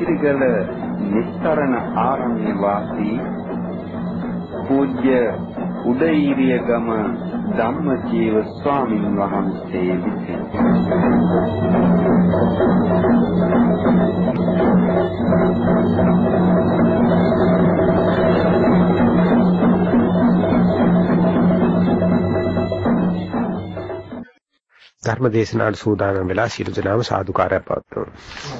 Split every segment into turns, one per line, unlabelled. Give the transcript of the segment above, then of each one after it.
නීතිරිගල නිස්තරණ ආරණ්‍ය වාසී පූජ්‍ය උදේීරිය ගම ධම්මජීව ස්වාමින් වහන්සේ විසින්
ධර්ම දේශනාවට සූදානම් වෙලා සියලු දෙනාම සාදුකාරයක් පවත්වමු.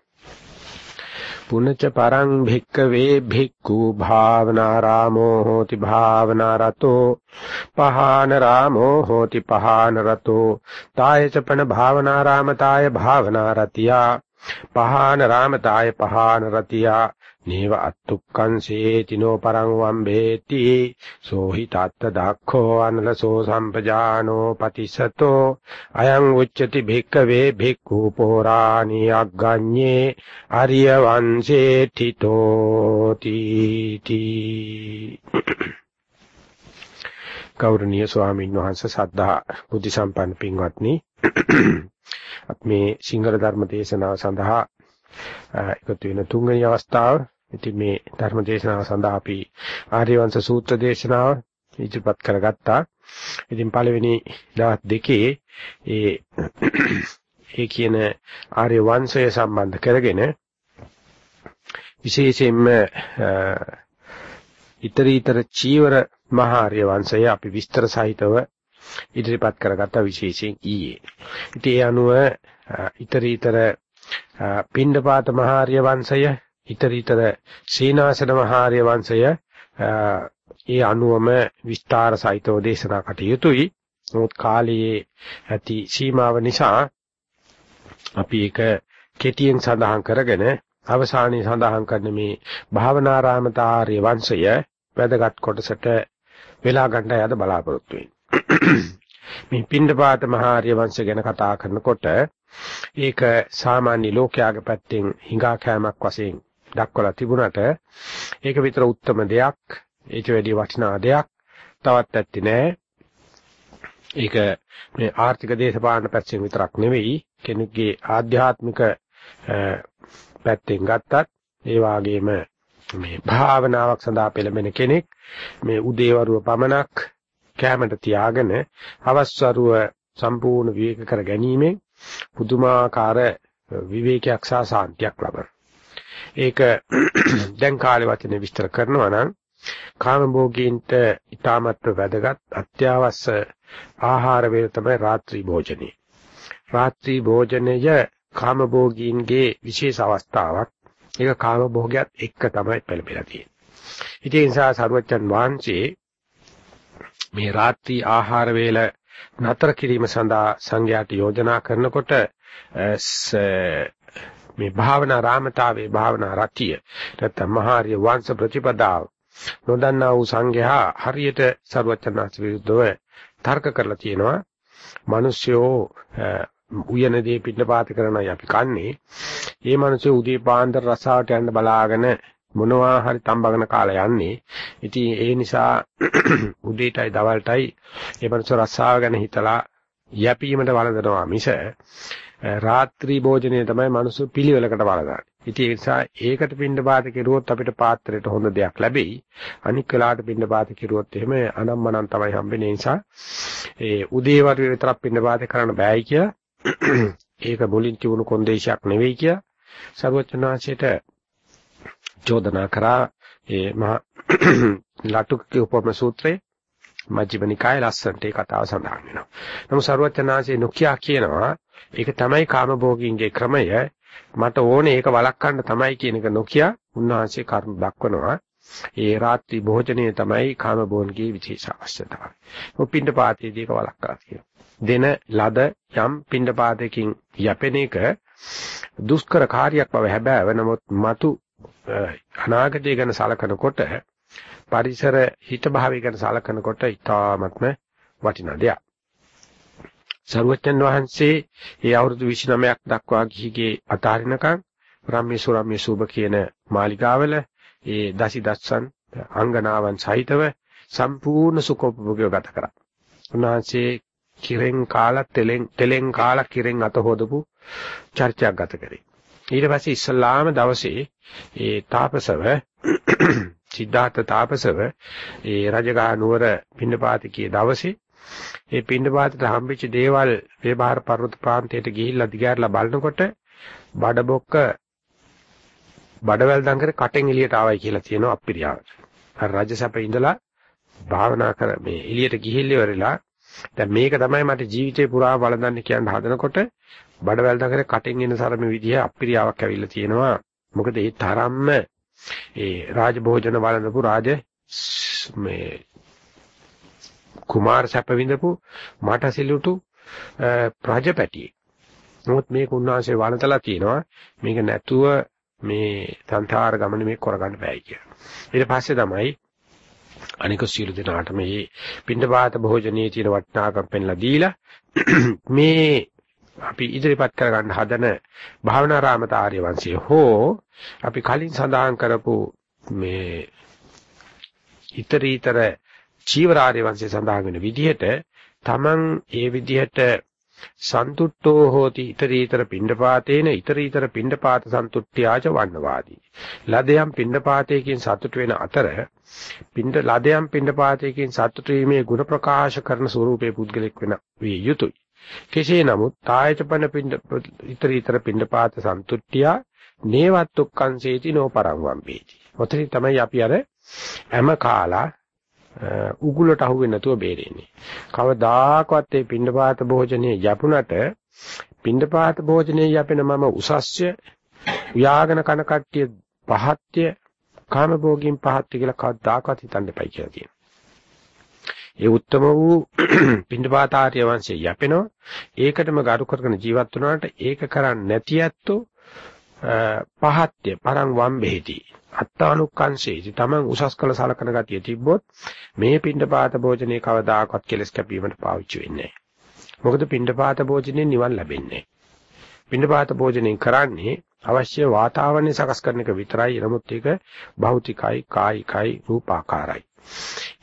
පුනච පරං භික්කවේ භික්ඛු භාවනාරාමෝ හෝති භාවනාරතෝ පහාන රාමෝ හෝති පහාන රතෝ තායචපන භාවනාරාමතාය භාවනාරතියා පහාන රාමතාය පහාන රතියා නේව අත්තුක්කං සේතිනෝ පරං වම්බේති. සෝහි තත්ත දක්ඛෝ අනලසෝ සම්පජානෝ පතිසතෝ. අයං උච්චති භික්කවේ භික්ඛු පෝරාණී අග්ගඤ්ඤේ ආර්ය වංශේ තිතෝ තීති ගෞරවනීය ස්වාමීන් වහන්සේ සද්ධා බුද්ධ සම්පන්න පින්වත්නි. අපි මේ සිංහල ධර්ම දේශනාව සඳහා එකතු වෙන තුන්වෙනි අවස්ථාව. ඉතින් මේ ධර්ම දේශනාව සඳහා අපි ආර්යවංශ සූත්‍ර දේශනාව ඉදිරිපත් කරගත්තා. ඉතින් පළවෙනි දවස් දෙකේ ඒ ඒ කියන ආර්ය වංශය සම්බන්ධ කරගෙන විශේෂයෙන්ම ඊතරීතර චීවර මහා ආර්ය වංශය අපි විස්තර සහිතව ඉදිරිපත් කරගත්ත විශේෂයෙන් ඊයේ. ඉතින් ඒ අනුව ඊතරීතර පිණ්ඩපාත මහාර්ය වංශය, ඊතරීතර සීනාසන මහාර්ය වංශය ඒ අනුවම විස්තර සහිතව දේශනා කටයුතුයි. නමුත් කාලයේ ඇති සීමාව නිසා අපි ඒක කෙටියෙන් සඳහන් කරගෙන අවසානයේ සඳහන් කරන මේ භාවනාරාමතාර්ය වංශය වැදගත් කොටසට වෙලා ගන්න යද බලාපොරොත්තු වෙන්නේ. මේ පින්ඩපාත මහාර්ය වංශ ගැන කතා කරනකොට ඒක සාමාන්‍ය ලෝකයාගේ පැත්තෙන් හිඟා කෑමක් වශයෙන් දක්වලා තිබුණට ඒක විතර උත්තරම දෙයක් ඒක වැඩි වටිනා දෙයක් තවත් ඇත්තේ නෑ ඒක මේ ආර්ථික දේශපාලන පැත්තෙන් විතරක් නෙවෙයි කෙනෙකුගේ ආධ්‍යාත්මික පැත්තෙන් ගත්තත් ඒ වගේම මේ භාවනාවක් සඳහා පෙළඹෙන කෙනෙක් මේ උදේවරුව පමණක් කැමරට තියාගෙන අවස්වරුව සම්පූර්ණ විවේක කර ගැනීමෙන් පුදුමාකාර විවේකයක් සහ සාන්තියක් ලබන. ඒක දැන් කාලේ වචනේ විස්තර කරනවා නම් කාමභෝගීන්ට ඊටමත් වැදගත් අත්‍යවශ්‍ය ආහාර වේල තමයි රාත්‍රී භෝජනේ. රාත්‍රී භෝජනය කාමභෝගීන්ගේ විශේෂ අවස්ථාවක්. ඒක කාමභෝගයත් එක්ක තමයි පෙළපෙලා තියෙන්නේ. ඉතින් ඒ නිසා සරුවච්චන් වහන්සේ මේ රාත්‍රී ආහාර වේල නතර කිරීම සඳහා සංඝයාට යෝජනා කරනකොට මේ භාවනා රාමතාවේ භාවනා රතිය නැත්නම් මහාරිය වංශ ප්‍රතිපදාව නොදන්නා වූ සංඝයා හරියට ਸਰවචනාස් විරුද්ධව තර්ක කරලා තියෙනවා මිනිස්යෝ උයන දේ පිටපාත කරනයි අපි කන්නේ. ඒ මිනිස්සු උදේ පාන්දර රසාවට යන්න බලාගෙන මොනවා හරි තම්බගෙන කාලා යන්නේ. ඉතින් ඒ නිසා උදේටයි දවල්ටයි ඒ මනස රස්සාව ගැන හිතලා යැපීමට වළඳනවා මිස රාත්‍රී භෝජනය තමයි මනුස්ස පිළිවෙලකට වළඳන්නේ. ඉතින් ඒ නිසා ඒකට පින්න පාත කෙරුවොත් අපිට පාත්‍රයට හොඳ දෙයක් ලැබෙයි. අනික් වෙලාවට පින්න පාත කෙරුවොත් එහෙම අනම්මනම් තමයි හම්බෙන්නේ. නිසා ඒ උදේවරු විතරක් පින්න පාත කරන්න බෑයි කියලා ඒක මුලින් තිබුණු කොන්දේශයක් නෙවෙයි කියලා සර්වචනාංශයට චෝදනා කරා ඒ මහා ලටුකේ උපම සූත්‍රයේ මජ්ක්‍ධිම නිකායේ ලස්සනට ඒ කතාව සඳහන් වෙනවා. නමුත් සරුවචනාංශේ නොකියා කියනවා ඒක තමයි කාමභෝගීන්ගේ ක්‍රමය. මට ඕනේ ඒක වළක්වන්න තමයි කියන එක නොකියා උන්වහන්සේ කරුණ දක්වනවා. ඒ රාත්‍රී භෝජනය තමයි කාමභෝගී විශේෂ අවශ්‍යතාවය. උපින්ද පාතේදී ඒක වළක්වා තියෙනවා. දෙන ලද යම් පින්ඩ පාතකින් යැපෙන එක දුෂ්කර කාර්යයක් බව හැබෑව නමුත් మతు අනාගතය ගැන සලකනකොට පරිසර හිත භාවය ගැන සලකනකොට ඉතාමත්ම වටිනා දෙයක්. සර්වචන් වහන්සේ ඒ අවුරුදු 29ක් දක්වා ගිහිගේ අතාරිනකම් රම්මේ සුරම්මේ සූබ කියන මාලිගාවල ඒ දසි දස්සන් අංගනාවන් සහිතව සම්පූර්ණ සුඛෝපභෝගය ගත කරා. උන්වහන්සේ කිරෙන් කාලා තෙලෙන් තෙලෙන් කාලා කිරෙන් අත හොදපු චර්චයක් ගත කරේ. ඊට පස්සේ ඉස්ලාම දවසේ ඒ තාපසව සිද්ධාර්ථ තාපසව ඒ රජගහ නුවර පින්නපාතිකයේ දවසේ ඒ පින්නපාතට හම්බෙච්ච දේවල් වේබාර පර්වත ප්‍රාන්තයට ගිහිල්ලා දිගාරලා බලනකොට බඩබොක්ක බඩවැල් දංගර කටෙන් එළියට ආවයි කියලා තියෙනවා අප්පිරියාවට. අර රජසැප ඉඳලා භාවනා කර මේ එළියට ගිහිල්ලා ඉවරලා දැන් මේක තමයි මට ජීවිතේ පුරා බලදන්න කියන හදනකොට බඩවැල් දඟරේ කටින් එන සරම විදිය අප්‍රියාවක් ඇවිල්ලා තියෙනවා. මොකද ඒ තරම්ම ඒ රාජභෝජන වළඳපු රාජ මේ කුමාර සැප විඳපු මට සිලුටු ප්‍රජපැටි. නමුත් මේක උන්වහන්සේ වළඳලා තියෙනවා. මේක නැතුව මේ සංසාර ගමන මේ කරගන්න බෑ කියලා. ඊට පස්සේ තමයි අනික සියලු දෙනාට මේ පින්ඩපාත භෝජනයේ තියෙන වටිනාකම් පෙන්ලා දීලා මේ අපි ඉදිරිපත් කරගන්න හදන භාවනාරාමත ආර්ය වංශය හෝ අපි කලින් සඳහන් කරපු මේ ඊතරීතර චීවරාර්ය වංශය සඳහන් වෙන විදිහට තමන් ඒ විදිහට සන්තුට්ඨෝ හෝති ඊතරීතර පිණ්ඩපාතේන ඊතරීතර පිණ්ඩපාත සන්තුට්ඨ්‍යාච වන්නවාදී. ලදයන් පිණ්ඩපාතයකින් සතුට වෙන අතර පිණ්ඩ ලදයන් පිණ්ඩපාතයකින් සතුට වීමේ ගුණ ප්‍රකාශ කරන ස්වරූපයේ පුද්ගලෙක් වෙන විය යුතුය. කෙසේ නමුත් තායචපන පිණ්ඩ ඊතරීතර පිණ්ඩපාත සන්තුට්ඨ්‍යා නේවත්තුක්කංසේති නෝපරං වම්පේති ඔතනින් තමයි අපි අර හැම කාලා උගුලට අහු වෙන්නේ නැතුව බේරෙන්නේ. කවදාකවත් මේ පින්ඩපාත භෝජනයේ යපුණට පින්ඩපාත භෝජනයේ යපෙන මම උසස්ය උයාගෙන කන කට්ටිය පහත්ය කාම භෝගින් පහත්ය කියලා කවදාකවත් හිතන්න එපයි කියලා කියනවා. ඒ උත්තම වූ පින්ඩපාත ආර්ය වංශය යපෙනවා. ඒකටම ගරු කරගෙන ජීවත් වුණාට ඒක කරන්නේ නැති ඇත්තෝ පහත්ය පරං වම්බෙහිති අත්තානුක්කංශේති තමන් උසස් කළ සලකන ගතිය තිබ්බොත් මේ පින්ඩපාත භෝජනේ කවදාකවත් කෙලස් කැපීමට පාවිච්චි වෙන්නේ නැහැ. මොකද පින්ඩපාත භෝජනේ නිවන් ලැබෙන්නේ. පින්ඩපාත භෝජනේ කරන්නේ අවශ්‍ය වාතාවරණය සකස් කරන එක විතරයි. නමුත් ඒක භෞතිකයි, කායිකයි, රූපාකාරයි.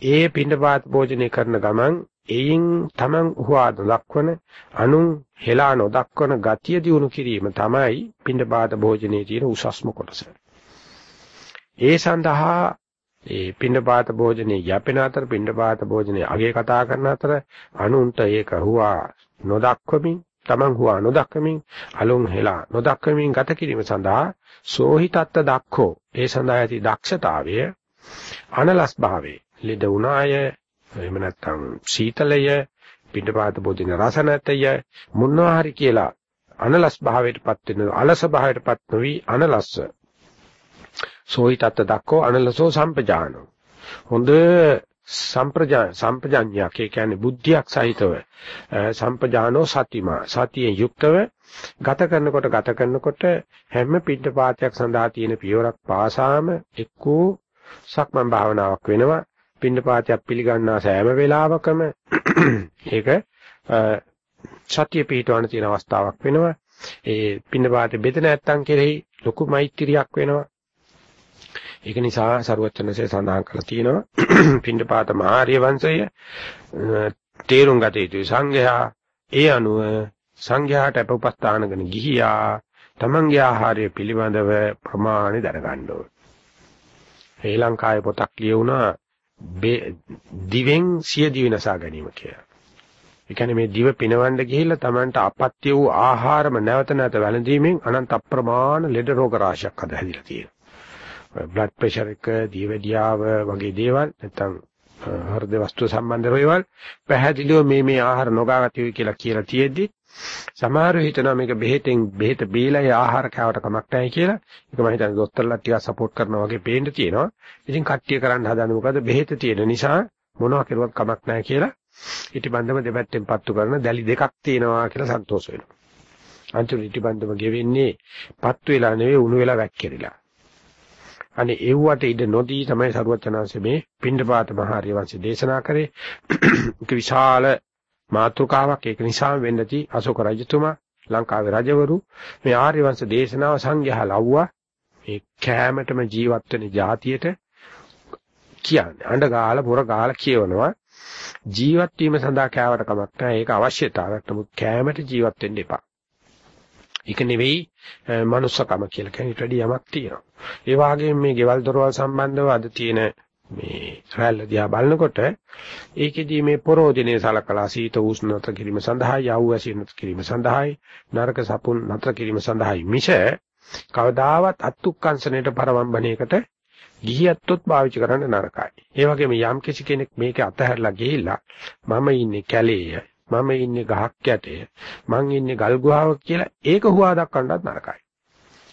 ඒ පින්ඩපාත භෝජනේ කරන ගමන් එයින් තමන් හුවා දක්වන අනුන් හෙලා නොදක්වන ගතිය දිනු කිරීම තමයි පින්ඩපාත භෝජනයේ තියෙන උසස්ම කොටස. ඒ සඳහා ඒ පින්ඩපාත භෝජනේ යැපෙන අතර පින්ඩපාත භෝජනේ අගේ කතා කරන අතර අනුන්ට ඒක හුවා නොදක්වමින් තමන් හුවා නොදක්වමින් අලුන් හෙලා නොදක්වමින් ගත කිරීම සඳහා සෝහිතත්ත දක්ඛෝ ඒ සඳහා ඇති දක්ෂතාවය අනලස් භාවයේ ලෙඩ උනාය එහෙම නැත්නම් සීතලය පිටපාත භෝජන රස නැතය මොනවා හරි කියලා අනලස් භාවයටපත් වෙන අලස භාවයටපත් නොවි අනලස්ස සෝයි තත්ත දක්කෝ අනලසෝ සම්පජානෝ. හොඳ සම්ප්‍රජා සම්පජාඤ්ඤයක්. ඒ කියන්නේ බුද්ධියක් සහිතව සම්පජානෝ සතිමා. සතියෙන් යුක්තව ගත කරනකොට ගත කරනකොට හැම පිටපාතයක් සඳහා තියෙන පියවරක් පාසාම එක්කෝ සක්මන් භාවනාවක් වෙනවා. පින්නපාතයක් පිළිගන්නා සෑම වෙලාවකම ඒක සත්‍ය පිටවන තියෙන අවස්ථාවක් වෙනවා. ඒ පින්නපාතේ බෙද නැත්තම් කෙරෙහි ලොකු මෛත්‍රියක් වෙනවා. ඒක නිසා සරුවචනසේ සඳහන් කරලා තියෙනවා පින්නපාත මහාර්ය වංශය තේරුම් ගත යුතු සංඝයා ඒ අනුව සංඝයාට අපපස්ථානගෙන ගිහියා තමන්ගේ ආහාරය පිළිබඳව ප්‍රමාණි දැනගන්න ඕන. ශ්‍රී ලංකාවේ පොතක් ලියුණා දිවෙන් සිය දිව නසා ගැනීම කියලා. ඒ කියන්නේ මේ දිව පිනවන්න ගිහිල්ලා Tamanට අපත්‍ය වූ ආහාරම නැවත නැවත වැළඳීමෙන් අනන්ත අප්‍රමාණ ලෙඩ රෝග රාශියක් අද හැදිලා තියෙනවා. බ්ලඩ් ප්‍රෙෂර් එක, දියවැඩියාව වගේ දේවල් නැත්තම් හෘද වස්තු සම්බන්ධ රෝයවල් පැහැදිලිව මේ මේ ආහාර නොගාගත යුතුයි කියලා කියලා තියෙද්දි සමහරව හිතනවා මේක බෙහෙතෙන් බෙහෙත බීලා ඒ ආහාර කෑවට කමක් නැහැ කියලා. ඒක මම හිතන්නේ දොස්තරලා ටිකක් සපෝට් කරනවා වගේ පේන්න තියෙනවා. ඉතින් කට්ටිය කරන්න හදන මොකද බෙහෙත තියෙන නිසා මොනවා කරුවත් කමක් නැහැ කියලා ඉටිබන්දම දෙපැත්තෙන් පත්තු කරන දැලි දෙකක් තියෙනවා කියලා සන්තෝෂ වෙනවා. අන්තිම ඉටිබන්දම ගෙවෙන්නේ පත්තු වෙලා නෙවෙයි උණු වෙලා වැක්කිරිලා. අනේ එව්වට ඉඩ නොදී තමයි සරුවචනාංශ මේ පින්ඩපාත මහාරිය වංශය දේශනා කරේ. ඒක විශාල මාතෘකාවක්. ඒක නිසා වෙන්නති අශෝක රජතුමා ලංකාවේ රජවරු මේ ආර්ය වංශ දේශනාව සංඝයා ලව්වා. මේ කෑමටම ජීවත් වෙන જાතියට කියන්නේ අඬ ගාලා පොර ගාලා කියවනවා. ජීවත් වීම සඳහා කෑවට කමක් නැහැ. ඒක අවශ්‍යතාවයක්. නමුත් කෑමට ජීවත් වෙන්න එපා. ඒක නෙවෙයි manussකම කියලා කියන ඊට වැඩි යමක් තියෙනවා. ඒ වගේම මේ ගෙවල් දොරවල් සම්බන්ධව අද තියෙන මේ රැල්ල දිහා බලනකොට ඒකෙදී මේ පරෝජනේ සලකලා සීත උෂ්ණ නතර කිරීම සඳහා යව් ඇසින් නතර කිරීම සඳහායි නරක සපුන් නතර කිරීම සඳහායි මිස කවදාවත් අත්ුක්කංශනයට පරවම්බණයකට ගිහියත්ොත් පාවිච්චි කරන්න නරකයි. ඒ වගේම යම් කිසි කෙනෙක් මේක අතහැරලා ගිහිල්ලා මම ඉන්නේ කැලේ මම ඉන්නේ ගහක් යටේ මං ඉන්නේ ගල් ගුහාවක කියලා ඒක හුවා දක්වන්නත් නරකයි.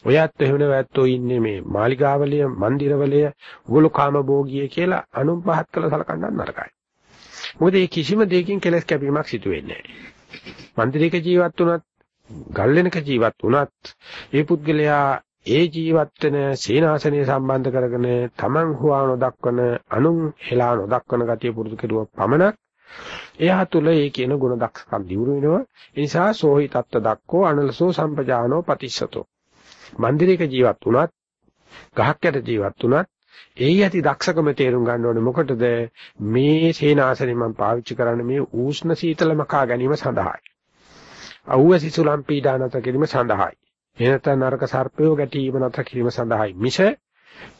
ඔයත් එහෙම නැවැත්තෝ ඉන්නේ මේ මාලිගාවලිය මන්දිරවලිය උගල කාමභෝගිය කියලා අනුන් පහත් කළ සලකන්නත් නරකයි. මොකද මේ කිසිම දෙයකින් කෙලස් කැපීමක් සිදු වෙන්නේ නැහැ. මන්දිරයක ජීවත් වුණත් ගල්ලෙනක ජීවත් වුණත් ඒ පුද්ගලයා ඒ ජීවත් වෙන සීනාසනය සම්බන්ධ කරගෙන තමන් හුවා නොදක්වන අනුන් හෙලා නොදක්වන ගතිය පුරුදු කෙරුවා පමණක් එයා තුල ඒ කියන ගුණ දක්ෂකම් දියුණු වෙනවා. ඒ නිසා සෝහි තත්ත දක්කෝ අනලසෝ සම්පජානෝ පතිස්සතෝ. මන්දිරයක ජීවත් වුණත්, ගහක් යට ජීවත් වුණත්, ඒ යටි දක්ෂකම තේරුම් ගන්න ඕනේ මොකටද? මේ සේනාසනේ මම පාවිච්චි කරන්නේ මේ ඌෂ්ණ සීතල මකා ගැනීම සඳහායි. අවුව සිසුලම් පීඩානත කිරීම සඳහායි. එනත නරක සර්පයෝ ගැටීම නතර කිරීම සඳහායි. මිස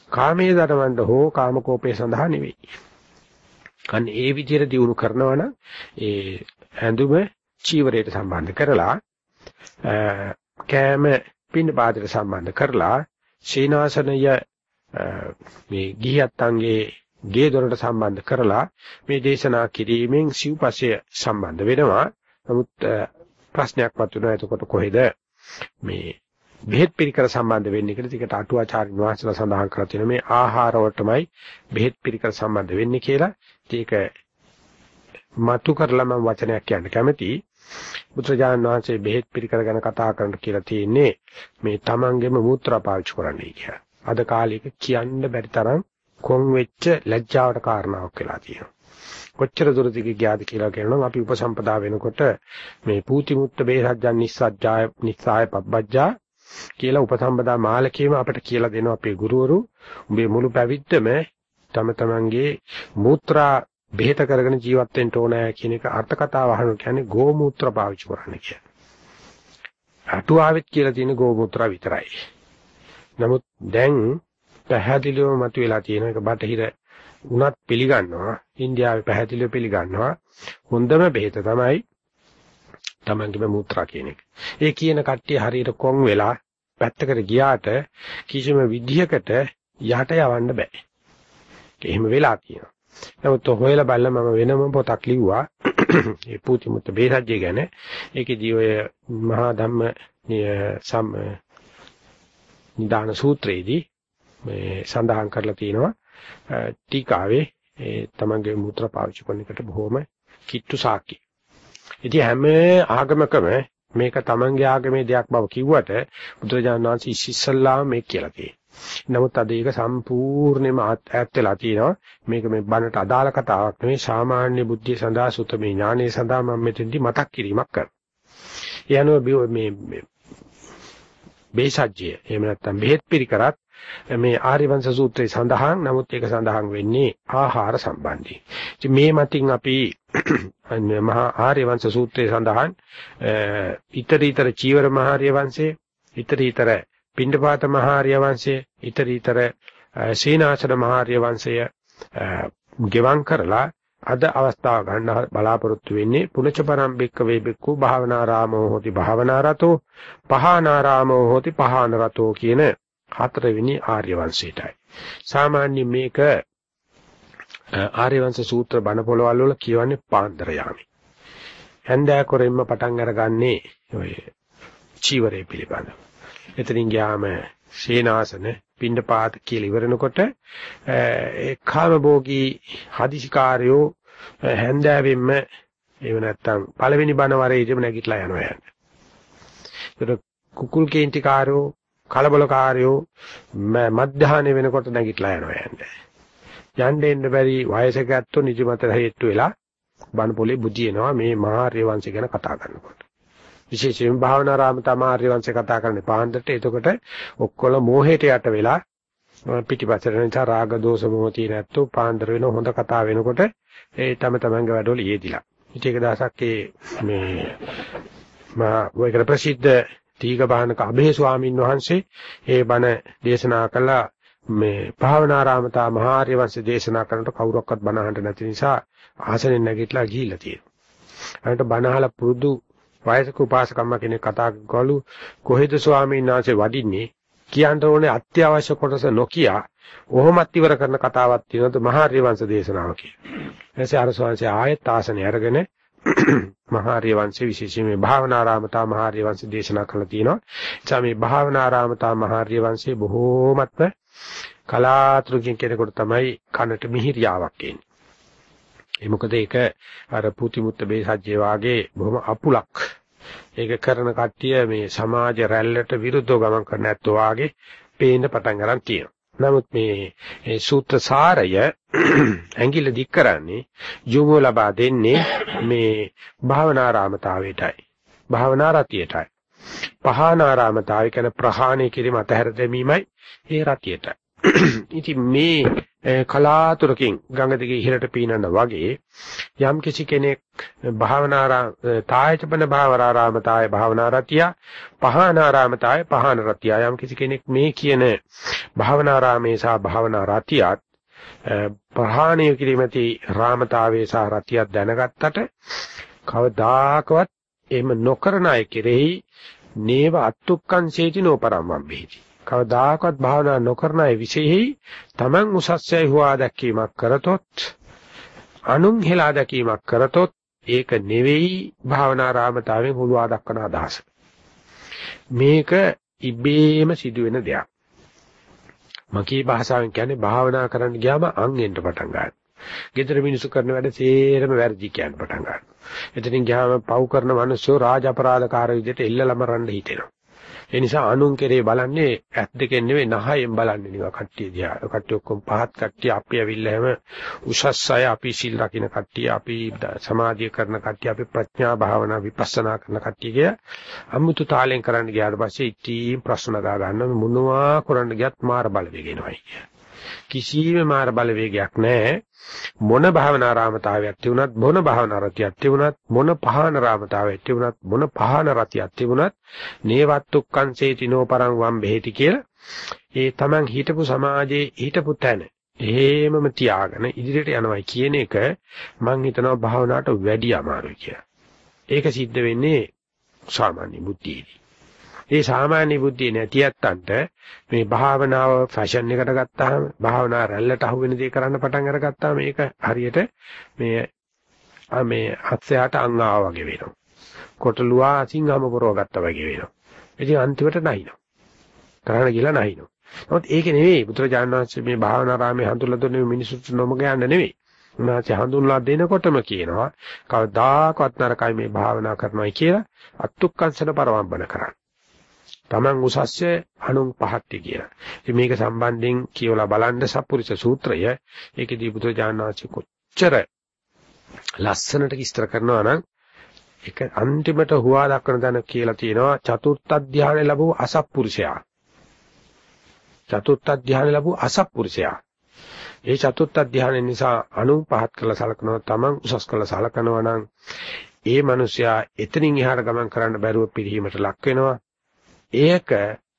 කාමයේ දරවන්න හෝ කාමකෝපයේ සඳහා නෙවෙයි. අන්න ඒ විදිහට දිනු කරනවා නම් ඒ ඇඳුම චීවරයට සම්බන්ධ කරලා කෑම පින්න පාදයට සම්බන්ධ කරලා සීනාසනය මේ ගිහියත්න්ගේ ගේ දොරට සම්බන්ධ කරලා මේ දේශනා කිරීමෙන් සිව්පසය සම්බන්ධ වෙනවා. නමුත් ප්‍රශ්නයක් වතුනා එතකොට කොහෙද මේ බෙහෙත් පිළිකර සම්බන්ධ වෙන්නේ කියලා ටිකට අටුවාචාර්ය වහන්සේලා සඳහන් කරලා තියෙන මේ ආහාර වලටමයි බෙහෙත් පිළිකර සම්බන්ධ වෙන්නේ කියලා. ඒක මතු කරලා මම වචනයක් කියන්න කැමතියි. බුදුරජාණන් වහන්සේ බෙහෙත් පිළිකර ගැන කතා කරන්න කියලා තියෙන්නේ මේ තමන්ගේම මූත්‍රා පාවිච්චි කරන්නයි කියලා. අද කාලේක කියන්න බැරි තරම් කොන් වෙච්ච ලැජ්ජාවට කාරණාවක් වෙලා තියෙනවා. කොච්චර දුරට ගියාද කියලා කියනවා අපි උපසම්පදා වෙනකොට මේ පූති මුත්ත බේසජ්ජන් නිස්සජ්ජාය නිස්සාය පබ්බජ්ජා කියලා උපසම්පදා මාලකේම අපිට කියලා දෙනවා අපේ ගුරුවරු උඹේ මුළු පැවිද්දම තම තමන්ගේ මූත්‍රා බෙහෙත කරගෙන ජීවත් වෙන්න ඕනෑ කියන එක අර්ථ කතාව අහන කියන්නේ ගෝමූත්‍ර පාවිච්චි කරන්න කියන. අටුවාවෙත් කියලා තියෙන ගෝමූත්‍ර විතරයි. නමුත් දැන් පැහැදිලිවම මතුවලා තියෙන එක බටහිර උනත් පිළිගන්නවා ඉන්දියාවේ පැහැදිලිව පිළිගන්නවා හොඳම බෙහෙත තමයි තමන්ගේම මූත්‍රා කියන එක. ඒ කියන කට්ටිය හරියට කොන් වෙලා පැත්තකට ගියාට කිසිම විදිහකට යහට යවන්න බෑ. එහෙම වෙලා තියෙනවා. නමුත් හොයලා බලලා මම වෙනම පොතක් ලිව්වා. ඒ පුතිමුත් බේරජ්‍ය ගැන. ඒකෙදී ඔය මහා ධම්ම සම් නිදාන සූත්‍රයේදී මේ සඳහන් කරලා තියෙනවා ටීකාවේ ඒ තමන්ගේ මුත්‍රා පාවිච්චි කරන එකට බොහොම කිට්ටු සාකි. ඉතින් හැම ආගමකම මේක තමන්ගේ ආගමේ දෙයක් බව කිව්වට බුදුරජාණන් වහන්සේ ඉස්සෙල්ලාම මේක කියලා තියෙනවා. නමුත් අද ඒක සම්පූර්ණයෙන්ම ඈත් වෙලා තියෙනවා. මේක මේ බණට අදාළ කතාවක් නෙවෙයි සාමාන්‍ය බුද්ධිය සඳහා සුතමේ ඥානයේ සඳහා මම මෙතෙන්දි මතක් කිරීමක් කරනවා. ඒ අනුව මේ බේසජ්ජය එහෙම නැත්නම් බෙහෙත් පිළිකරත් මේ ආර්යවංශ සූත්‍රයේ සඳහන් නමුත් ඒක සඳහන් වෙන්නේ ආහාර සම්බන්ධයෙන්. ඉතින් මේ මතින් අපි මහා ආර්යවංශ සූත්‍රයේ සඳහන් ඊතරීතර චීවර මහා ආර්යවංශයේ ඊතරීතර පිණ්ඩපාත මහා ආර්යවංශයේ ඊතරීතර සීනාසන මහා ආර්යවංශය ගෙවම් කරලා අද අවස්ථාව ගන්න බලාපොරොත්තු වෙන්නේ පුනච පරම්පෙක්ක වේබෙක්කු භාවනාරාමෝ හෝති භාවනාරතෝ පහානාරාමෝ හෝති පහානරතෝ කියන හතරවෙනි ආර්ය වංශයටයි. සාමාන්‍ය මේක ආර්යවංශ සූත්‍ර බණ පොළවල් වල කියවන්නේ පාන්දර යාමි. හැන්දෑකොරින්ම පටන් අරගන්නේ ඔය චීවරය පිළිබඳ. එතනින් ගියාම සේනාසන පින්ඩපාත කියලා ඉවරනකොට ඒ කාමභෝගී හදිසිකාරයෝ හැන්දෑවෙන්න එහෙම නැත්නම් පළවෙනි බණ වරේදීම නැගිටලා යනවා යන්නේ. ඒක කුකුල් කේන්තිකාරයෝ කලබලකාරයෝ මධ්‍යහාන වෙනකොට නැගිටලා යනවා යන්නේ. යන්න එන්න බැරි වයසක ඇත්තෝ නිදිමත හේතු වෙලා බණ පොලේ බුදිනවා මේ මහාර්ය වංශය ගැන කතා කරනකොට. විශේෂයෙන් භාවනා රාමතා මහාර්ය වංශය කතා කරන්නේ පාන්දරට. එතකොට ඔක්කොල මෝහයට යට වෙලා පිටිපස්සට නිසා රාග දෝෂ මොහ තියෙන ඇත්තෝ පාන්දර වෙන හොඳ කතා වෙනකොට ඒ තම තමන්ගේ වැඩවල යෙදිලා. ඉතින් ඒක දවසක් මේ මා වේකර ප්‍රසිද්ධ තීග බාහනක අභේ ස්වාමින් වහන්සේ ඒ බණ දේශනා කළා මේ භාවනාරාමතා මහාර්ය වංශ දේශනා කරනකොට කවුරක්වත් බණ අහන්න නැති නිසා ආසනෙන් නැගිටලා ගිහිල්ලා තියෙනවා. අනට බණ අහලා පුරුදු වයසක උපාසකම්ම කෙනෙක් කතා කළු කොහෙද ස්වාමීන් වහන්සේ වඩින්නේ කියන්න ඕනේ අත්‍යවශ්‍ය කොටස නොකිය ඔහොමත් ඉවර කරන කතාවක් තියෙනවද මහාර්ය වංශ දේශනාව කියලා. එසේ අර ස්වාමීන් ආයෙත් ආසනේ අරගෙන මහාර්ය වංශයේ විශේෂයෙන් මේ භාවනාරාමතා මහාර්ය වංශ දේශනා කළා තියෙනවා. එචා මේ භාවනාරාමතා මහාර්ය වංශයේ බොහෝමත්ම කලාතුරකින් කෙනෙකුට තමයි කනට මිහිරියාවක් එන්නේ. ඒ මොකද ඒක අර පුතිමුත්ත බේසජ්ජේ වාගේ බොහොම අපුලක්. ඒක කරන කට්ටිය මේ සමාජ රැල්ලට විරුද්ධව ගමන් කරන ඇත්තෝ වාගේ පේන්න පටන් ගන්න තියෙනවා. නමුත් මේ සූත්‍ර සාරය ඇඟිල්ල දික් කරන්නේ යොමු ලබා දෙන්නේ මේ භාවනාරාමතාවයටයි. භාවනා රතියටයි. පහනාරාමතාවය කියන ප්‍රහාණය කිරීම අතහැර දැමීමයි ඒ රතියටයි. ඉතින් මේ කලාතුරකින් ගඟ දිගේ ඉහළට පීනන වගේ යම් කිසි කෙනෙක් භාවනාරා තායචපන භාවනාරාමතාය භාවනාරතිය පහනාරාමතාය පහන රතිය. යම් කිසි කෙනෙක් මේ කියන භාවනාරාමේ සහ භාවනාරතියත් ප්‍රහාණය කිරීමති රාමතාවේ සහ රතියක් දැනගත්තට කවදාකවත් එහෙම නොකරන අය කෙරෙහි නේව අත්තුක්කං සේතිනෝ පරම්මම් බෙහෙති. කවදාකවත් භාවනා නොකරන අය විශේෂයි Taman උසස්යයි හුවා දැක්වීමක් කරතොත් අනුන් හෙලා දැකීමක් කරතොත් ඒක නෙවෙයි භාවනාරාමතාවෙන් හුවා දක්වන අදහස. මේක ඉබේම සිදුවෙන දෙයක්. මකී භාෂාවෙන් කියන්නේ භාවනා කරන්න ගියාම අං එන්න පටන් ගන්නවා. ගෙදර මිනිස්සු කරන වැඩ සේරම වැරදි කියන්න පටන් ගන්නවා. එතනින් ගියාම පව් කරන මිනිස්සු රාජ අපරාධකාර විදිහට එල්ලලම රන්න හිතෙනවා. ඒ නිසා අනුන් කෙරේ බලන්නේ ඇත් දෙකෙන් නෙවෙයි නහයෙන් බලන්නේ නිකන් කට්ටිය දිහා. කට්ටිය ඔක්කොම පහත් කට්ටිය අපි ඇවිල්ලා හැම උසස් අය අපි සිල් රකින්න කට්ටිය අපි සමාධිය කරන කට්ටිය අපි ප්‍රඥා භාවනා විපස්සනා කරන කට්ටිය කිය අමුතු තාලෙන් කරන්න ගියාට පස්සේ ඉතින් ප්‍රශ්න දා ගන්න මොනවා කරන්න ගියත් මාර බලවේග එනවායි කිය. කිසිම මාර බලවේගයක් නැහැ. මොන භාවනා රාමතාවයක් තිබුණත් මොන භාවනා රතියක් තිබුණත් මොන පහන රාමතාවයක් තිබුණත් මොන පහන රතියක් තිබුණත් නේවත්තුක්කං සේතිනෝ පරං වම් බෙහෙති කියලා ඒ Taman හිටපු සමාජයේ හිටපු තැන එහෙමම තියාගෙන ඉදිරියට යනවා කියන එක මම හිතනවා භාවනාවට වැඩි අමාරුයි කියලා. ඒක සිද්ධ වෙන්නේ සාමාන්‍ය බුද්ධියේදී. ඒ සාමාන්‍ය බුද්ධිය නැති යත්තන්ට මේ භාවනාව ෆැෂන් එකට ගත්තාම භාවනා රැල්ලට අහු වෙන දේ කරන්න පටන් අරගත්තාම මේක හරියට මේ මේ අත්සයට අංගාව වගේ වෙනවා. කොටලුවා සිංහම පොරව ගත්තා වගේ වෙනවා. ඉතින් අන්තිමට නැහිනවා. කරන්න කියලා නැහිනවා. නමුත් ඒක නෙවෙයි බුදුරජාණන් වහන්සේ මේ භාවනා රාමයේ හඳුල්ලා දුන්නේ මිනිසුන්ට නොමග යන්න නෙවෙයි. උන්වහන්සේ හඳුන්ලා දෙනකොටම කියනවා කවදාකවත් නරකයි මේ භාවනා කරනවා කියලා අත්ුක්කංශන පරවම්බන කරන්න. Taman උසස්ය අනුන් පහත්ය කියලා. ඉතින් මේක සම්බන්ධයෙන් කියවලා බලන්න සප්පුරිස සූත්‍රය ඒකේදී බුදුජානනාංශ කොච්චර ලස්සනට විස්තර කරනවා නම් ඒක අන්තිමට හුවා දක්වන දන කියලා තියෙනවා චතුර්ථ ධානය ලැබුව අසප්පුරුෂයා. චතුර්ථ ධානය ලැබුව අසප්පුරුෂයා. ඒ චතුර්ථ ධානය නිසා අනුන් පහත් කළ සලකනවා Taman උසස් කළ සලකනවා නම් ඒ මිනිසයා එතනින් එහාට ගමන් කරන්න බැරුව පිළිහිමට ලක් වෙනවා. ඒක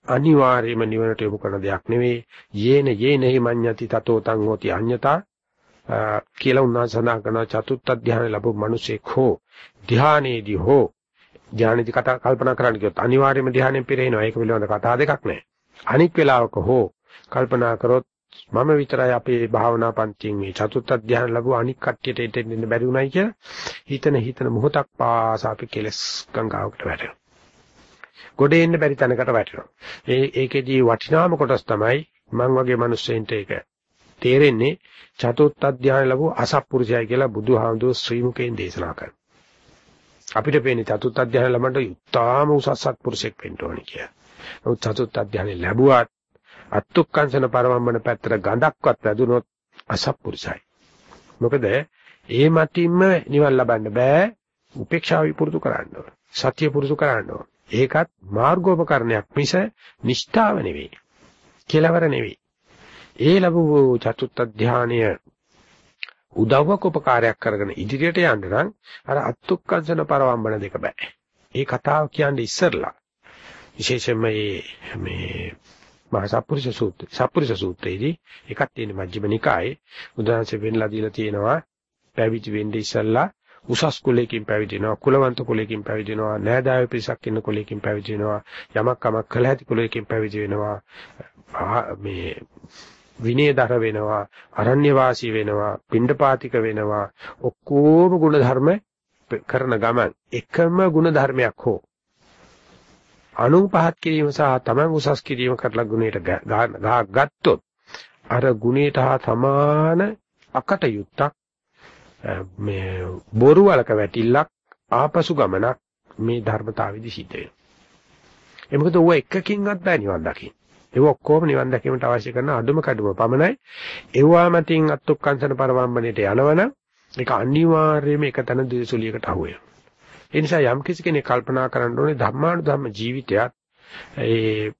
අනිවාර්යයෙන්ම නිවනට යොමු කරන දෙයක් නෙවෙයි. යේන යේනහි මඤ්ඤති තතෝ තං හෝති අඤ්ඤතා කියලා උන්වහන්සේ සඳහන් කරනවා චතුත්ථ ධානය ලැබු මිනිසෙක් හෝ ධානයේදී හෝ ධානයේදී කතා කල්පනා කරන්න කියොත් අනිවාර්යයෙන්ම ධානයෙන් පිරෙනවා. ඒක පිළිබඳ කතා දෙකක් නැහැ. අනික් වෙලාවක හෝ කල්පනා කරොත් මම විතරයි අපේ භාවනා පන්තියෙන් මේ චතුත්ථ ධ්‍යාන ලැබුව අනික් කට්ටියට එතෙන් දෙන්න බැරි උනායි කියලා හිතන හිතන මොහොතක් පාසා අපි කෙලස් ගංගාවකට වැටෙනවා. ගොඩේ එන්න බැරි තැනකට වැටෙනවා. ඒ ඒකෙදී වටිනාම කොටස් තමයි මං වගේ මිනිස්සෙන්ට ඒක තේරෙන්නේ චතුත්ථ ධ්‍යාන ලැබුව අසත්පුරුෂයයි කියලා බුදුහාමුදුරුවෝ ශ්‍රී මුකෙන් දේශනා කරනවා. අපිට පේන්නේ චතුත්ථ ධ්‍යාන ළමන්ට උත්තාම උසස් සත්පුරුෂෙක් වෙන්න ඕනේ කියලා. නමුත් චතුත්ථ ධ්‍යානෙ ලැබුවත් අත්ත්ුක්කංශන පරමම්මන පැත්තට ගඳක්වත් වැදුනොත් අසත්පුරුෂයි. මොකද ඒ මතින්ම නිවන් ලබන්න බෑ. උපේක්ෂාව විපුරුදු කරන්න ඕන. සත්‍ය පුරුදු කරන්න ඕන. ඒකත් මාර්ගෝපකරණයක් මිස නිෂ්ඨාව නෙවෙයි. කෙලවර නෙවෙයි. ඒ ලැබූ චතුත්ථ ධානය උදව්වක් උපකාරයක් කරගෙන ඉදිරියට යන්න නම් අර අත්ත්ුක්කංශන පරවම්බන දෙක බෑ. ඒ කතාව කියන්නේ ඉස්සරලා. විශේෂයෙන්ම මේ මේ මහා සප්පුරුෂ සූත්‍රය. සප්පුරුෂ සූත්‍රයේදී එකක් තියෙන මජ්ක්‍ධිම නිකායේ උදාහරණයක් වෙන්නලා දීලා තියෙනවා පැවිදි වෙන්නේ ඉස්සල්ලා උසස් කුලයකින් පැවිදි වෙනවා කුලවන්ත කුලයකින් පැවිදි වෙනවා නෑදෑයෝ පිරිසක් ඉන්න කුලයකින් පැවිදි වෙනවා යමක් කමක් කළ හැකි කුලයකින් පැවිදි වෙනවා මේ විනයදර වෙනවා අරණ්‍ය වාසී වෙනවා පිණ්ඩපාතික වෙනවා ඔක්කොම ගුණ ධර්ම කරන ගමන් එකම ගුණ ධර්මයක් හෝ අනුන් පහත් කිරීම සහ තමන් උසස් කිරීම කරලා ගුණයට ගත්තොත් අර ගුණයට හා සමාන අකටයුත්තක් මේ බොරු වලක වැටිල්ලක් ආපසු ගමනක් මේ ධර්මතාවෙදි සිද්ධ වෙනවා. ඒ මොකද ඌ එකකින්වත් බෑ නිවන් දකින්න. ඒ ඔක්කොම නිවන් දැකීමට අවශ්‍ය කරන අඩුම කඩුම පමණයි. ඒවා මතින් අත්ත්ුක්කංශන පරවම්බණයට යනවනම් ඒක අනිවාර්යයෙන්ම එක තැන දිසුලියකට අහු වෙනවා. ඒ නිසා යම් කිසි කෙනෙක් කල්පනා කරන්න ඕනේ ධර්මානුධම්ම ජීවිතයත් ඒ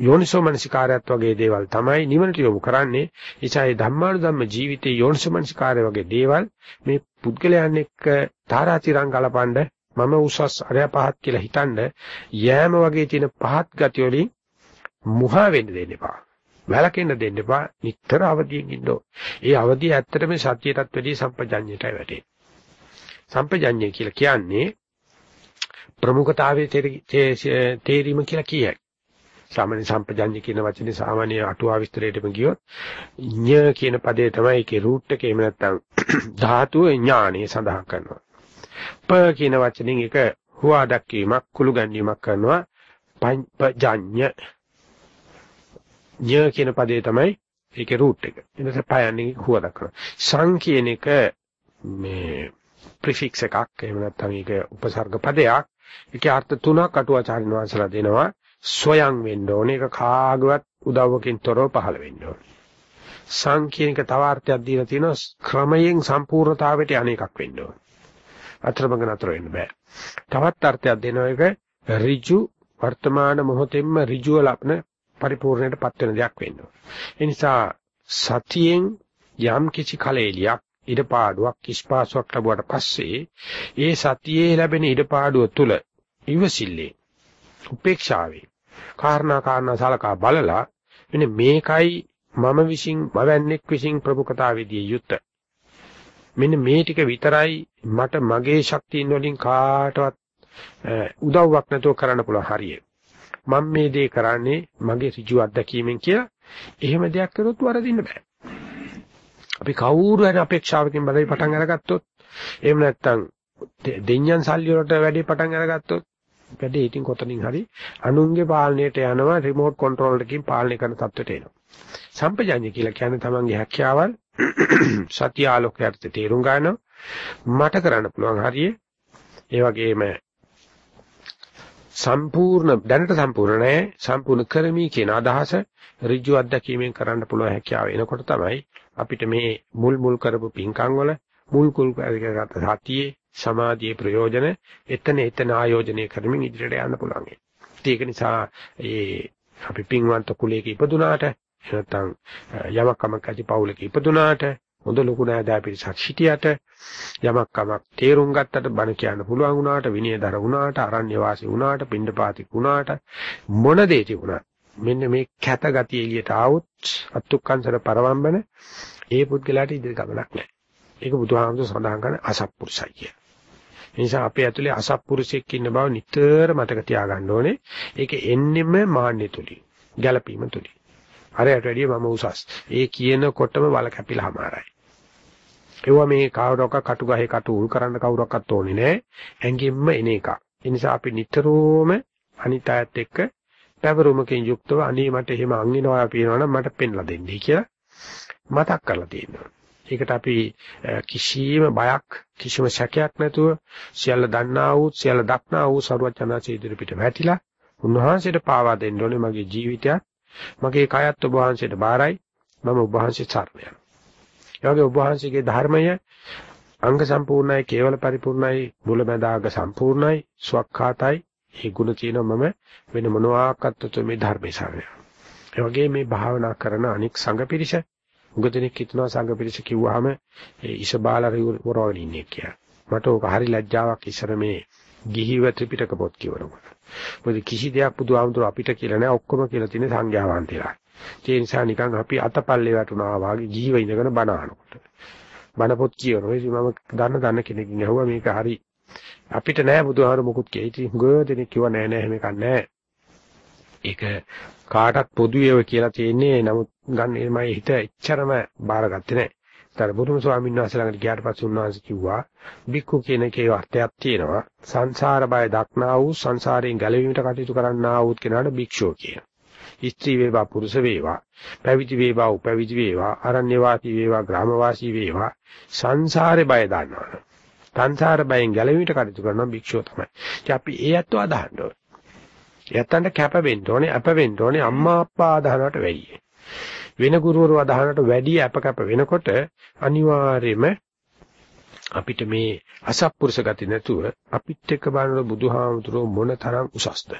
යෝනිසෝ මනසිකාරයත් වගේ දේවල් තමයි නිවනට යොමු කරන්නේ. එචා ඒ ධම්මානුධම්ම ජීවිතේ යෝනිසෝ මනසිකාරය වගේ දේවල් මේ පුද්ගලයන් එක්ක තාරාතිරං ගලපඬ මම උසස් අරය පහත් කියලා හිතනද යෑම වගේ තියෙන පහත් ගති වලින් මුහා වෙන්න දෙන්න එපා. වැළකෙන්න දෙන්න එපා. නිතර අවදියෙන් ඉන්න ඕන. ඒ අවදිය ඇත්තටම සත්‍යයටත් වැඩිය සම්පජඤ්ඤයටයි වැටෙන්නේ. සම්පජඤ්ඤය කියලා කියන්නේ ප්‍රමුඛතාවයේ තේරීම කියලා කියයි. සාමාන්‍ය සම්පජඤ්ඤ කියන වචනේ සාමාන්‍ය අටුවා විස්තරයටම ගියොත් ඤ කියන පදේ තමයි ඒකේ රූට් එක එහෙම නැත්නම් ධාතුව ඥානය සඳහන් කරනවා. ප කියන වචنين එක හුවා දක්වීමක් කුළු ගැනීමක් කරනවා පඤ්ඤ ඤ කියන පදේ තමයි ඒකේ රූට් එක. එතකොට පයන්නේ හුවා දක්වනවා. සං කියන එක මේ ප්‍රිෆික්ස් එකක් එහෙම නැත්නම් ඒක උපසර්ග පදයක්. ඒකේ අර්ථ තුනක් අටුවාචාරින් වහන්සලා දෙනවා. සොයන් වෙන්න ඕනේ. ඒක කාගවත් උදව්වකින් තොරව පහළ වෙන්න ඕනේ. සංකීර්ණක තව අර්ථයක් දීලා තියෙනවා ක්‍රමයෙන් සම්පූර්ණතාවයට අනේකක් වෙන්න ඕනේ. අතරමඟ නතර වෙන්න බෑ. තවත් අර්ථයක් දෙනවා එක ඍජු වර්තමාන මොහොතෙන්ම ඍජුව ලබන පරිපූර්ණයටපත් වෙන දෙයක් වෙන්න ඕනේ. ඒ නිසා සතියෙන් යම් කිසි කලෙලියක් ඉඩපාඩුවක් කිස්පාසුවක් ලැබුවට පස්සේ ඒ සතියේ ලැබෙන ඉඩපාඩුව තුල ඉවසිල්ලේ උපේක්ෂාවේ කාරණා කාරණා සලකා බලලා මෙන්න මේකයි මම විසින් මවන්නේක් විසින් ප්‍රමුඛතාවේදී යුත් මෙන්න මේ ටික විතරයි මට මගේ ශක්තියින් වලින් කාටවත් උදව්වක් නැතුව කරන්න පුළුවන් හරිය. මම මේ දේ කරන්නේ මගේ ඍජු අත්දැකීමෙන් කියලා එහෙම දෙයක් කරොත් වරදින්න බෑ. අපි කවුරු හරි අපේක්ෂාවකින් බලයි පටන් අරගත්තොත් එහෙම නැත්නම් දෙඤ්ඤන් සල්ලි වලට වැඩි පටන් අරගත්තොත් වැඩි ඉතින් කොතනින් හරි අනුන්ගේ පාලනයට යනවා රිමෝට් කන්ට්‍රෝල් එකකින් පාලනය කරන තත්ත්වයට එනවා. සම්පජාඤ්ඤ කියලා කියන්නේ තමන්ගේ හැකියාවල් සත්‍ය ආලෝකයට තේරුම් ගන්නවා මට කරන්න පුළුවන් හරිය ඒ වගේම සම්පූර්ණ දැනට සම්පූර්ණ නැහැ සම්පූර්ණ කරමි කියන අදහස ඍජු අත්දැකීමෙන් කරන්න පුළුවන් හැකියාව එනකොට තමයි අපිට මේ මුල් මුල් කරපු පින්කම් වල මුල් කුල් කරගත්ත සතියේ සමාධියේ ප්‍රයෝජන එතන එතන ආයෝජනය කරමින් ඉදිරියට යන්න පුළුවන්. ඒක නිසා ඒ අපි පින්වන්ත කුලයක ඉපදුනාට නැත්නම් යමක් කමක් ඇති පවුලක ඉපදුනාට හොඳ ලොකු නෑදෑ පිරිසක් හිටියට යමක් කමක් තේරුම් ගත්තට බණ කියන්න පුළුවන් වුණාට විනයදර වුණාට අරණ්‍ය වාසී වුණාට පින්ඩපාතික වුණාට මොන දේ තිබුණත් මෙන්න මේ කැත ගතිය එළියට ආවොත් අත්ුක්කංශර පරවම්බන ඒ පුද්ගලයාට ඉදිරි ගමනක් නැහැ. ඒක බුදුහාමුදුර සඳහන් කරන අසත්පුරුෂයි කිය. ඒ නිසා අපේ ඇතුලේ අසත්පුරුෂයෙක් ඉන්න බව නිතර මතක තියාගන්න ඕනේ. ඒක එන්නෙම මාන්නය තුලින්, ගැළපීම තුලින්. අරයට වැඩිය මම උසස්. ඒ කියනකොටම වල කැපිලාමාරයි. ඒවා මේ කවුරක් කටු ගහේ කටු උල් කරන්න කවුරක්වත් ඕනේ නැහැ. ඇඟින්ම එන එක. ඒ නිසා අපි නිතරම අනිත් අයත් එක්ක පැවරුමකින් යුක්තව අනේ මට එහෙම අංගිනවා පිනවනම් මට පෙන්ලා දෙන්නයි කියලා මතක් කරලා තියෙනවා. ඒකට අපි කිසිම බයක් කිසිම සැකයක් නැතුව සියල්ල දන්නා වූ සියල්ල දක්නා වූ සරුවචනාචි ඉදිරිපිට වැටිලා උන්වහන්සේට පාවා දෙන්න ඕනේ මගේ ජීවිතයත්. මගේ කයත් ඔබ වහන්සේට බාරයි. මම ඔබ වහන්සේ සරණ යනවා. ඒ වගේ ඔබ වහන්සේගේ ධර්මය අංග සම්පූර්ණයි කේවල පරිපූර්ණයි මුලැමැදාග සම්පූර්ණයි සුවක්ඛාතයි ඒ ගුණ තියෙනවා මම වෙන මොනවාක්වත් මේ ධර්මයේ සරණ ඒ වගේ මේ භාවනා කරන අනික් සංඝ පිරිස උගදෙනෙක් හිතනවා සංඝ පිරිස කිව්වහම ඒ ඉස බාලා වරවගෙන ඉන්නේ කියලා. මට ඕක හරි ලැජ්ජාවක් ඉස්සර මේ ගිහිව ත්‍රිපිටක පොත් කියවනකොට. මොකද කිසි දෙයක් බුදුහාමුදුර අපිට කියලා නෑ ඔක්කොම කියලා තියෙන සංඥාවන්තලා. ඒ නිසා නිකන් අපි අතපල්ලේ වැටුණා වගේ ජීව ඉඳගෙන බණ අහනකොට. බණ පොත් කියනවා. ඉතින් මම දන්න දන්න කෙනකින් ඇහුවා මේක හරි අපිට නෑ බුදුහාමුදුර මොකුත් කිය. ඉතින් ගොඩ දෙනෙක් කිව්වා නෑ නෑ එහෙම එකක් නෑ. ඒක කාටත් පොදුයේව කියලා තියෙන්නේ. නමුත් ගන්න මම හිත එච්චරම බාරගත්තේ නෑ. ඊට බුදුම ස්වාමීන් වහන්සේ ළඟට ගියාට පස්සේ උන්වහන්සේ කිව්වා බික්කු කියන එකේ අර්ථයක් තියෙනවා. සංසාර බය දක්නා වූ සංසාරයෙන් ගැලවීමට කටයුතු කරන්නා වූ කෙනාට භික්ෂුව කියන. ස්ත්‍රී වේවා පුරුෂ වේවා පැවිදි වේවා උපැවිදි වේවා අරණ්‍ය වාසී වේවා ග්‍රාම වාසී වේවා සංසාරේ බය දන්නවා. සංසාර බයෙන් ගැලවීමට කටයුතු කරන භික්ෂුව තමයි. ඉතින් අපි ඒ අත්ව අදහන්න ඕනේ. එයත්න්ට කැප වෙන්න ඕනේ, අප වෙන්න ඕනේ අම්මා අප්පා අදහනට වැඩියි. වෙන ගුරුවරු අදහනට වැඩි අප කැප වෙනකොට අනිවාර්යයෙන්ම අපිට මේ අසත්පුරුෂ ගති නැතුව අපිත් එක්ක බලන බුදුහාමුදුරුවෝ මොන තරම් උසස්ද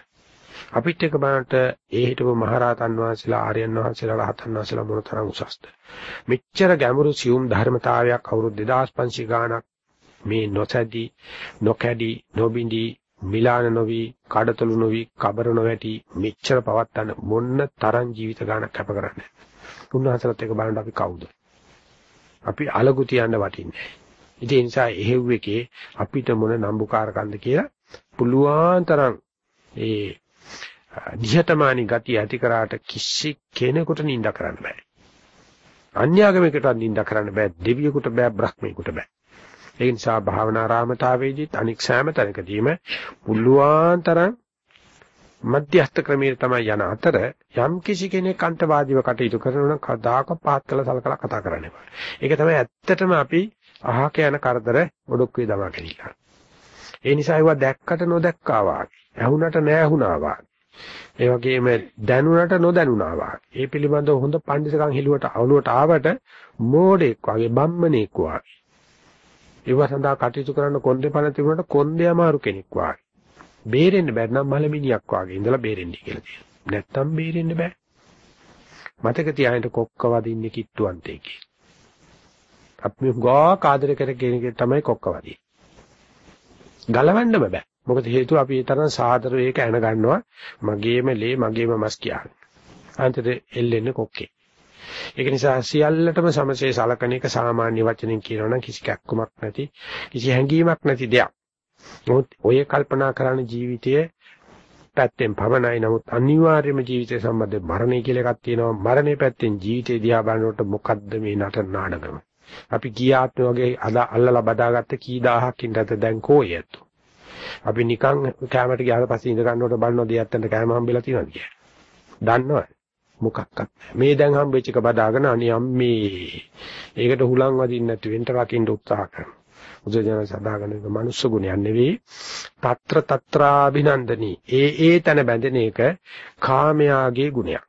අපිත් එක්ක බලනට ඒ හිටපු මහරහතන් වහන්සේලා ආර්යයන් වහන්සේලා රහතන් වහන්සේලා මොන තරම් උසස්ද මෙච්චර ගැඹුරු සියුම් ධර්මතාවයක් අවුරුදු 2500 ගාණක් මේ නොසැදී නොකැඩි නොබිඳි මිලාන නොවි කඩතලු නොවි කබර නොවැටි මෙච්චර පවත්තන මොන්න තරම් ජීවිත ගාණක් කැප කරන්නේ. උන්වහන්සේලාත් එක බලන්න අපි කවුද? අපි අලගු තියන්න වටින්නේ ඉතින් ඒ නිසා එහෙව් එකේ අපිට මොන නම්බුකාරකම්ද කියලා පුළුවන් තරම් ඒ නිහතමානී ගතිය ඇති කරාට කිසි කෙනෙකුට නිඳ කරන්න බෑ. අන්‍යාගමිකටවත් නිඳ කරන්න බෑ දෙවියෙකුට බෑ බ්‍රහ්මයෙකුට බෑ. ඒ නිසා භාවනා රාමතාවේදීත් අනික් සෑම තැනකදීම පුළුවන් තරම් මධ්‍යස්ථ ක්‍රමයේ තමයි යන අතර යම් කිසි කෙනෙක් අන්තවාදීව කටයුතු කරනවා නම් කදාක පහත් කළ සලකලා කතා කරන්න එපා. ඒක තමයි ඇත්තටම අපි අහක යන කරදර ඔඩොක්කුවේ දමා ගැනීම. ඒ නිසා ඒවා දැක්කට නොදැක්කා වාගේ, ඇහුණට නැහැ වාගේ. ඒ වගේම දැනුණට නොදැනුණා වාගේ. ඒ පිළිබඳව හොඳ පඬිසකම් හිලුවට අවුලුවට ආවට මෝඩෙක් වාගේ, බම්මණෙක් වාගේ. ඒව සඳහා කටයුතු කරන්න කොන්දේ පණ තිබුණාට කොන්දේ අමාරු කෙනෙක් වාගේ. බේරෙන්න බැරි නම් මලමිනියක් වාගේ ඉඳලා බේරෙන්නේ කියලා කියනවා. නැත්තම් බේරෙන්න බෑ. මතක තියාගන්න කොක්ක වදින්නේ කිට්ටුවන්තේ කියලා. අපි ගා කාදර කර කෙනෙක් තමයි කොක්ක වදින්නේ. ගලවන්නම බෑ. මොකද හේතුව අපි ඒ තරම් සාදර ඒක ඇන ගන්නවා මගේම ලේ මගේම මස් කියන්නේ. අන්තිමට එල්ලෙන්නේ කොක්කේ. ඒක නිසා සියල්ලටම සමසේ සලකන එක සාමාන්‍ය වචනෙන් කියනවනම් කිසි කැක්කමක් නැති කිසි හැඟීමක් නැති දෙයක්. මොකද ඔය කල්පනා කරන ජීවිතයේ පැත්තෙන් පමණයි නමුත් අනිවාර්යයෙන්ම ජීවිතය සම්බන්ධ මරණය කියලා එකක් තියෙනවා. මරණය පැත්තෙන් ජීවිතය දිහා බලනකොට මොකද්ද මේ නටන නාඩගම? අපි ගිය ආත්ම වගේ අද අල්ලලා බදාගත්ත කී දහහක් ඉඳලා දැන් කෝයැත්තු. අපි නිකන් කැමරට ගියාට පස්සේ ඉඳ ගන්නකොට බලනවා දෙයත්තන්ට කැම හම්බෙලා තියෙනවද කියලා. දන්නවද? මොකක්වත් මේ දැන් හම්බෙච්ච එක බදාගෙන අනේ අම්මේ. ඒකට හුලං වදින්න නැති වෙන්න රකින්න උත්සාහ කරනවා. බුදුජානක සදාගෙන එක මනුස්ස ගුණයක් නෙවෙයි. తත්‍ර తත්‍රාභිනන්දනී. ඒ ඒ තන බැඳෙන එක කාමයාගේ ගුණයක්.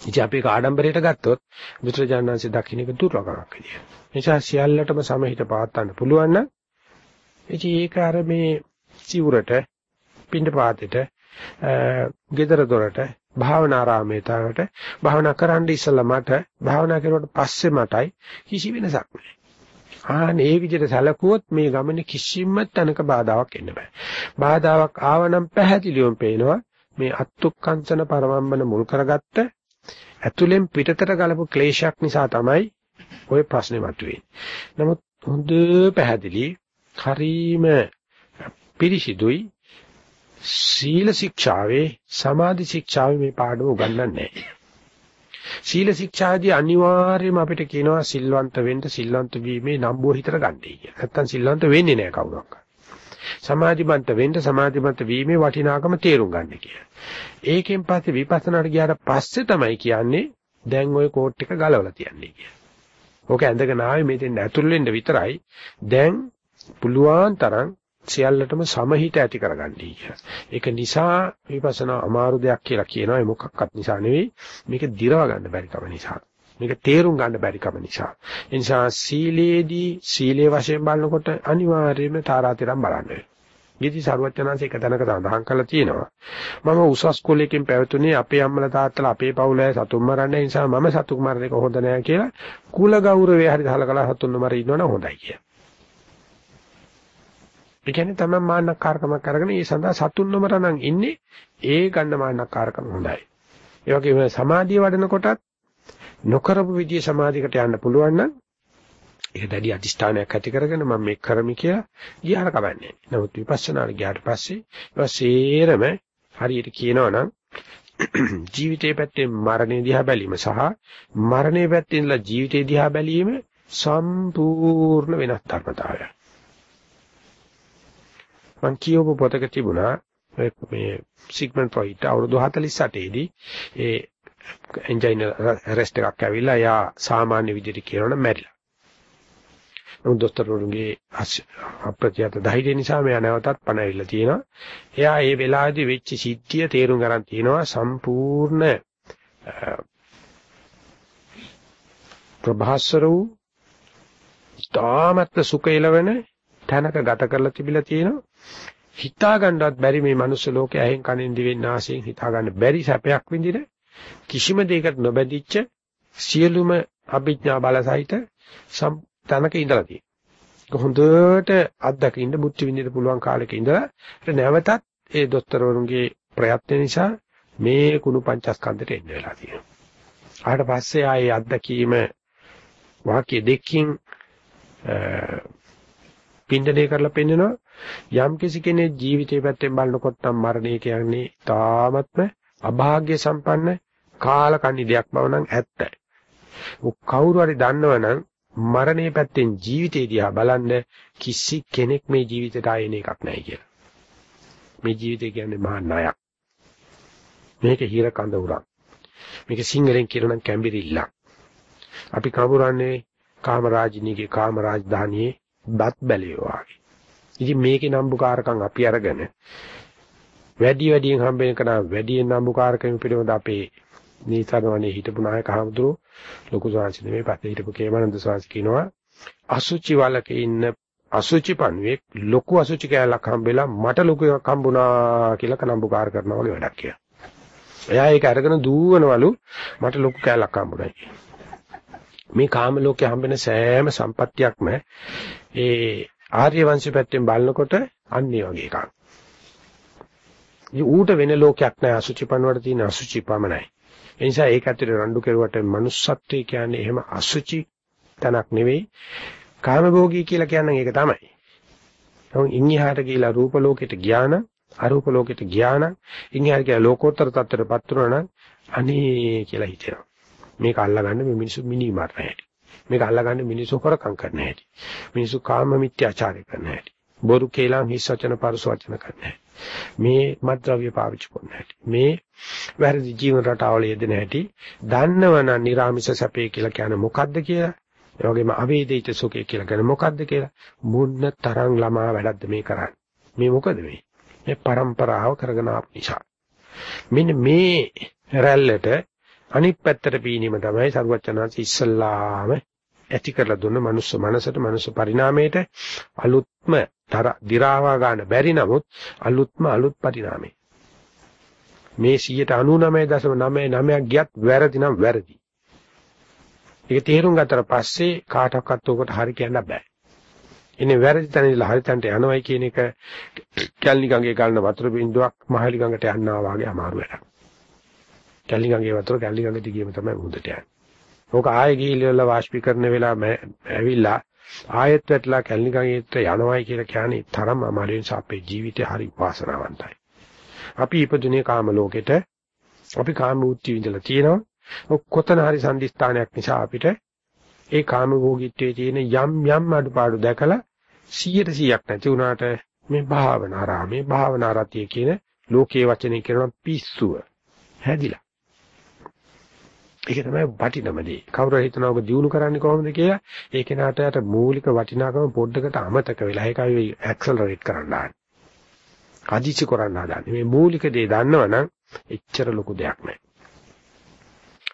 ඉතින් අපි ආඩම්බරයට ගත්තොත් බුදුජානනාංශය දකින්න එක දුර්ලභමක් විදියට. නිසා සියල්ලටම සමහිත පාත්තන්න පුළුවන් නම් ඉතින් ඒක අර මේ සිවුරට පින්ඩ පාතේට ගෙදර දොරට භාවනාරාමයේට භාවනා කරන්න ඉස්සලා මට භාවනා කරුවට පස්සේ මටයි කිසි වෙනසක් නැහැ. ආන් ඒ විදිහට සැලකුවොත් මේ ගමනේ කිසිම තැනක බාධාවක් එන්න බෑ. බාධාවක් ආවනම් පැහැදිලිවම පේනවා මේ අත්ත්ුක්කංශන පරමම්බන මුල් කරගත්ත ඇතුලෙන් පිටතට ගලපු ක්ලේශයක් නිසා තමයි ওই ප්‍රශ්නේ මතුවෙන්නේ. නමුත් හොඳ පැහැදිලි හරීම පිරිසිදුයි සීල ශික්ෂාවේ සමාධි ශික්ෂාවේ මේ පාඩම උගන්වන්නේ නැහැ. සීල ශික්ෂාදී අනිවාර්යයෙන්ම අපිට කියනවා සිල්වන්ත වෙන්න සිල්වන්ත වීමේ නම්බුව හිතට ගන්නයි කියලා. නැත්තම් සිල්වන්ත වෙන්නේ නැහැ කවුරක්වත්. සමාධිමන්ත වෙන්න සමාධිමන්ත වීමේ වටිනාකම තේරුම් ගන්න කියලා. ඒකෙන් පස්සේ විපස්සනාට ගියාට පස්සේ තමයි කියන්නේ දැන් ওই කෝට් එක ගලවලා තියන්නේ කියලා. ඕක ඇඳගෙන ආවේ මෙතෙන් ඇතුල් වෙන්න විතරයි. දැන් පුළුවන් තරම් සියල්ලටම සමහිත ඇති කරගන්නයි කියලා. ඒක නිසා විපස්සනා අමාරු දෙයක් කියලා කියනවා. ඒ මොකක්වත් නිසා නෙවෙයි. මේක දිරව ගන්න බැරි කම නිසා. මේක තේරුම් ගන්න බැරි කම නිසා. ඒ නිසා සීලේදී සීලේ වශයෙන් බලනකොට අනිවාර්යයෙන්ම තාරාතිරම් බලන්න වෙනවා. ඊටි සරුවචනාංශ එක තැනක සඳහන් කරලා තියෙනවා. මම උසස් කුලයකින් පැවතුනේ අපේ අම්මලා තාත්තලා අපේ පවුලේ සතුන් මරන්නේ නිසා මම සතුන් මරන එක හොඳ නෑ කියලා කුල ගෞරවය හරි සලකලා සතුන් මර ඉන්නවනම් හොඳයි කියලා. ඒ කියන්නේ තමයි මාන්නකාරකමක් අරගෙන ඒ සඳහා සතුන් නොමරනම් ඉන්නේ ඒ ගන්න මාන්නකාරකම හොඳයි. ඒ වගේම සමාධිය වඩනකොටත් නොකරපු විදිය සමාධියකට යන්න පුළුවන් නම් ඒක දැඩි අදිෂ්ඨානයක් ඇති කරගෙන මම මේක කරමි කියලා ගියාට කවන්නේ. නමුත් විපස්සනාට ගියාට පස්සේ ඒවා සේරම හරියට කියනවනම් ජීවිතේ පැත්තේ මරණය දිහා බැලීම සහ මරණය පැත්තේ ඉඳලා ජීවිතේ දිහා බැලීම සම්පූර්ණ වෙනස් ධර්මතාවයක්. මම කියවපු පොතක තිබුණා මේ සිග්මන්ඩ් ෆ්‍රොයිඩ් අවුරුදු 48 දී ඒ එන්ජයින් රෙස්ට් එකක් ඇවිල්ලා එයා සාමාන්‍ය විදිහට කියනවනම් මැරිලා. නමුත් දොස්තරවරුන්ගේ අප්‍රත්‍යත ධෛර්යය නිසා මෙයා නැවතත් පණ ඇවිල්ලා තියෙනවා. එයා ඒ වෙලාවේදී වෙච්ච සිද්ධිය තේරුම් ගන්න තියෙනවා සම්පූර්ණ ප්‍රභාස්වර වූ තාමත් සුඛ එළවෙන තැනක ගත කරලා තිබිලා තියෙනවා. හිතා ගන්නවත් බැරි මේ මනුස්ස ලෝකයේ ඇහෙන් කනෙන් දිවෙන් නාසයෙන් හිතා ගන්න බැරි සැපයක් විඳින කිසිම දෙයකට නොබැඳිච්ච සියලුම අභිඥා බලසහිත තැනක ඉඳලා තියෙනවා. හොඳට අත්දකින්න බුද්ධ විඳින්න පුළුවන් කාලෙක ඉඳලා නැවතත් ඒ දොස්තරවරුන්ගේ ප්‍රයත්න නිසා මේ කුණු පංචස්කන්ධයට එන්න වෙලා තියෙනවා. ආට පස්සේ ආයේ අත්දැකීම වාක්‍ය දෙකකින් පින්ඩණය කරලා පෙන්නනවා යම් කිසි කෙනෙක් ජීවිතේ පැත්තෙන් බලනකොට නම් මරණය කියන්නේ තාමත්ම අභාග්‍ය සම්පන්න කාලකන්ණි දෙයක් බව නම් ඇත්තයි. කවුරු හරි දන්නවනම් මරණය පැත්තෙන් ජීවිතේ දිහා බලන්න කිසි කෙනෙක් මේ ජීවිතයට ආයෙන එකක් නැහැ කියලා. මේ ජීවිතය කියන්නේ මහා ණයක්. මේක හිර කඳ උරක්. මේක සිංහලෙන් කියනනම් කැම්බිරිල්ලක්. අපි කවුරුන්නේ කාමරාජිනීගේ කාමරාජධානියේ බත් බැලියෝ වගේ. ඉතින් මේකේ නම්බුකාරකම් අපි අරගෙන වැඩි වැඩියෙන් හම්බෙන කෙනා වැඩියෙන් නම්බුකාරකම් පිළිබඳ අපේ නීතරවනේ හිටපු නායක හමුදුරු ලොකු ශාස්ත්‍රි නෙමෙයි පස්සේ හිටපු කේමනන්ද ශාස්ත්‍රි කියනවා අසුචි වලක ඉන්න අසුචි පණුවෙක් ලොකු අසුචි කෑල්ලක් හම්බෙලා මට ලොකු එකක් හම්බුණා කියලා කනම්බුකාර කරනවා වගේ වැඩක් කියලා. එයා ඒක අරගෙන දූවනවලු මට ලොකු කෑල්ලක් හම්බුණා කියලා. මේ කාම ලෝකයේ හම්බෙන සෑම සම්පත්තියක්ම ඒ ආර්ය වංශ පැත්තෙන් බලනකොට අන්නේ වගේ එකක්. ඌට වෙන ලෝකයක් නැහැ අසුචි පණුවට තියෙන අසුචි පමණයි. ඒ නිසා ඒක ඇතුලේ රණ්ඩු කෙරුවට manussත්වයේ කියන්නේ එහෙම අසුචි තනක් නෙවෙයි. කාමභෝගී කියලා කියන්නේ ඒක තමයි. නමුත් ඉන්හිහාට කියලා රූප ලෝකෙට ගියාන අරූප ලෝකෙට ගියාන ඉන්හිහාට කියලා ලෝකෝත්තර තත්ත්වයටපත් වුණා නම් අනේ කියලා හිතෙනවා. මේක අල්ලගන්න මේ මිනිස්සු මිනි මරන හැටි. මේක අල්ලගන්න මිනිස්සු හොරකම් කරන හැටි. මිනිස්සු කාම මිත්‍යාචාරය කරන හැටි. බොරු කේලම් හිස් වචන පරස වචන කරන හැටි. මේ මත්ද්‍රව්‍ය පාවිච්චි කරන හැටි. මේ වැරදි ජීවන රටාවල යෙදෙන හැටි දන්නවනම් නිර්ාමිෂ සැපේ කියලා කියන්නේ මොකද්ද කියලා ඒ වගේම අවේදිත සුඛය කියලා කියන්නේ මොකද්ද කියලා මුන්න තරම් ළමා වැඩක්ද මේ කරන්නේ මේ මොකද මේ මේ પરම්පරාව කරගෙන ආපු නිසා මෙන්න මේ රැල්ලට අනිත් පැත්තට පීනීම තමයි සරුවචනාංශ ඉස්සල්ලාම ඇති කරලා දුන්න මනුස්ස මනසට මනුස්ස පරිණාමයට අලුත්ම තර දිරාවා ගන්න බැරි නමුත් අලුත්ම අලුත් පරිණාමය මේ 99.99ක් ගියත් වැරදි නම් වැරදි. ඒක තේරුම් ගත්තට පස්සේ කාටවත් උකට හරි කියන්න බෑ. ඉන්නේ වැරදි තැන ඉඳලා හරි තැනට යනවයි කියන එක කැලණි ගඟේ ගලන වතුර බින්දුවක් මහලි ගඟට යනවා වගේ අමාරු වැඩක්. කැලණි ගඟේ වතුර කැලණි ගඟ දිගේම තමයි මුහුදට යන්නේ. ඕක ආයෙ ගිහිල්ලා වාෂ්පීකරණ වෙලා ඇවිල්ලා ආයෙත් වැටලා කැලණි ගඟේට යනවයි කියලා කියන්නේ තරම් අමාරු නිසා අපේ ජීවිතේ හරි වාසනාවන්තයි. අපි ඉපදුනේ කාම ලෝකෙට අපි කාම මුක්ති විඳලා තියෙනවා. කොතන හරි සම්දිස්ථානයක් නිසා අපිට ඒ කාම භෝගීත්වයේ තියෙන යම් යම් අඩුපාඩු දැකලා 100ට 100ක් නැති වුණාට මේ භාවනාරාමේ භාවනාරතිය කියන ලෝකයේ වචනේ කරන පිස්සුව හැදිලා. ඒක තමයි වටිනම දේ. කවුරු හිතනවා ඔබ දිනු කරන්නේ කොහොමද කියලා ඒ කෙනාට යට මූලික වටිනාකම පොඩ්ඩකට අමතක වෙලා ඒකයි ඇක්සලරේට් කරන්න ආන්නේ. අදිචි කරන්න හදන්නේ. මේ මූලික දේ දන්නවනම් එච්චර ලොකු දෙයක් නෑ.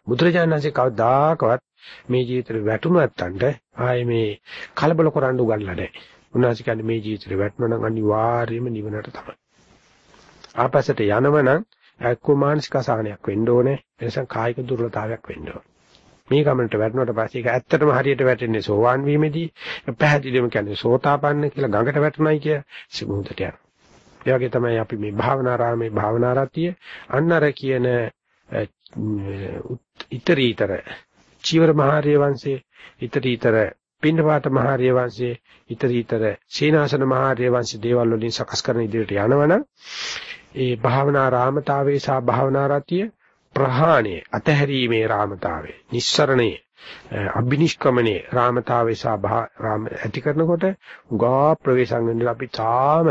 බුදුරජාණන්සේ කවදාකවත් මේ ජීවිතේ වැටුණු නැත්තන්ට ආයේ මේ කලබල කරන්න උගන්ලා නැහැ. උන්වහන්සේ කියන්නේ මේ ජීවිතේ වැටුණා නම් අනිවාර්යයෙන්ම නිවනට තමයි. ආපස්සට යනවනම් එක්කෝ මානසික අසහනයක් වෙන්න ඕනේ. එනිසා කායික දුර්වලතාවයක් වෙන්න ඕනේ. මේ ගමනට වැටුණාට පස්සේ ඒක ඇත්තටම හරියට වැටෙන්නේ සෝවාන් වීමේදී පැහැදිලිවම කියන්නේ සෝතාපන්න කියලා ගඟට වැටුණයි කිය සිමුහුදට යනවා. ඒ වගේ තමයි අපි මේ භාවනාරාමේ භාවනාරතිය අන්නර කියන ඉතරීතර චීවර මහාරිය වංශයේ ඉතරීතර පින්නපාත මහාරිය වංශයේ ඉතරීතර සීනාසන මහාරිය වංශයේ දේවල් වලින් සකස් කරන ඉදිරියට යනවනම් ඒ භාවනා රාමතාවේ සහ භාවනා රතිය ප්‍රහාණය අතහැරීමේ රාමතාවේ නිස්සරණේ අබිනිෂ්ක්‍මණේ රාමතාවේ සහ රාම ඇති කරනකොට උගා ප්‍රවේශම් වෙන්න අපි තාම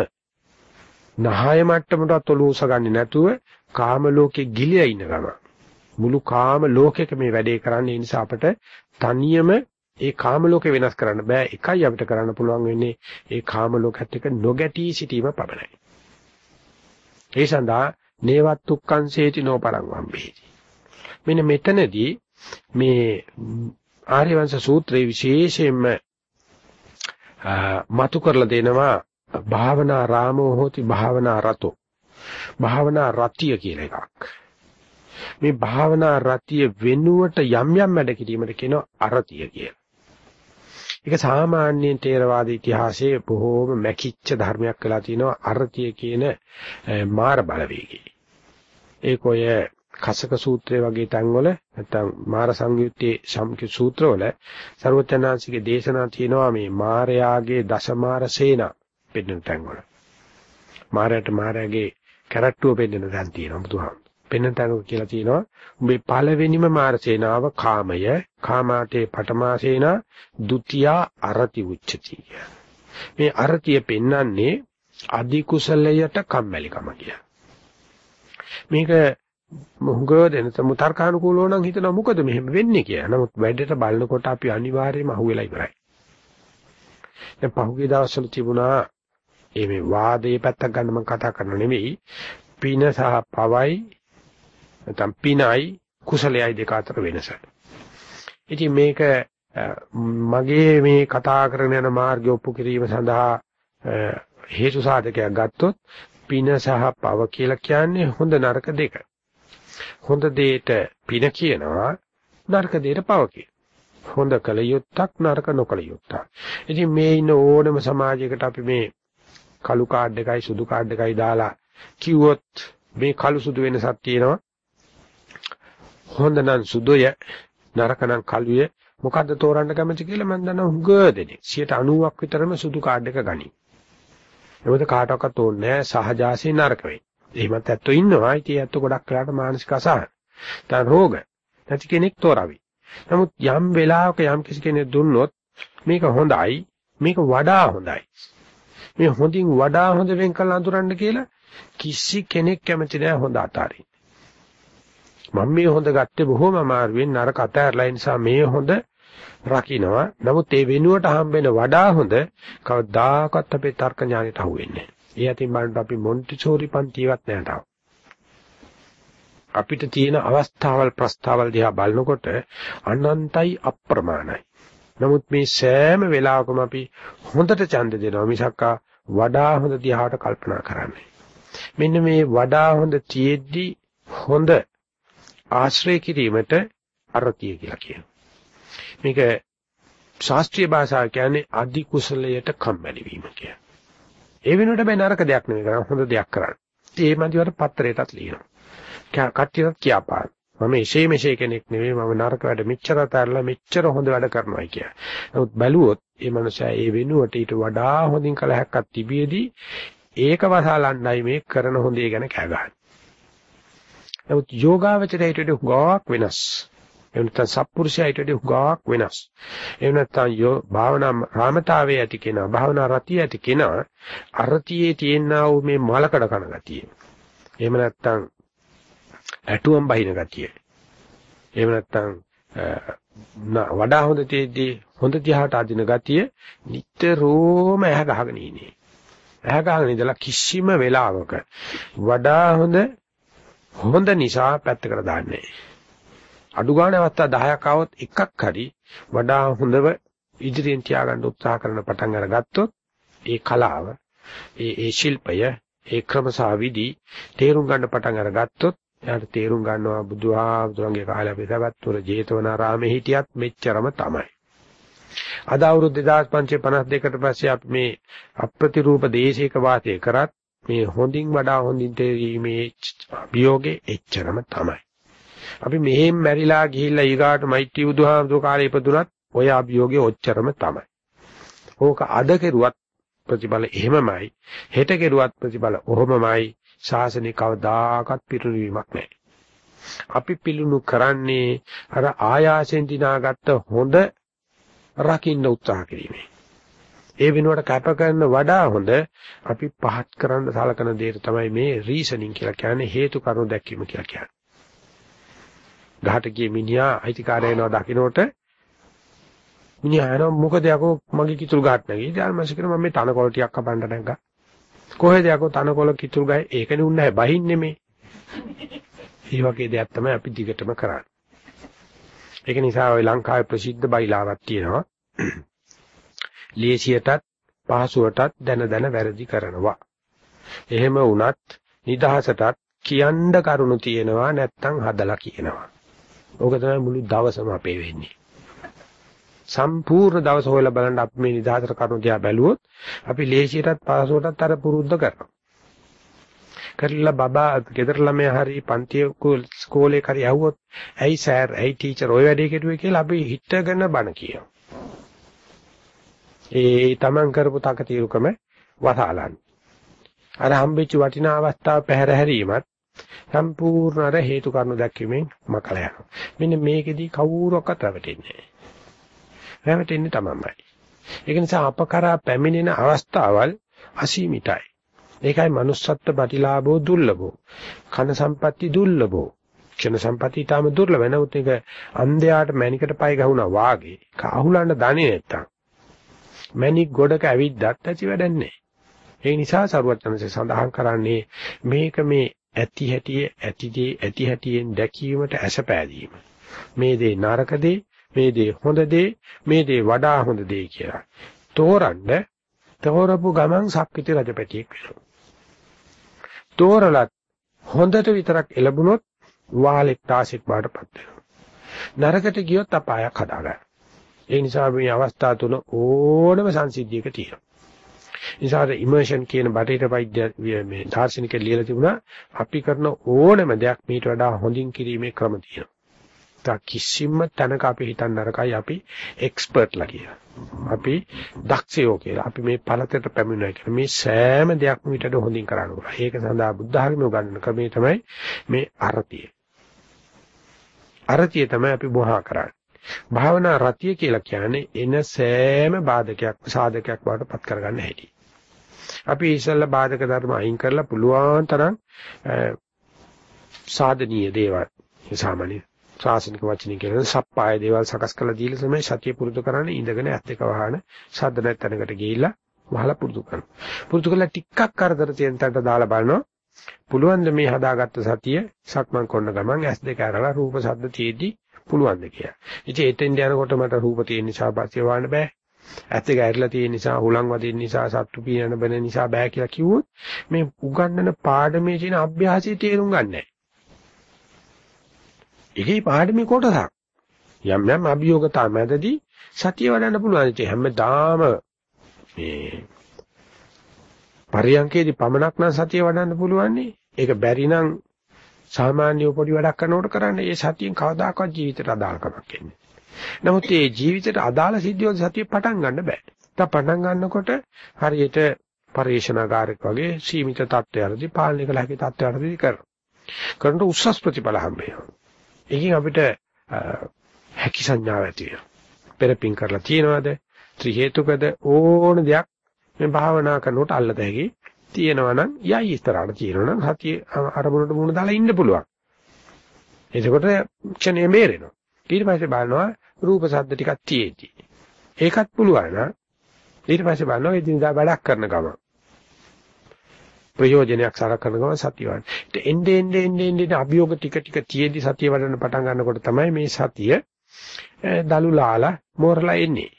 නහය මට්ටමටත් ඔලුව උසගන්නේ නැතුව කාම ලෝකේ ගිලිලා ඉන්න ගම. මුළු කාම ලෝකෙක මේ වැඩේ කරන්නේ. නිසා අපට තනියම ඒ කාම ලෝකේ වෙනස් කරන්න බෑ. එකයි අපිට කරන්න පුළුවන් වෙන්නේ ඒ කාම ලෝකත් එක්ක නොගැටී සිටීම පමණයි. ඒ සඳහා නේවත් උක්කංසේති නෝපරං වම්බේති. මෙන්න මෙතනදී මේ ආර්යවංශ සූත්‍රයේ විශේෂයෙන්ම මතු කරලා දෙනවා භාවනා රාමෝ හෝති භාවනා රතෝ. භාවනා රතිය කියලා එකක්. මේ භාවනා රතිය වෙනුවට යම් යම් වැඩ කිරීමට කියනවා අරතිය කියලා. ඒක සාමාන්‍යයෙන් තේරවාද ඉතිහාසයේ බොහෝම මැකිච්ච ධර්මයක් වෙලා තිනවා අර්ථය කියන මාර බලවේගය. ඒක ඔය කසක සූත්‍රය වගේ තැන්වල නැත්නම් මාර සංයුත්තේ සම්කි සූත්‍රවල ਸਰවචනාංශිකේ දේශනා තියෙනවා මේ මාරයාගේ දසමාර සේනා පෙන්නන තැන්වල. මාරයට මාරයාගේ කැරට්ටුව පෙන්නන තැන් තියෙනවා බුදුහාම. පෙන්නන තැන කියලා තියෙනවා උඹේ පළවෙනිම මාර සේනාව කාමය කාමාතේ පඨමා සේනා ဒ ුතියා අරති උච්චති මේ අරතිය පෙන්වන්නේ අදි කුසලයට කම්මැලිකම කිය. මේක මුහුගව දෙන තම තර්කානුකූලව නම් හිතනවා මොකද මෙහෙම වෙන්නේ කියලා. නමුත් වැඩට බලනකොට අපි අනිවාර්යයෙන්ම අහුවෙලා ඉවරයි. දැන් පහුගිය දවස්වල තිබුණා මේ වාදයේ පැත්තක් ගන්න මම කතා කරන නෙවෙයි පින සහ පවයි නැත්නම් පිනයි කුසලයයි දෙක අතර වෙනස. ඉතින් මේක මගේ මේ කතා කරන යන මාර්ගය ඔප්පු කිරීම සඳහා හේතු සාධකයක් ගත්තොත් පින සහ පව කියලා කියන්නේ හොඳ නරක දෙක. හොඳ දෙයට පින කියනවා නරක දෙයට පව කියනවා. හොඳ කල යුත්තක් නරක නොකල යුත්තක්. ඉතින් මේ ඉන්න ඕනම සමාජයකට අපි මේ කළු කාඩ් එකයි සුදු කාඩ් එකයි දාලා කිව්වොත් මේ කළු සුදු වෙනසක් තියෙනවා. හොඳ නම් සුදුය නරක නම් කළුය මොකද්ද තෝරන්න කැමති කියලා මම දන්නවා හුඟ දෙනෙක් 90ක් විතරම සුදු කාඩ් එක ගනි. ඒකද කාටවත් ඕනේ සහජාසී නරක වෙයි. එහෙමත් ඇත්තෝ ඉන්නවා. ඉතින් ඇත්තෝ ගොඩක් වෙලාට මානසික අසහන. දැන් රෝග නැති කෙනෙක් තෝරાવી. නමුත් යම් වෙලාවක යම් කිසි කෙනෙක් දුන්නොත් මේක හොඳයි මේක වඩා හොඳයි. මේ හොඳින් වඩා හොඳ වෙන් කළ අඳුරන්න කියලා කිසි කෙනෙක් කැමති නැහැ හොඳ අතාරින්න. මම මේ හොඳ ගත්තේ බොහොම අමාරුවෙන් නරක අතහැරලා නිසා මේ හොඳ රකින්නවා. නමුත් ඒ වෙනුවට හම්බෙන වඩා හොඳ කවදාකවත් අපේ තර්ක ඥානෙට අහු වෙන්නේ නැහැ. ඒ අතින් බලන්න අපි මොන්ටිසෝරි පන්තිවත් නැහැ අපිට තියෙන අවස්ථාවල් ප්‍රස්තාවල් දිහා බලනකොට අනන්තයි අප්‍රමාණයි. නමුත් මේ සෑම වෙලාවකම අපි හොඳට ඡන්ද දෙනවා මිසක් වඩා හොඳ දිහාට කල්පනා කරන්නේ. මෙන්න මේ වඩා හොඳ තියෙද්දි හොඳ ආශ්‍රය කිරීමට අරතිය කියලා කියනවා. මේක ශාස්ත්‍රීය භාෂාව කියන්නේ අධි කුසලයට කම්මැලි වීම කියන. ඒ වෙනුවට බෑ නරක දෙයක් නෙවෙයි කරන්නේ හොඳ දෙයක් කරන්න. ඒ මන්දිවට පත්‍රයටත් ලියනවා. කට්ටියට කියපාන. මම එසේ මෙසේ කෙනෙක් නෙවෙයි මම නරක වැඩ මෙච්චර තරලා මෙච්චර හොඳ වැඩ කරනවා කිය. නමුත් බැලුවොත් මේ මනුස්සයා ඒ වෙනුවට ඊට වඩා හොඳින් කළ හැක්කක් තිබියදී ඒක වසාලන්නයි මේ කරන හොඳේ ගැන කෑ ගහන්නේ. නමුත් යෝගාවචරයට ගොඩක් වෙනස්. එහෙම නැත්නම් සත්පුරුෂයාට වඩා හුඟක් වෙනස්. එහෙම නැත්නම් යෝ භාවනා රාමතාවයේ ඇති කෙනා, භාවනා රතිය ඇති කෙනා අරතියේ තියෙනා වූ මේ මලකඩ කන ගතිය. එහෙම නැත්නම් ඇටුවම් බහින ගතිය. එහෙම නැත්නම් වඩා හොඳ තේද්දී හොඳ දිහාට අදින ගතිය නිතරම ඇහ ගහගෙන ඉන්නේ. ඇහ ගහගෙන ඉඳලා කිසිම වෙලාවක වඩා හොඳ හොඳ නිසා පැත්තකට දාන්නේ අඩු ගන්න අවස්ථා 10ක් આવොත් එකක් හරි වඩා හොඳව ඉදිරියෙන් තියාගන්න උත්සාහ කරන පටන් අරගත්තොත් ඒ කලාව ඒ ඒ ශිල්පය ඒ ක්‍රමසාවිදි තේරුම් ගන්න පටන් අරගත්තොත් එයාට තේරුම් ගන්නවා බුදුහාමුදුරන්ගේ කාලේ අපි සවැත්තුර ජේතවනාරාමේ හිටියත් මෙච්චරම තමයි. අද අවුරුදු 2552කට පස්සේ අපි මේ අප්‍රතිරූප දේශයක වාසය කරත් මේ හොඳින් වඩා හොඳින් තේරීමේ අභියෝගේ එච්චරම තමයි. අපි මෙහෙම මැරිලා ගිහිල්ලා ඊගාට මෛත්‍රී බුදුහාමුදුර කාලේ ඉපදුනත් ඔය අභියෝගේ ඔච්චරම තමයි. ඕක අද කෙරුවත් ප්‍රතිඵල එහෙමමයි. හෙට කෙරුවත් ප්‍රතිඵල ඔහොමමයි. ශාසනික කවදාකවත් පිරුණීමක් නැහැ. අපි පිළුණු කරන්නේ අර ආයාසෙන් දිනාගත්ත හොඳ රකින්න උත්සාහ කිරීමේ. ඒ වෙනුවට කැප කරන වඩා හොඳ අපි පහත් කරන්න සලකන දේ තමයි මේ රීසනින් කියලා කියන්නේ හේතු කාරණා දැක්වීම කියලා කියන්නේ. ගහට ගිය මිනිහා අයිතිකාරය වෙනවා දකින්නට මිනිහා යනවා මොකද යකෝ මගේ කිතුල් ගහට නැගී. ඊට පස්සේ කියනවා මම මේ තනකොළ ටිකක් කපන්න නැග්ගා. කොහෙද යකෝ තනකොළ කිතුල් ගහේ ඒකනේ උන්නේ නැහැ බහින්නේ මේ. මේ වගේ දෙයක් තමයි අපි දිගටම කරන්නේ. ඒක නිසා ওই ලංකාවේ ප්‍රසිද්ධ බයිලාවක් තියෙනවා. ලේසියටත් පහසුවටත් දැන දැන වැරදි කරනවා. එහෙම වුණත් නිදහසටත් කියන්න කරුණු තියෙනවා නැත්තම් හදලා කියනවා. ඕක තමයි මුළු දවසම අපේ වෙන්නේ. සම්පූර්ණ දවස හොයලා බලන්න අපි මේ නිදහසට කරුණු දිහා බැලුවොත් අපි ලේසියටත් පහසුවටත් අර පුරුද්ද කරනවා. කරලා බබා ගෙදර ළමයා හරි පන්තිය ස්කෝලේ හරි ඇහුවොත් ඇයි සර් ඇයි ටීචර් ඔය වැඩේ කෙරුවේ කියලා අපි හිතගෙන බණ කියනවා. ඒ තමන් කරපු තකතිරුකම වසාලන්නේ. අර හම්බෙච්ච වටිනා අවස්ථාව පැහැර හැරීමත් සම්පූර්ණ අර හේතු කාරණා දැක්වීමෙන් මකල යනවා. මෙන්න මේකෙදි කවුරක්වත් රැවටෙන්නේ නැහැ. රැවටෙන්නේ තමන්මයි. ඒක නිසා අපකරා පැමිණෙන අවස්ථාවල් අසීමිතයි. ඒකයි manussත්ත්ව ප්‍රතිලාභෝ දුර්ලභෝ. කන සම්පatti දුර්ලභෝ. ක්ෂණ සම්පatti ඊටම දුර්ලභ වෙනවුත් ඒක අන්ධයාට මණිකට පය ගහුණා වාගේ. කහුලන්න දන්නේ නැත්තම්. මණික් ගොඩක ඇවිද්දත් ඇති වැඩන්නේ. ඒ නිසා සරුවචනසේ සඳහන් කරන්නේ මේක මේ ඇති හැටියේ ඇතිදී ඇති හැටියෙන් දැකීමට ඇසපෑදීම. මේ දේ නරක දේ, මේ දේ හොඳ දේ, මේ දේ වඩා හොඳ දේ කියලා. තෝරන්න තෝරපු ගමන් සක්විති රජපැටියෙක් වෙනවා. තෝරලත් හොඳට විතරක් එළඹුණොත් වාලෙක් තාසෙක් බාටපත් වෙනවා. නරකට ගියොත් අපායක් හදාගන්න. ඒ නිසා මේ අවස්ථා තුන ඕනම සංසිද්ධියක තියෙනවා. නිසා ඉමර්ෂන් කියන බටේට වෛද්‍ය මේ දාර්ශනික ලියලා තිබුණා අපි කරන ඕනම දෙයක් මීට වඩා හොඳින් කිරීමේ ක්‍රම තියෙනවා. තා කිසිම තැනක අපි හිතන්න නරකයි අපි එක්ස්පර්ට්ලා කියලා. අපි දක්ෂයෝ කියලා. අපි මේ පළතට පැමිණුණා කියලා. මේ සෑම දෙයක්ම ඊටට හොඳින් කරන්න ඕන. ඒක සඳහා බුද්ධ ධර්මය උගන්වන ක්‍රමය තමයි මේ අරතිය. අරතිය තමයි අපි බොහා කරන්නේ. භාවනා රතිය කියලා කියන්නේ එන සෑම බාධකයක් සාධකයක් බවට පත් කරගන්න හැටි. අපි ඉස්සෙල්ලා බාධක ධර්ම අයින් කරලා පුළුවන් තරම් සාධනීය දේවල් සාමාන්‍ය ශාසනික වචනින් කියන සප්පාය දේවල් සකස් කරලා දීලා තමයි සතිය පුරුදු කරන්නේ ඉඳගෙන ඇත් එක වහන ශබ්ද නැත්නකට ගිහිල්ලා වහලා පුරුදු කරනවා. පුරුදු කරලා ටිකක් කරදර තියෙන තැනට දාලා බලනවා. පුළුවන් ද මේ හදාගත්ත සතිය සක්මන් කරන ගමන් ඇස් දෙක අරලා රූප ශබ්ද තියෙද්දි පුළුවන් ද කියලා. ඉතින් එතෙන් යනකොට මට රූප තියෙන නිසා පස්සේ වහන්න බෑ. ඇත්ත එක ඇරිලා තියෙන නිසා හුලං වදින නිසා සත්තු පියන බැන නිසා බෑ කියලා කිව්වොත් මේ උගන්වන පාඩමේ තියෙන අභ්‍යාසය තේරුම් ගන්නෑ. ඒකේ පාඩමේ කොටසක්. යම් යම් අභියෝගතා මැදදී සතිය වඩන්න පුළුවන්. ඒ හැමදාම මේ පරියන්කේදී පමණක් නම් සතිය වඩන්න පුළුවන්නේ. ඒක බැරි නම් සාමාන්‍ය පොඩි වැඩක් කරනකොට කරන්නේ ඒ සතියෙන් කවදාකවත් ජීවිතයට අදාළකමක් එන්නේ. නමුත් මේ ජීවිතයට අදාළ සිද්ධියෝද සතිය පටන් ගන්න බෑ. දැන් පටන් ගන්නකොට හරියට පරිේශනාකාරයක් වගේ සීමිත තත්ත්වයකදී පාලනය කළ හැකි තත්ත්වයකදී කරනවා. කරනකොට උස්සස් ප්‍රතිඵල හම්බ වෙනවා. ඒකෙන් අපිට හැකි සංඥාව ඇති වෙනවා. පෙරපින් කරලා තියනවාද? ත්‍රි හේතුකද ඕන දෙයක් මේ භාවනා කරනකොට අල්ලත හැකි තියෙනවා නම් යයි ඉස්සරහට තියෙනවා නම් සතිය අරමුණට මුණ දාලා ඉන්න පුළුවන්. එතකොට ක්ෂණය මේරෙනවා. ඊට පස්සේ බලනවා රූප ශබ්ද ටිකක් තියෙති. ඒකත් පුළුවන් නම් ඊට පස්සේ බලනවා එදිනදා වැඩක් කරන ගම. ප්‍රයෝජනයක් සලකන ගම සතිය වඩන. එන්නේ එන්නේ එන්නේ එන්නේ අභියෝග ටික ටික තියෙදි සතිය වඩන්න පටන් ගන්නකොට තමයි මේ සතිය දලුලාලා මෝරලා එන්නේ.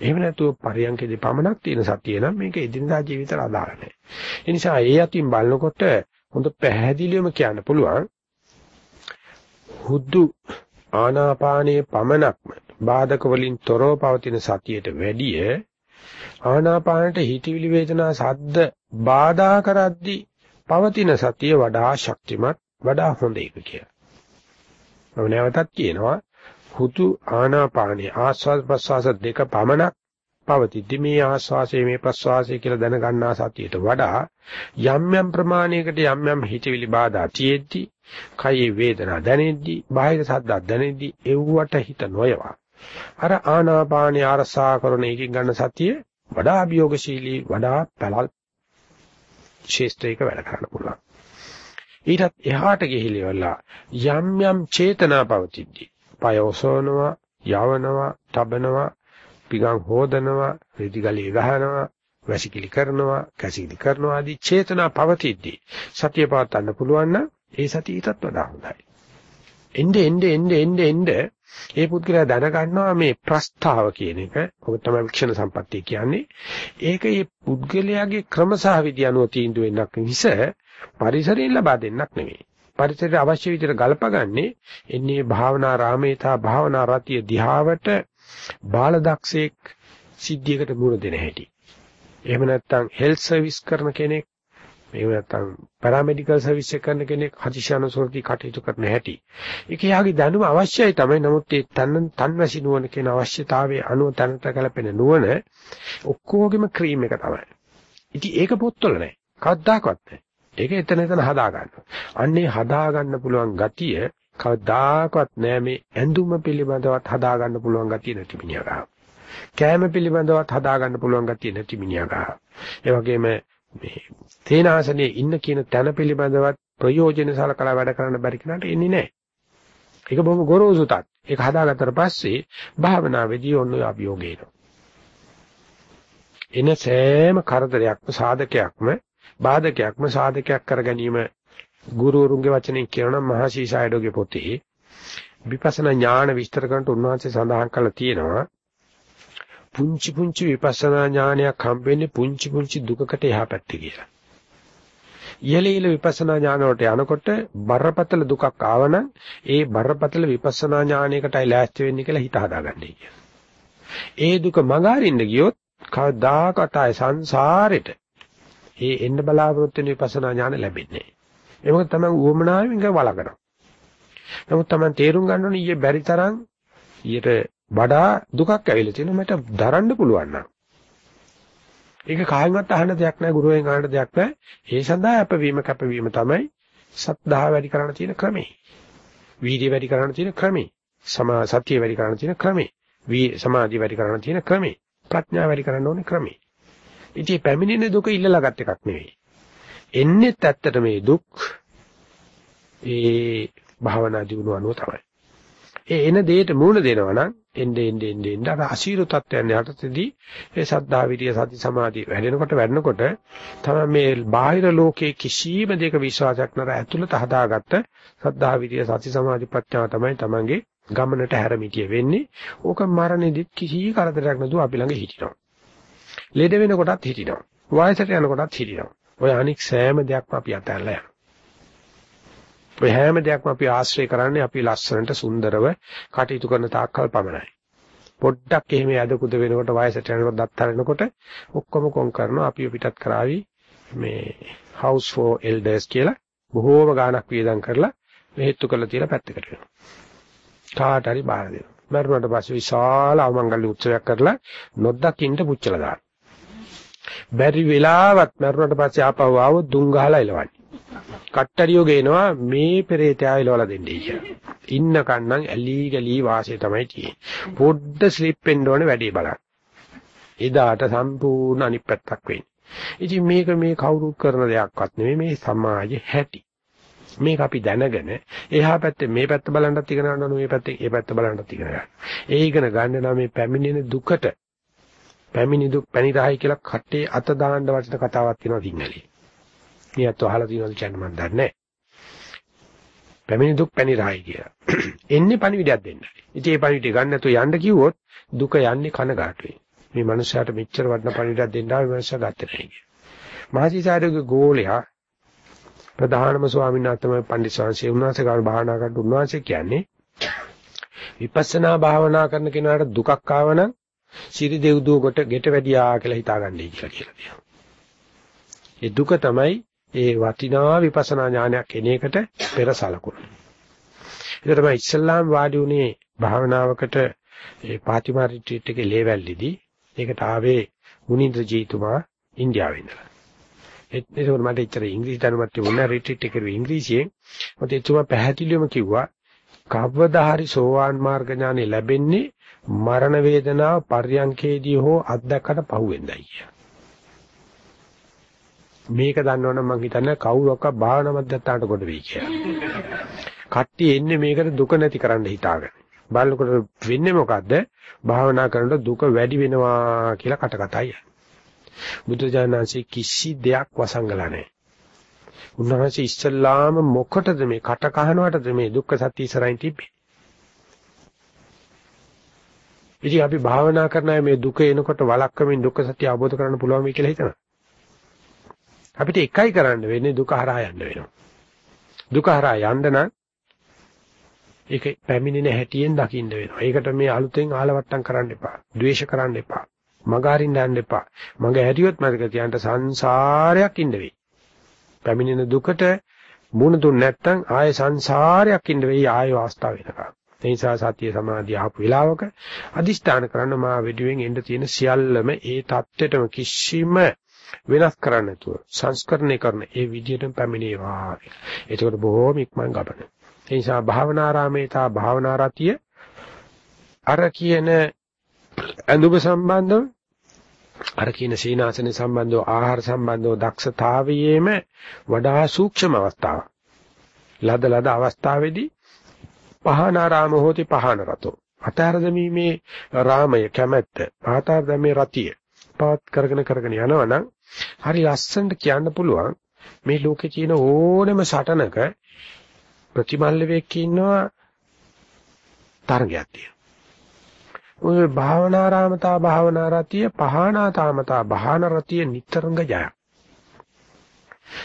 එහෙම නැතුව පරියන්කේදී පමණක් තියෙන සතිය නම් මේක එදිනදා ජීවිතයට අදාළ නැහැ. ඒ නිසා ඒ අතින් බලනකොට හොඳ පැහැදිලිවම කියන්න පුළුවන් හුදු ආනාපානයේ පමණක්ම බාධක වලින් තොරව පවතින සතියට වැඩිය ආනාපානට හිතවිලි වේදනා සද්ද බාධා කරද්දී පවතින සතිය වඩා ශක්තිමත් වඩා හොඳ එක කියලා. මම නැවතත් කියනවා හුදු ආනාපානයේ. ආස්වාද ප්‍රස්වාස දෙක පමණක් පවතිද්දි මේ ආස්වාසය මේ ප්‍රස්වාසය කියලා දැනගන්නා සතියට වඩා යම් යම් ප්‍රමාණයකට යම් යම් හිතවිලි බාධා තියෙද්දි කයේ වේදනා දැනෙද්දි බාහිර සද්දක් දැනෙද්දි එව්වට හිත නොයවා. අර ආනාපානිය අරසා කරන එකකින් ගන්න සතිය වඩා අභියෝගශීලී වඩා පළල් ශේෂ්ත්‍රයක වැඩ කරන්න පුළුවන්. ඊටත් එහාට ගිහිලිවලා යම් යම් චේතනා පවතිද්දි පය ඔසවනවා, යවනවා, තබනවා, පිගම් හොදනවා, රෙදිගලිය ගහනවා, වැසිකිලි කරනවා, කැසිකිලි කරනවා ආදී චේතනා පවතිද්දී සතිය පවත්වන්න පුළුවන් නම් ඒ සතිය ඊටත් වඩා හොඳයි. එnde ende ende ende ende ඒ පුද්ගලයා දැනගන්නවා මේ ප්‍රස්තාව කියන එක. ඔබ තමයි වික්ෂණ සම්පත්තිය කියන්නේ. ඒක මේ පුද්ගලයාගේ ක්‍රමසහ විදි අනුව තීන්දුව වෙනක් මිස පරිසරයෙන් ලබා දෙන්නක් නෙවෙයි. පරිසරයට අවශ්‍ය විදිහට ගලපගන්නේ එන්නේ භාවනා රාමේතා භාවනා රතිය දිහාවට බාලදක්ෂයෙක් සිද්ධියකට මුණ දෙන හැටි. එහෙම නැත්නම් හෙල්ත් සර්විස් කරන කෙනෙක් එහෙම නැත්නම් පැරාමෙඩිකල් සර්විස් එක කරන කෙනෙක් හදිසියනුසෝති කටයුතු කරන හැටි. ඒක යාගේ දැනුම අවශ්‍යයි තමයි. නමුත් ඒ තන් තන්වැසි නුවණ කියන අවශ්‍යතාවයේ අනුව තනට කලපෙන නුවණ ඔක්කොගෙම ක්‍රීම් එක තමයි. ඉතින් ඒක පොත්වල නැහැ. කවදාකවත් නැහැ. ඒක එතන එතන හදා ගන්නවා. අන්නේ හදා ගන්න පුළුවන් ගතිය කවදාකවත් නෑ මේ ඇඳුම පිළිබඳවත් හදා ගන්න පුළුවන් ගතිය නැති මිනිහා ගාව. කෑම පිළිබඳවත් හදා ගන්න පුළුවන් ගතිය නැති මිනිහා ගාව. ඒ වගේම මේ තේනාසනේ ඉන්න කියන තැන පිළිබඳවත් ප්‍රයෝජන සලකලා වැඩ කරන්න බැරි කෙනාට එන්නේ නැහැ. ඒක බොහොම ගොරෝසු තත්. ඒක හදාගත්තට පස්සේ භාවනාවේදී ඔන්න ඔය අභියෝගය එනවා. එන සෑම කරදරයක්ම සාධකයක්ම බාධකයක්ම සාධකයක් කර ගැනීම ගුරුවරුන්ගේ වචනෙන් කියනවා මහා ශීසායඩෝගේ පොතේ විපස්සනා ඥාන විස්තර කරනට උන්වහන්සේ සඳහන් කළා තියෙනවා පුංචි පුංචි විපස්සනා ඥානයක් හම්බෙන්නේ පුංචි පුංචි දුකකට එහා පැත්තේ කියලා. ඉහළ විපස්සනා ඥාන වලට යනකොට බරපතල දුකක් ආවනම් ඒ බරපතල විපස්සනා ඥානයකටයි ලෑස්ති වෙන්නේ කියලා හිත හදාගන්නයි කියන්නේ. ඒ දුක මගහරින්න ගියොත් කවදාකවත් ආය සංසාරෙට ඒ එන්න බලාපොරොත්තු වෙන විපස්සනා ඥාන ලැබෙන්නේ නැහැ. ඒක තමයි උවමනාවෙන් එක වළකනවා. නමුත් තමයි තේරුම් ගන්න ඕනේ ඊයේ බැරි තරම් ඊට වඩා දුකක් ඇවිල්ලා තියෙනවා මට දරන්න පුළුවන් නම්. ඒක කායිමත් අහන්න දෙයක් නැහැ ගුරුවෙන් අහන්න දෙයක් නැහැ. ඒ සඳහා අපවීම කැපවීම තමයි සත්‍දාහ වැඩි කරන්න තියෙන ක්‍රමේ. වීර්ය වැඩි කරන්න තියෙන ක්‍රමේ. සමා සතිය වැඩි කරන්න තියෙන ක්‍රමේ. වී සමාධිය වැඩි කරන්න තියෙන ක්‍රමේ. ප්‍රඥාව වැඩි කරන්න ඕනේ ක්‍රමේ. ඉතින් පැමිණෙන දුක ඉල්ලලා ගත් එකක් නෙවෙයි. එන්නේත් ඇත්තට මේ දුක් ඒ භාවනා දිනුව අනුව තමයි. ඒ එන දෙයට මූණ දෙනවා නම් එnde ende ende ende අර අසීරු තත්ත්වයන් යටතේදී ඒ සද්ධා විරිය සති සමාධි වැඩෙනකොට වැඩනකොට තමයි මේ බාහිර ලෝකයේ කිසිම දෙයක විශ්වාසයක් නැර ඇතුළත හදාගත්ත සද්ධා විරිය සති සමාධි ප්‍රඥාව තමයි තමන්ගේ ගමනට හැරමිටිය වෙන්නේ. ඕක මරණෙදිත් කිසි කරදරයක් නැතුව අපි ළඟ හිටිනවා. ලෙඩ වෙනකොටත් හිටිනවා. වයසට යනකොටත් හිටිනවා. ඔය අනික් සෑම දෙයක්ම අපි අතහැරලා යනවා. ඔය හැම දෙයක්ම අපි ආශ්‍රය කරන්නේ අපි ලස්සනට සුන්දරව කටයුතු කරන තාක්කල් පමණයි. පොඩ්ඩක් එහෙම යදකුද වෙනකොට වයසට යනකොට දත් හරිනකොට ඔක්කොම කොන් කරනවා අපි පිටත් කරાવી මේ house for elders කියලා බොහෝම ගාණක් වියදම් කරලා මෙහෙත්තු කරලා තියලා පැත්තකට වෙනවා. කාට හරි බාර දෙනවා. මරුණට පස්සේ විශාල අවමංගල්‍ය උත්සවයක් කරලා නොදකින්න පුච්චලා දානවා. බැරි වෙලාවත් මරුණට පස්සේ ආපහු ආවොත් දුම් ගහලා එලවන්නේ. කට්ටරියෝ ගේනවා මේ පෙරේතයා එලවලා දෙන්නේ කියලා. ඉන්න කන්නම් ඇලි ගලි වාසිය තමයි තියෙන්නේ. පොඩ්ඩ ස්ලිප් වෙන්න ඕනේ වැඩේ බලන්න. එදාට සම්පූර්ණ අනිත් පැත්තක් වෙන්නේ. ඉතින් මේක මේ කවුරුත් කරන දෙයක්වත් නෙමෙයි මේ සමාජයේ හැටි. මේක අපි දැනගෙන එහා පැත්තේ මේ පැත්ත බලන්නත් ඉගෙන ගන්න ඕනේ මේ පැත්තේ ඒ පැත්ත බලන්නත් ඉගෙන ගන්න. ඒ ඉගෙන ගන්න නම් මේ පැමිණෙන දුකට පැමිණි දුක් පැනිරහයි කියලා කටේ අත දාන්න වටින කතාවක් තියෙනවා සිංහලේ. ඊයත් අහලා තියෙනවද කියන්න මම දන්නේ නැහැ. පැමිණි දුක් පැනිරහයි කියලා. එන්නේ පණිවිඩයක් දෙන්නයි. ඉතින් මේ පණිවිඩය ගන්න නැතුව යන්න කිව්වොත් දුක යන්නේ කනගාටුවේ. මේ මනුස්සයාට මෙච්චර වටින පණිවිඩයක් දෙන්න ආවේ මනුස්සයා ගත්තේ නැහැ කියලා. මහසිසාරගේ ගෝලයා ප්‍රධානම ස්වාමීන් වහන්සේ තමයි පණ්ඩිත ස්වාමීන් උන්වහන්සේ කාට භාවනා කරන්න උන්වහන්සේ කියන්නේ විපස්සනා භාවනා කරන කෙනාට දුකක් ආවනම් සිරි දෙව්දුව කොට ගෙට වැඩියා කියලා හිතාගන්නයි කියලා කියලා තියෙනවා. ඒ දුක තමයි ඒ වටිනා විපස්සනා ඥානයක් එන එකට පෙර සලකුණ. ඒක තමයි ඉස්ලාම් වාඩි උනේ භාවනාවකට ඒ පාතිමා රිට්‍රීට් එකේ ලේවැල්ලිදී ඒකට ආවේ මුනින්ද්‍ර ජීතුමා ඉන්දියාවේ ඉඳලා. ඒකෝර මට එච්චර ඉංග්‍රීසි දැනුමක් තිබුණා රිට්‍රීට් එකේ ඉංග්‍රීසියෙන්. මොකද එතුමා පැහැදිලිවම කිව්වා කවදා හරි සෝවාන් මාර්ග ඥානෙ ලැබෙන්නේ මරණ වේදනාව පර්යංකේදී හෝ අත්දැකකට පහුවෙන්දයි කිය. මේක දන්නවනම් මං හිතන්නේ කවුරක්වත් භාවනා මධ්‍යස්ථානට කොට වෙයි කියලා. කට්ටිය එන්නේ මේකට දුක නැති කරන්න හිතාගෙන. බලනකොට වෙන්නේ මොකද්ද? භාවනා කරනකොට දුක වැඩි වෙනවා කියලා කට කතයි. බුදුජානනාංශේ කිසි දෙයක් වසංගලා නැහැ. උන්වහන්සේ ඉස්සල්ලාම මොකටද මේ කට කහනවටද මේ දුක්ඛ සත්‍ය ඉස්සරහින් තිබ්බේ? ඉතින් අපි භාවනා කරන අය මේ දුක එනකොට වළක්වමින් දුක්ඛ සත්‍ය අවබෝධ කරගන්න පුළුවන් වෙයි කියලා හිතනවා. අපිට එකයි කරන්න වෙන්නේ දුක හරහා යන්න වෙනවා. දුක හරහා යන්න නම් ඒක පැමිණෙන හැටියෙන් දකින්න වෙනවා. ඒකට මේ අලුතෙන් ආලවට්ටම් කරන්න එපා. ද්වේෂ කරන්න එපා. මග අරින්න යන්න එපා. මග හැටියොත් මතක තියාගන්න සංසාරයක් ඉන්න වෙයි. පැමිණෙන දුකට මුණ දුන්න නැත්නම් ආයේ සංසාරයක් ඉන්න වෙයි ආයේ අවස්ථාව වෙනකම්. ඒ නිසා සතිය සමාධිය ආපු වෙලාවක අදිෂ්ඨාන කරන්න මා වෙඩුවෙන් එන්න තියෙන සියල්ලම ඒ தත්ත්වෙටම කිසිම වෙනස් කරන්න නැතුව සංස්කරණය කරන ඒ විදිහටම පැමිණේවා. ඒකට බොහෝම ඉක්මන් ගබන. ඒ නිසා භාවනාරාමේ තා භාවනාරතිය අර කියන ඇඳුම සම්බන්ධව අර කියන සීනාසන සම්බන්ධව ආහාර සම්බන්ධව දක්ෂතාවයේම වඩා සූක්ෂම අවස්ථාවක්. ලද ලද අවස්ථාවේදී පහනාරාම හෝති පහන රතෝ. අතර දැමීමේ රාමය කැමැත්ත, පාතාර දැමීමේ රතිය පවත් කරගෙන කරගෙන යනවනම් හරි ලස්සනට කියන්න පුළුවන් මේ ලෝකේ තියෙන ඕනෑම සටනක ප්‍රතිමල්ලෙක් ඉන්නවා තරගයක් තියෙනවා. ඔය භාවනාරාමතා භාවනාරතිය පහනාතාමතා භානරතිය නිතරංග ජය.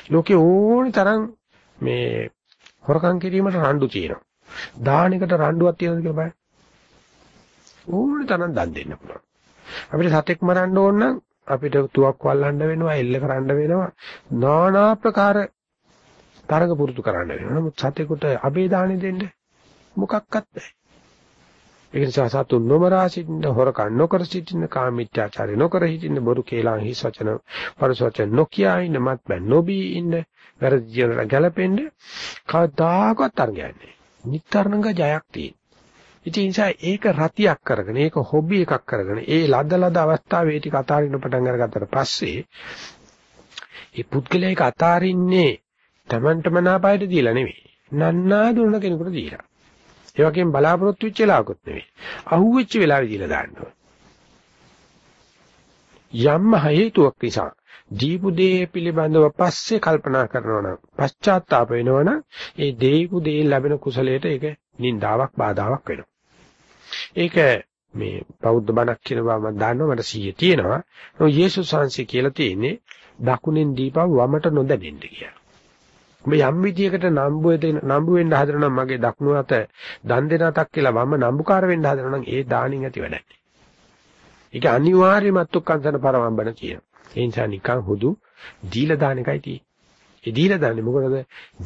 ලෝකේ ඕනි තරම් මේ හොරකම් කිරීමට රණ්ඩු තියෙනවා. දාහනයකට රණ්ඩුවක් තියෙනවද කියලා බලන්න. ඕනි තරම් දන් දෙන්න පුළුවන්. අපිට සතෙක් මරන්න ඕන නම් අපිට තුවක් වල්ලන්න වෙනවා, එල්ල කරන්න වෙනවා, নানা ප්‍රකාර තරග පුරුදු කරන්න වෙනවා. නමුත් සතෙකුට අබේ දාහනෙ දෙන්න මොකක්වත් නැහැ. ඒ නිසා සතුන් නොමරා සිටින්න හොරකම් නොකර සිටින්න කාමීත්‍යාචාරය නොකර හිටින්න බොරු කේලම් හිස් වචන පරස වචන නොකියා ඉන්න මත්බැ නොබී ඉන්න වැරදි ජීවිතය ගැලපෙන්න කවදාකවත් අරගන්නේ නිතරංග ජයක් තියෙන. ඉතින් නිසා ඒක රතියක් කරගෙන ඒක හොබි එකක් කරගෙන ඒ ලද ලද අවස්ථාවේ ටික අතාරින්න පටන් අරගත්තට පස්සේ ඒ පුද්ගලයා ඒක අතාරින්නේ Tamanට මනාපයට දීලා නෙවෙයි. නන්නා දුන්න කෙනෙකුට දීලා. ඒ වගේම බලාපොරොත්තු වෙච්ච වෙලාවකුත් නෙවෙයි. අහුවෙච්ච වෙලාවෙ දීලා දාන්න යම් හේතුවක් නිසා දීපු දේ පිළිබඳව පස්සේ කල්පනා කරනවා නම් පශ්චාත්තාප වෙනවා නම් ඒ දීපු දේ ලැබෙන කුසලයට ඒක නින්දාවක් බාධාවක් වෙනවා. ඒක මේ බෞද්ධ බණක් කියන බව මම දන්නවා මට සීය තියෙනවා. නෝ යේසුස් වහන්සේ කියලා තියෙන්නේ දකුණෙන් දීපව වමට නොදැනෙන්න කියලා. ඔබ යම් විදියකට නම්බු නම්බු වෙන්න හදනවා නම් මගේ දකුණු අත දන් දෙන අතක් කියලා වම නම්බුකාර වෙන්න හදනවා නම් ඒ දානින් ඇති වැඩක්. ඒක අනිවාර්යයෙන්ම අත්ුක්කන්තන පරවම්බන කියන. ඒ නිසා නිකන් හුදු දීලා දාන එකයි තියෙන්නේ. ඒ දීලා දාන්නේ මොකටද?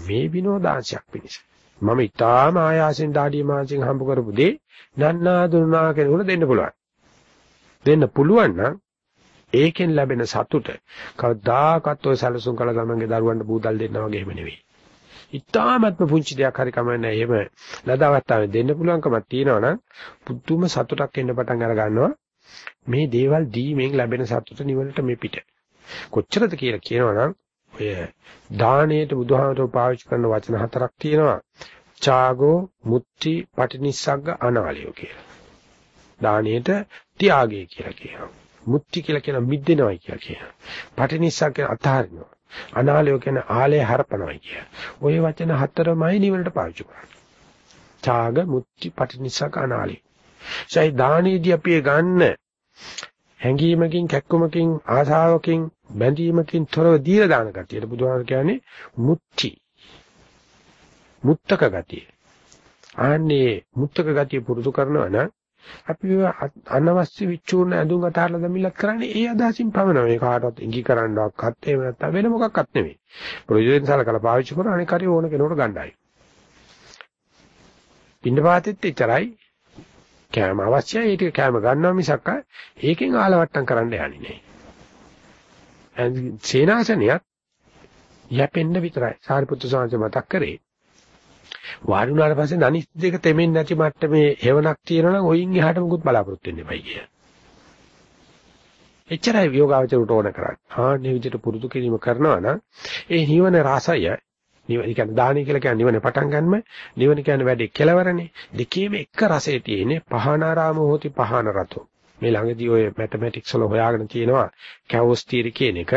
මේ විනෝදාංශයක් පිණිස. මම ඊටාම ආයාසෙන් දාඩිය මාංශෙන් හම්බ කරපු දේ නන්නා දුන්නා කෙනෙකුට දෙන්න පුළුවන්. දෙන්න පුළුවන් නම් ඒකෙන් ලැබෙන සතුට කවදාකවත් ඔය සැලසුම් කළ ගමන්ගේ දරුවන්ට බූදල් දෙන්නා වගේ එහෙම නෙවෙයි. ඉතාමත්ම පුංචි දෙයක් හරි කමන්නේ එහෙම ලදාවත්තාවේ දෙන්න පුළුවන්කමක් තියෙනවා නම් පුදුම සතුටක් එන්න පටන් අර ගන්නවා. මේ දේවල් දීමෙන් ලැබෙන සතුට නිවනට මේ පිට. කොච්චරද කියලා කියනවනම් ඔය දාණයට බුදුහාමරෝ පාවිච්චි කරන වචන හතරක් තියෙනවා. චාගෝ, මුත්‍ති, පටිනිස්සග්ග, අනාලියෝ කියලා. දාණයට ත්‍යාගය කියලා කියනවා. මුත්‍ති කියලා කියන මිද්දෙනවයි කියලා කියනවා. පටිනිස්සග්ග කියන අතහරිනවා. අනාලයෝ කියන ආලය හරපනවයි කිය. ওই වචන හතරමයි නිවනට පාවිච්චි කරන්නේ. ඡාග, මුත්‍ති, පටිනිස්සග්ග, අනාලය. සයි දානීදී අපි ගන්න හැඟීමකින් කැක්කමකින් ආශාවකින් බැඳීමකින් තොරව දීලා දාන කතියට බුදුහාම කියන්නේ මුත්‍ති මුත්තක ගතිය. ආන්නේ මුත්තක ගතිය පුරුදු කරනවා නම් අපි අනවශ්‍ය විචූර්ණ ඇඳුම් අතහරලා දමිලත් කරන්නේ ඒ අදහසින් පමණයි. මේ කාටවත් ඉඟි කරන්නවක්වත් එහෙම නැත්නම් වෙන මොකක්වත් නෙමෙයි. ප්‍රයෝජනෙන් සලකලා පාවිච්චි කරන අනික හරි ඕන කෙනෙකුට ගණ්ඩායි. පින්නපාතෙත් එච්චරයි. කෑම අවශ්‍යයි. ඒ ටික කෑම ගන්නවා මිසක් ඒකෙන් ආලවට්ටම් කරන්න යන්නේ නෑ. සේනාසනියත් යැපෙන්න විතරයි. සාරිපුත්තු සාංශ මතක් කරේ. වාඩි වුණාට පස්සේ අනිත් දෙක තෙමෙන්නේ නැති මට්ටමේ හේවණක් තියෙනවා නම් ඔයින් එහාට මුකුත් බලාපොරොත්තු වෙන්න එපයි කිය. එච්චරයි යෝගාවචරයට ඕන කරන්නේ. ආන්නේ විදිහට පුරුදු කිරීම කරනවා නම් ඒ නිවන රසය නිවන කියන්නේ දානි කියලා කියන්නේ නිවන පටන් ගන්නම නිවන කියන්නේ වැඩේ කෙලවරනේ. දෙකේම එක රසයේ තියෙන්නේ පහනාරාම හෝති පහන රතෝ. මේ ළඟදී ඔය මැතමැටික්ස් වල හොයාගෙන තියෙනවා කැවොස් තියරි කියන එක.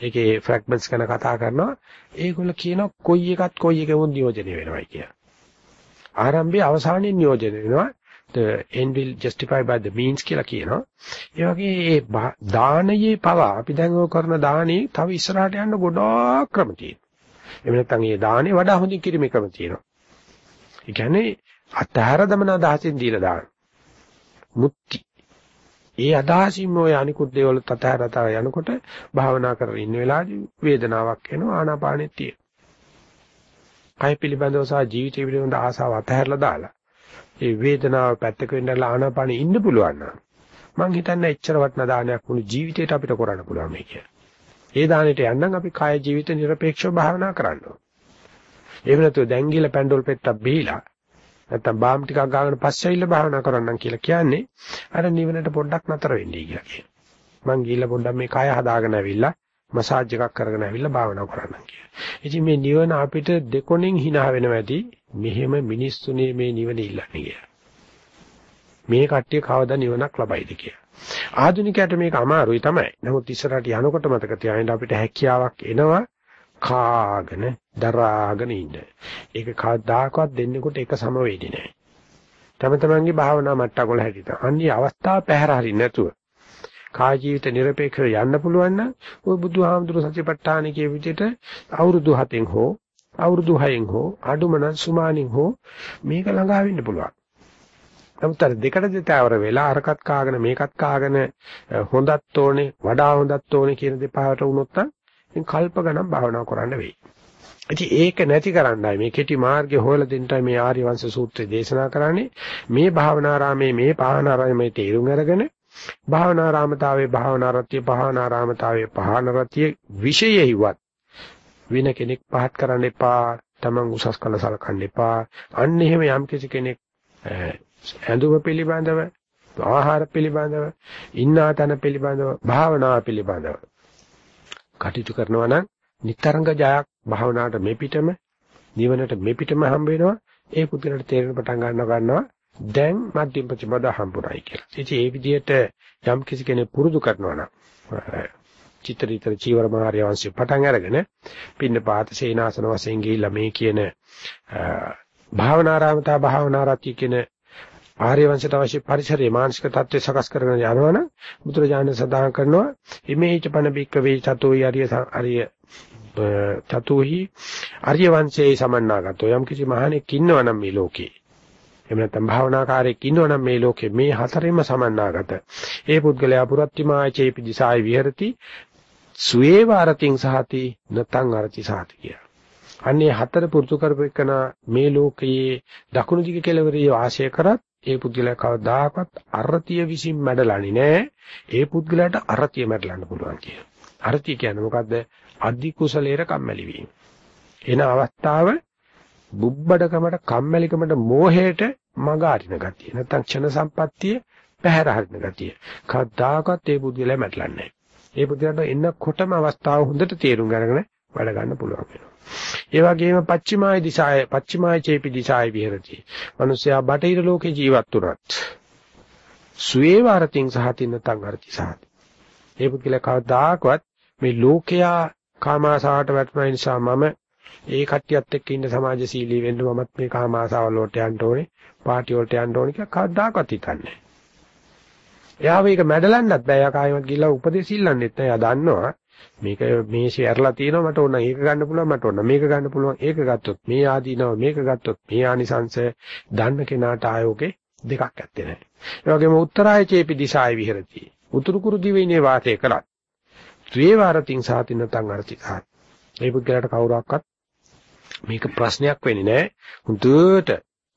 ඒකේ ෆ්‍රැග්මන්ට්ස් ගැන කතා කරනවා. ඒගොල්ල කියනවා කොයි එකත් කොයි එකෙමුත් නියෝජනය වෙනවයි කියලා. ආරම්භයේ අවසානයේ නියෝජනය වෙනවා. the end will justify by the means කියලා කියනවා. ඒ වගේ ඒ දානයේ පවා අපි දැන් ඔය කරන දානේ තව ඉස්සරහට යන්න ගොඩාක් ක්‍රම තියෙනවා. එහෙම නැත්නම් ඒ දානේ වඩා හොඳින් කිරීමේ ක්‍රම තියෙනවා. ඒ කියන්නේ අතහැර දමන අදහසින් දීලා දාන. මුත්‍ති ඒ අදහසින්ම ඔය අනිකුත් දේවල් තතහරතර යනකොට භාවනා කරගෙන ඉන්න වෙලාවදී වේදනාවක් එනවා ආනාපානෙත් තියෙන. කය පිළිබඳව සහ ජීවිතය පිළිබඳව ආසාව අතහැරලා දාලා ඒ වේදනාව පැත්තක වෙන්නලා ආනාපානෙ ඉන්න පුළුවන් නම් මං හිතන්නේ එච්චර වටන දානයක් වුණු ජීවිතේට අපිට කරන්න පුළුවන් මේ කිය. ඒ දානෙට යන්නම් අපි කාය ජීවිත নিরপেক্ষව භාවනා කරන්න ඕනේ. එහෙම නැතුව දැන් ගිහලා පැන්ඩෝල් පෙට්ටක් බීලා නැත්තම් බාම් ටිකක් ගාගෙන පස්සේ ඇවිල්ලා භාවනා කරන්නම් කියලා කියන්නේ අර නිවනට පොඩ්ඩක් නතර වෙන්නයි කියලා කියන්නේ. මං ගිහලා පොඩ්ඩක් මේ කය හදාගෙන ඇවිල්ලා මසාජ් එකක් කරගෙන ඇවිල්ලා භාවනා කරන්නම් කියලා. ඉතින් මේ නිවන අපිට දෙකොණෙන් hina වෙනවැදී මෙහෙම මිනිස්සුනේ මේ නිවන ඉල්ලන්නේ කියලා. මේ කට්ටිය කවදා නිවනක් ලබයිද කියලා. ආධුනිකයට මේක අමාරුයි තමයි. නමුත් ඉස්සරහට යනකොට මතක තියාගන්න අපිට හැකියාවක් එනවා කාගෙන දරාගෙන ඉන්න. ඒක කවදාකවත් දෙන්නෙකුට එක සම වෙන්නේ නැහැ. තම තමන්ගේ භාවනා මට්ටකොල හැටියට. අන්නේ අවස්ථාව පැහැර හරින්න නැතුව කා ජීවිත নিরপেক্ষව යන්න පුළුවන් නම් ওই බුදුහාමුදුර සත්‍යපට්ඨාන කිය විදිහට අවුරුදු 7න් හෝ අවුරුදු 6න් හෝ අඩුම නම් සුමානින් හෝ මේක ළඟා වෙන්න පුළුවන්. නමුත් අර දෙකට දෙතාවර වෙලා අරකට කාගෙන මේකත් කාගෙන හොඳත් ඕනේ වඩා හොඳත් ඕනේ කියන දෙපාරට වුණොත් නම් ඉතින් කල්ප ගණන් භාවනා කරන්න වෙයි. ඉතින් ඒක නැති කරන්නයි මේ කෙටි මාර්ගය හොයලා දෙන්නයි මේ ආර්ය වංශ සූත්‍රය දේශනා කරන්නේ. මේ භාවනාරාමේ මේ පාහනාරාමේ තේරුම් අරගෙන භාවනාරාමතාවේ භාවනාරත්‍ය පහනාරාමතාවේ පහනරත්‍ය විශේෂයවත් වින කෙනෙක් පහත් කරන්න එපා. තමන් උසස් කළ සලකන්න එපා. අන්න එහෙම යම් කිසි කෙනෙක් ඇඳුම පිළිබඳව ආහාර පිළිබඳව ඉන්නා තන පිළිබඳව භාවනාව පිළිබඳව කටයුතු කරනවා නම් නිතරංග ජයක් භාවනාවට මෙපිටම නිවනට මෙපිටම හම්බ වෙනවා ඒ පුදුලට තේරෙන පටන් ගන්නවා ගන්නවා දැන් මධ්‍යම ප්‍රතිපදා හම්බුනායි කියලා. ඉතින් ඒ විදිහට යම් කිසි කෙනෙක් පුරුදු කරනවා නම් චිත්‍රිතර චීවර මාර්ය වංශය පටන් අරගෙන පින්න පාත සේනාසන වශයෙන් ගිහිල්ලා මේ කියන භාවනාරාමතා භාවනාරති කියන ආර්ය වංශයට අවශ්‍ය පරිසරයේ මානසික தත්ත්වය සකස් කරගෙන යනවනම් බුදුරජාණන් සදාහන් කරනවා ඉමේච පන බික්ක වේ චතෝයි ආර්ය ආර්ය චතුහි ආර්ය වංශයේ සමන්නාගතෝ. යම් කිසි මහණෙක් ඉන්නවනම් මේ ලෝකේ. එහෙම නැත්නම් භාවනාකාරයෙක් ඉන්නවනම් මේ ලෝකේ මේ හතරෙම සමන්නාගත. ඒ පුද්ගලයා පුරත්තිමාය චේපි දිසායි විහෙරති. සුවේ වාරතින් සහති නතං අරති සහති කිය. අන්නේ හතර පුරුදු කරපෙකන මේ ලෝකයේ දකුණු දිග කෙළවරේ වාසය කරත් ඒ පුද්ගලයා කවදාකවත් අරතිය විසින් මැඩලන්නේ නැහැ. ඒ පුද්ගලයාට අරතිය මැඩලන්න පුළුවන් කියලා. අරතිය කියන්නේ මොකද්ද? අධි කුසලයට කම්මැලි වීම. එන අවස්ථාව බුබ්බඩකමට කම්මැලිකමට මෝහයට මග අරින ගතිය. නැත්තම් ක්ෂණ සම්පත්තිය පැහැර හරින ගතිය. කවදාකවත් ඒ පුද්ගලයා මැඩලන්නේ නැහැ. ඒ පුද්ගලයාට එන්නකොටම අවස්ථාව හොඳට තේරුම් ගන්න වැඩ ගන්න පුළුවන් වෙනවා. ඒ වගේම පච්චිමාය දිසාය පච්චිමාය චේපි දිසාය විහෙරති. මිනිසයා බටහිර ලෝකේ ජීවත් වුණත් සුවේවාරතින් සහතින් නැත්නම් අර්ථි සහති. ඒ පුද්ගලයා කවදාකවත් මේ ලෝකයා කාමාසාවට වැටෙන නිසා මම ඒ කට්ටියත් එක්ක ඉන්න සමාජශීලී වෙන්න මමත් මේ කාමාසාවල වලට යන්න ඕනේ, පාටි වලට යන්න ඕනේ කියලා කවදාකවත් හිතන්නේ එයාව ඒක මැඩලන්නත් බෑ. එයා කායිමත් ගිහිල්ලා උපදෙස් ඉල්ලන්නෙත් නෑ. එයා දන්නවා මේක මේෂේ ඇරලා තියෙනවා මට ඕන ඒක ගන්න පුළුවන් මට ඕන මේක ගන්න පුළුවන් ඒක ගත්තොත් මේ ආදීනව මේක ගත්තොත් මේ ආනිසංශ දන්න කෙනාට ආයෝගේ දෙකක් ඇත්තේ නැහැ. ඒ වගේම උත්තරාය චේපි දිසාය විහෙරති. උතුරු කුරු දිවයිනේ වාසය කළත් ත්‍රිවාරතින් සාතිනතං අර්ථිකා. මේ පුද්ගලයාට කවුරක්වත් මේක ප්‍රශ්නයක් වෙන්නේ නැහැ. හුදුට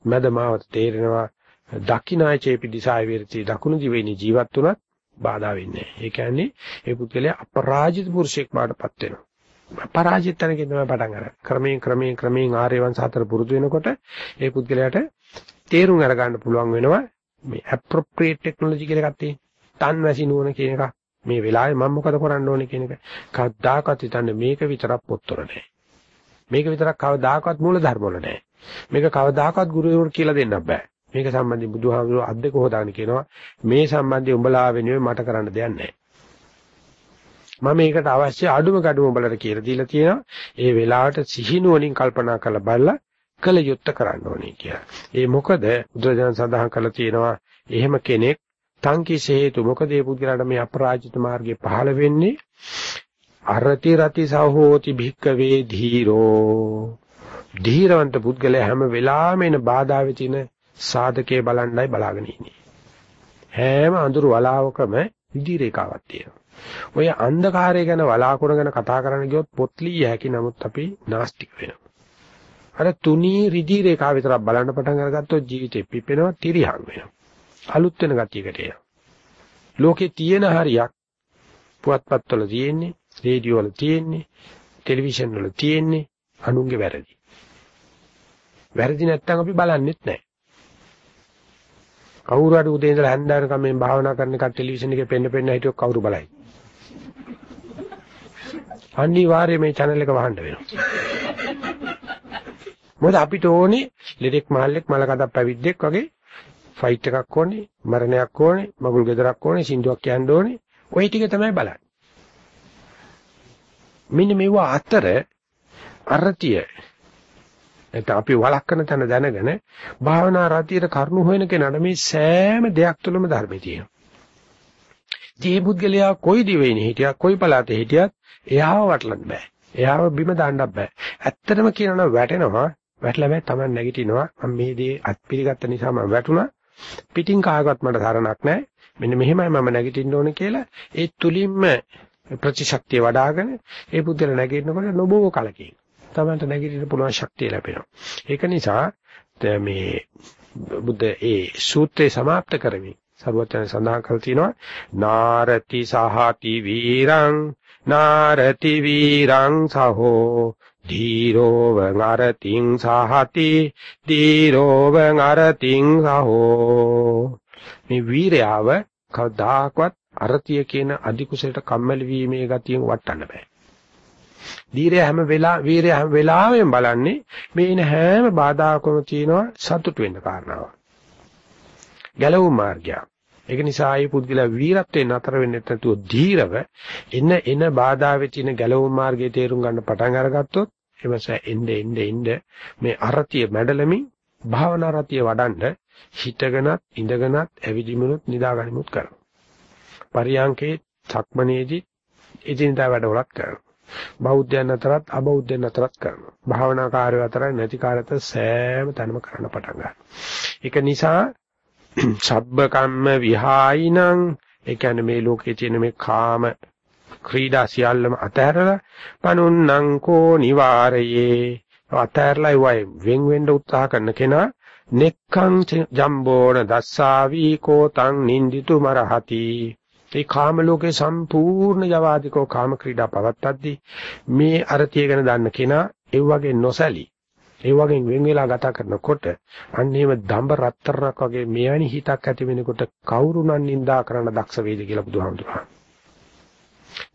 මදමාවත තේරෙනවා දක්ෂිනාය චේපි දිසාය විහෙරති දකුණු දිවයිනේ ජීවත් වුණත් බාධා වෙන්නේ නැහැ. ඒ කියන්නේ ඒ පුද්ගලයා අපරාජිත පුරුෂයෙක් බාටපත් වෙනවා. අපරාජිත තැනකින් තමයි පටන් ගන්න. ක්‍රමයෙන් ක්‍රමයෙන් ක්‍රමයෙන් ආර්ය වංශ හතර පුරුදු වෙනකොට ඒ පුද්ගලයාට තේරුම් අරගන්න පුළුවන් වෙනවා මේ appropriate technology කියලා එකක් තියෙනවා. තන් වැසි නුවණ කියන එක. මේ වෙලාවේ මම මොකද කරන්න ඕනේ කියන එක. කවදාකවත් හිතන්නේ මේක විතරක් පොත්වල නැහැ. මේක විතරක් කවදාකවත් මූල ධර්ම වල නැහැ. මේක කවදාකවත් ගුරුවරු කියලා දෙන්නත් බෑ. මේක සම්බන්ධයෙන් බුදුහාමුදුරුවෝ අද්දක හොදාගෙන කියනවා මේ සම්බන්ධයෙන් උඹලා වෙනුවෙන් මට කරන්න දෙයක් නැහැ. මම මේකට අවශ්‍ය අඩුම කඩුම උඹලට කියලා දීලා තියෙනවා. ඒ වෙලාවට සිහිනුවණින් කල්පනා කරලා බලලා කල යුත්තේ කරන්න ඕනේ කියලා. ඒ මොකද බුදුරජාණන් සඳහන් කරලා තියෙනවා එහෙම කෙනෙක් තංකිස හේතු මොකද මේ පුද්ගලයාට මේ අපරාජිත මාර්ගයේ පහළ වෙන්නේ අරති රති සහෝති භික්කවේ ධීරෝ ධීරවන්ත පුද්ගලයා හැම වෙලාවෙම එන බාධා වෙතින සාධකයේ බලන්නයි බලාගෙන ඉන්නේ. හැම අඳුරු වලාවකම ඉදි රේඛාවක් තියෙනවා. ඔය අන්ධකාරය ගැන වලාකුණ ගැන කතා කරන්න ගියොත් පොත් ලිය හැකි නමුත් අපි නාස්තික වෙනවා. අර තුනී රිදි රේඛාව විතරක් බලන්න පටන් අරගත්තොත් ජීවිතේ පිපෙනවා, තිරියම් වෙනවා. අලුත් වෙන ගතියකට එනවා. ලෝකේ තියෙන හරියක් පුවත්පත්වල තියෙන්නේ, රේඩියෝ වල තියෙන්නේ, ටෙලිවිෂන් වල තියෙන්නේ අනුන්ගේ වැරදි. වැරදි නැත්තම් අපි බලන්නෙත් නැහැ. කවුරු හරි උදේ ඉඳලා හැන්දෑවකම මේ භාවනා කරන එක ටෙලිවිෂන් එකේ පෙන්න පෙන්න හිටියොත් කවුරු බලයි. අනිවාර්යයෙන් මේ channel එක වහන්න වෙනවා. මොකද අපිට ඕනේ ලෙඩෙක් මහල්ලෙක් මලකඩක් පැවිද්දෙක් වගේ ෆයිට් එකක් ඕනේ, මරණයක් ඕනේ, මගුල් ගෙදරක් ඕනේ, සින්දුවක් කියන්න ඕනේ. ওই ටික තමයි බලන්නේ. මෙන්න මේව අතර අරතිය නැත්නම් අපි වළක්වන තැන දැනගෙන භාවනා රතියට කරුණු හොයන කෙනාට මේ සෑම දෙයක් තුළම ධර්මයේ තියෙනවා. ජී බුද්ධලයා කොයි දිවෙන්නේ හිටියා කොයි පළාතේ හිටියත් එයාව වටලන්න බෑ. එයාව බිම දාන්නත් බෑ. ඇත්තටම කියනවා වැටෙනවා වැටලා බෑ Taman නැගිටිනවා. මම මේ දේ අත් පිළිගත්ත නිසා මම වැටුණා. පිටින් කාගවත් මට තරණක් නැහැ. මෙන්න මෙහෙමයි මම නැගිටින්න ඕනේ කියලා ඒ තුලින්ම ප්‍රතිශක්තිය වඩ아가න ඒ බුද්ධල නැගිටිනකොට නොබෝ කලකින්. තමන්ට නැගිටින්න පුළුවන් ශක්තිය ලැබෙනවා. ඒක නිසා මේ බුද්ධ ඒ සූත්‍රේ સમાપ્ત කරමින් සරුවචන සඳහන් කරලා තියෙනවා නාරති සහති වීරං නාරති වීරං සහෝ ධීරෝව නරතිං සහති ධීරෝව නරතිං සහෝ මේ වීරයාව කවදාකවත් අරතිය කියන අධි කුසලට කම්මැලි වීමේ ගතියෙන් වටන්න බෑ ධීරය හැම වෙලා වීරය හැම වෙලාවෙම බලන්නේ මේ ඉන හැම බාධාකම තියෙනවා සතුට වෙන්න කාරණාවක්. ගැලවුම් මාර්ගයක්. ඒක නිසා ආයේ පුද්ගලයා වීරත්වයෙන් නතර වෙන්නේ නැතුව ධීරව එන එන බාධාවේ තියෙන ගැලවුම් මාර්ගයේ තේරුම් ගන්න පටන් අරගත්තොත් එමස එnde එnde එnde මේ අරතිය මැඩලමින් භාවනා රතිය වඩන්ඩ හිටගෙනත් ඉඳගෙනත් ඇවිදිමුනුත් නිදාගනිමුත් කරනවා. පරියංකේ සක්මනේදී එදිනදා වැඩවලත් කරනවා. බෞද්ධයන් අතරත් අබෞද්ධයන් අතරත් කරනවා. භාවනා කාර්යය අතරයි නැති කාර්යත සෑම තැනම කරන්න පටන් ගන්නවා. ඒක නිසා සබ්බ කම්ම විහායිනං ඒ කියන්නේ මේ ලෝකයේ තියෙන මේ කාම ක්‍රීඩා සියල්ලම අතහැරලා පනුන්නං කෝ නිවාරයේ අතහැරලා ඉවයි වෙන් වෙන්න උත්සාහ කරන කෙනා නෙක්ඛං ජම්බෝන දස්සාවි කෝතං නින්දිතු මරහති ඒ කාම ලෝකේ සම්පූර්ණ යවාදිකෝ කාම ක්‍රීඩා පවත්තද්දී මේ අරතිය ගැන දන්න කෙනා ඒ වගේ නොසැලී ඒ වගේ වෙන් වෙලා ගත කරනකොට අන්න එහෙම දඹ රත්තරණක් වගේ මෙවැනි හිතක් ඇති වෙනකොට කවුරුනම් නිඳා කරන්න දක්ෂ වේද කියලා බුදුහාමුදුරුවෝ.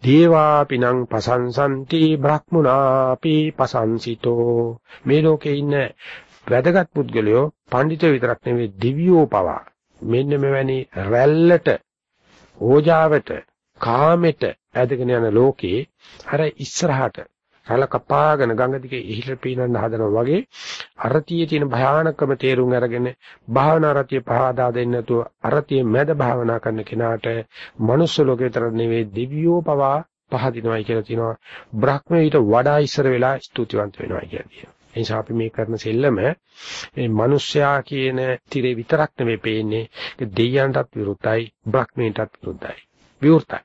දේවාපිනං පසංසන්ති බ්‍රහ්මුණාපි පසංසිතෝ මේ ලෝකේ ඉන්න වැදගත් පුද්ගලයෝ පඬිතුයෝ විතරක් නෙවෙයි දිව්‍යෝ පවා මෙන්න මෙවැනි රැල්ලට ඕජාවට කාමෙට ඇදගෙන යන ලෝකේ අර ඉස්සරහට රළ කපාගෙන ගඟ දිගේ ඉහිල පීනන්න හදනවා වගේ අරතියේ තියෙන භයානකම තේරුම් අරගෙන භාවනා රතිය පහදා දෙන්න නැතුව අරතියේ මැද භාවනා කරන කෙනාට මනුස්ස ලෝකේ විතර නෙවෙයි දිව්‍යෝ පවා පහදිනවයි කියලා තියෙනවා බ්‍රහ්මයට වඩා ඉස්සර වෙලා ස්තුතිවන්ත වෙනවා කියන්නේ. ඒ නිසා අපි මේ කරන සෙල්ලම මේ මිනිස්යා කියන tire විතරක් නෙමෙයි පේන්නේ දෙයයන්ටත් විරුද්ධයි බ්‍රහ්මයන්ටත් විරුද්ධයි. විවෘතයි.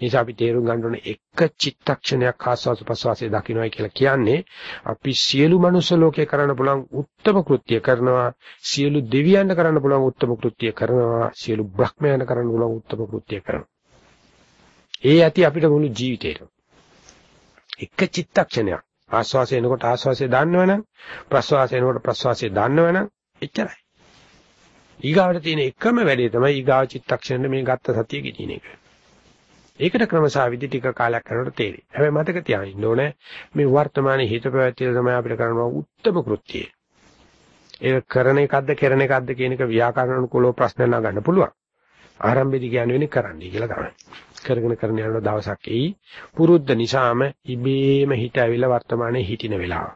නිසා අපි තේරුම් ගන්න ඕනේ එක චිත්තක්ෂණයක් ආස්වාස ප්‍රසවාසයේ දකින්නයි කියලා කියන්නේ අපි සියලු මනුස්ස ලෝකේ කරන්න පුළුවන් උත්තරම කෘත්‍ය කරනවා සියලු දෙවියන්ට කරන්න පුළුවන් උත්තරම කෘත්‍ය කරනවා සියලු බ්‍රහ්මයන්ට කරන්න පුළුවන් උත්තරම කෘත්‍ය කරනවා. ඒ ඇති අපිට මුළු ජීවිතේටම එක චිත්තක්ෂණයක් ආස්වාසය එනකොට ආස්වාසය දන්නවනම් ප්‍රස්වාසය එනකොට ප්‍රස්වාසය දන්නවනම් එච්චරයි. ඊගාවට තියෙන එකම වැඩේ තමයි ඊගාව චිත්තක්ෂණය මේ ගත්ත සතිය ගෙනින එක. ඒකට ක්‍රමසාවිදි ටික කාලයක් කරනකොට තේරෙයි. හැබැයි මතක තියාගන්න ඕනේ මේ වර්තමානයේ හිත පැවැත්තිය තමයි අපිට කරන්න උත්තරම කෘත්‍යය. ඒක කරන එකක්ද කරන එකක්ද කියන එක ව්‍යාකරණ අනුකූලව ප්‍රශ්න නගන්න පුළුවන්. ආරම්භයේදී කියන්නේ වෙන්නේ කරන්නයි කියලා තමයි. කරගෙන කරන යන දවසක් එයි පුරුද්ද නිසාම ඉබේම හිත ඇවිල්ලා වර්තමානයේ හිටින වෙලාව.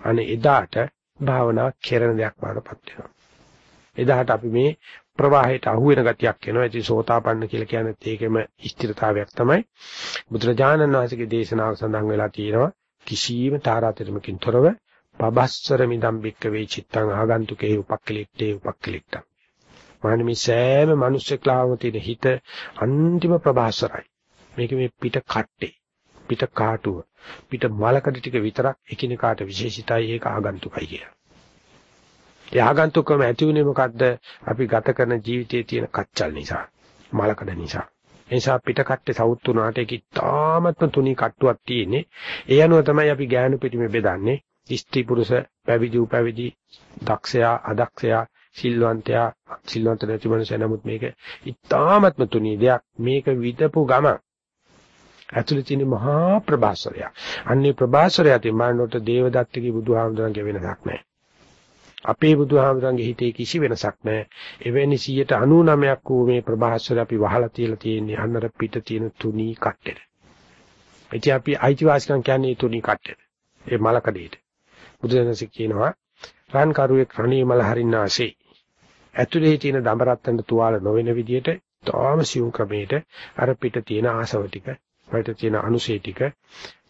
අනේ එදාට භාවනා කෙරෙන දෙයක් වඩපත් වෙනවා. එදාට අපි මේ ප්‍රවාහයට අහු වෙන ගතියක් එනවා. ඉතින් සෝතාපන්න කියලා කියන්නේ ඒකෙම ස්ථිරතාවයක් තමයි. බුදුරජාණන් වහන්සේගේ දේශනාව සඳහන් වෙලා තියෙනවා. කිසියම් තාරාතිරමකින් තොරව පබස්සර මිදම් බික්ක වේ චිත්තං ආගන්තුකේ උපක්කලිට්ඨේ උපක්කලිට්ඨං. මානි මේ සෑම මිනිස්සෙක්ලාම තියෙන හිත අන්තිම ප්‍රභාසරයි. මේක මේ පිට කට්ටේ. පිට කාටුව. පිට මලකඩ ටික විතරක් එකිනෙකාට විශේෂිතයි ඒක ආගන්තුකයි කියලා. ඒ ආගන්තුකම ඇති උනේ මොකද්ද? අපි ගත කරන ජීවිතයේ තියෙන කච්චල් නිසා, මලකඩ නිසා. ඒ නිසා පිටකට්ටේ සවුත් වුණාට ඒක ඉතාමත්ම තුනී කට්ටුවක් තියෙන්නේ. ඒ අනුව තමයි අපි ගෑනු පිටිමේ බෙදන්නේ. ස්ත්‍රී පුරුෂ පැවිදි උපැවිදි දක්ෂයා අදක්ෂයා සිල්වන්තයා සිල්වන්ත නැති මනුස්සය නමුත් මේක ඉතාමත්ම තුනී දෙයක්. මේක විදපු ගම ඇතුළේ තියෙන මහා ප්‍රභාස්වරය. අන්නේ ප්‍රභාස්වරය තිබන්නොට දේවදත්තගේ බුදුහාමුදුරන්ගේ වෙනසක් නැහැ. අපේ බුදුහාමුදුරන්ගේ හිතේ කිසි වෙනසක් නැහැ. එවැනි 99ක් වූ මේ ප්‍රභාස්වර අපි වහලා තියලා තියෙන්නේ අන්නර පිට තියෙන තුනී කට්ටෙට. ඉතින් අපි අයිතිවාසිකම් කියන්නේ තුනී කට්ටෙට. ඒ මලකඩේට. බුදුදහමසේ කියනවා රන් කරුවේ රණී මල හරින්නාසේ. ඇතුලේ තියෙන දඹරත්තන්ට තුවාල නොවන විදියට තාම සියුම් ක්‍රමයට අර පිට තියෙන ආසව ටික, පිට තියෙන අනුසේ ටික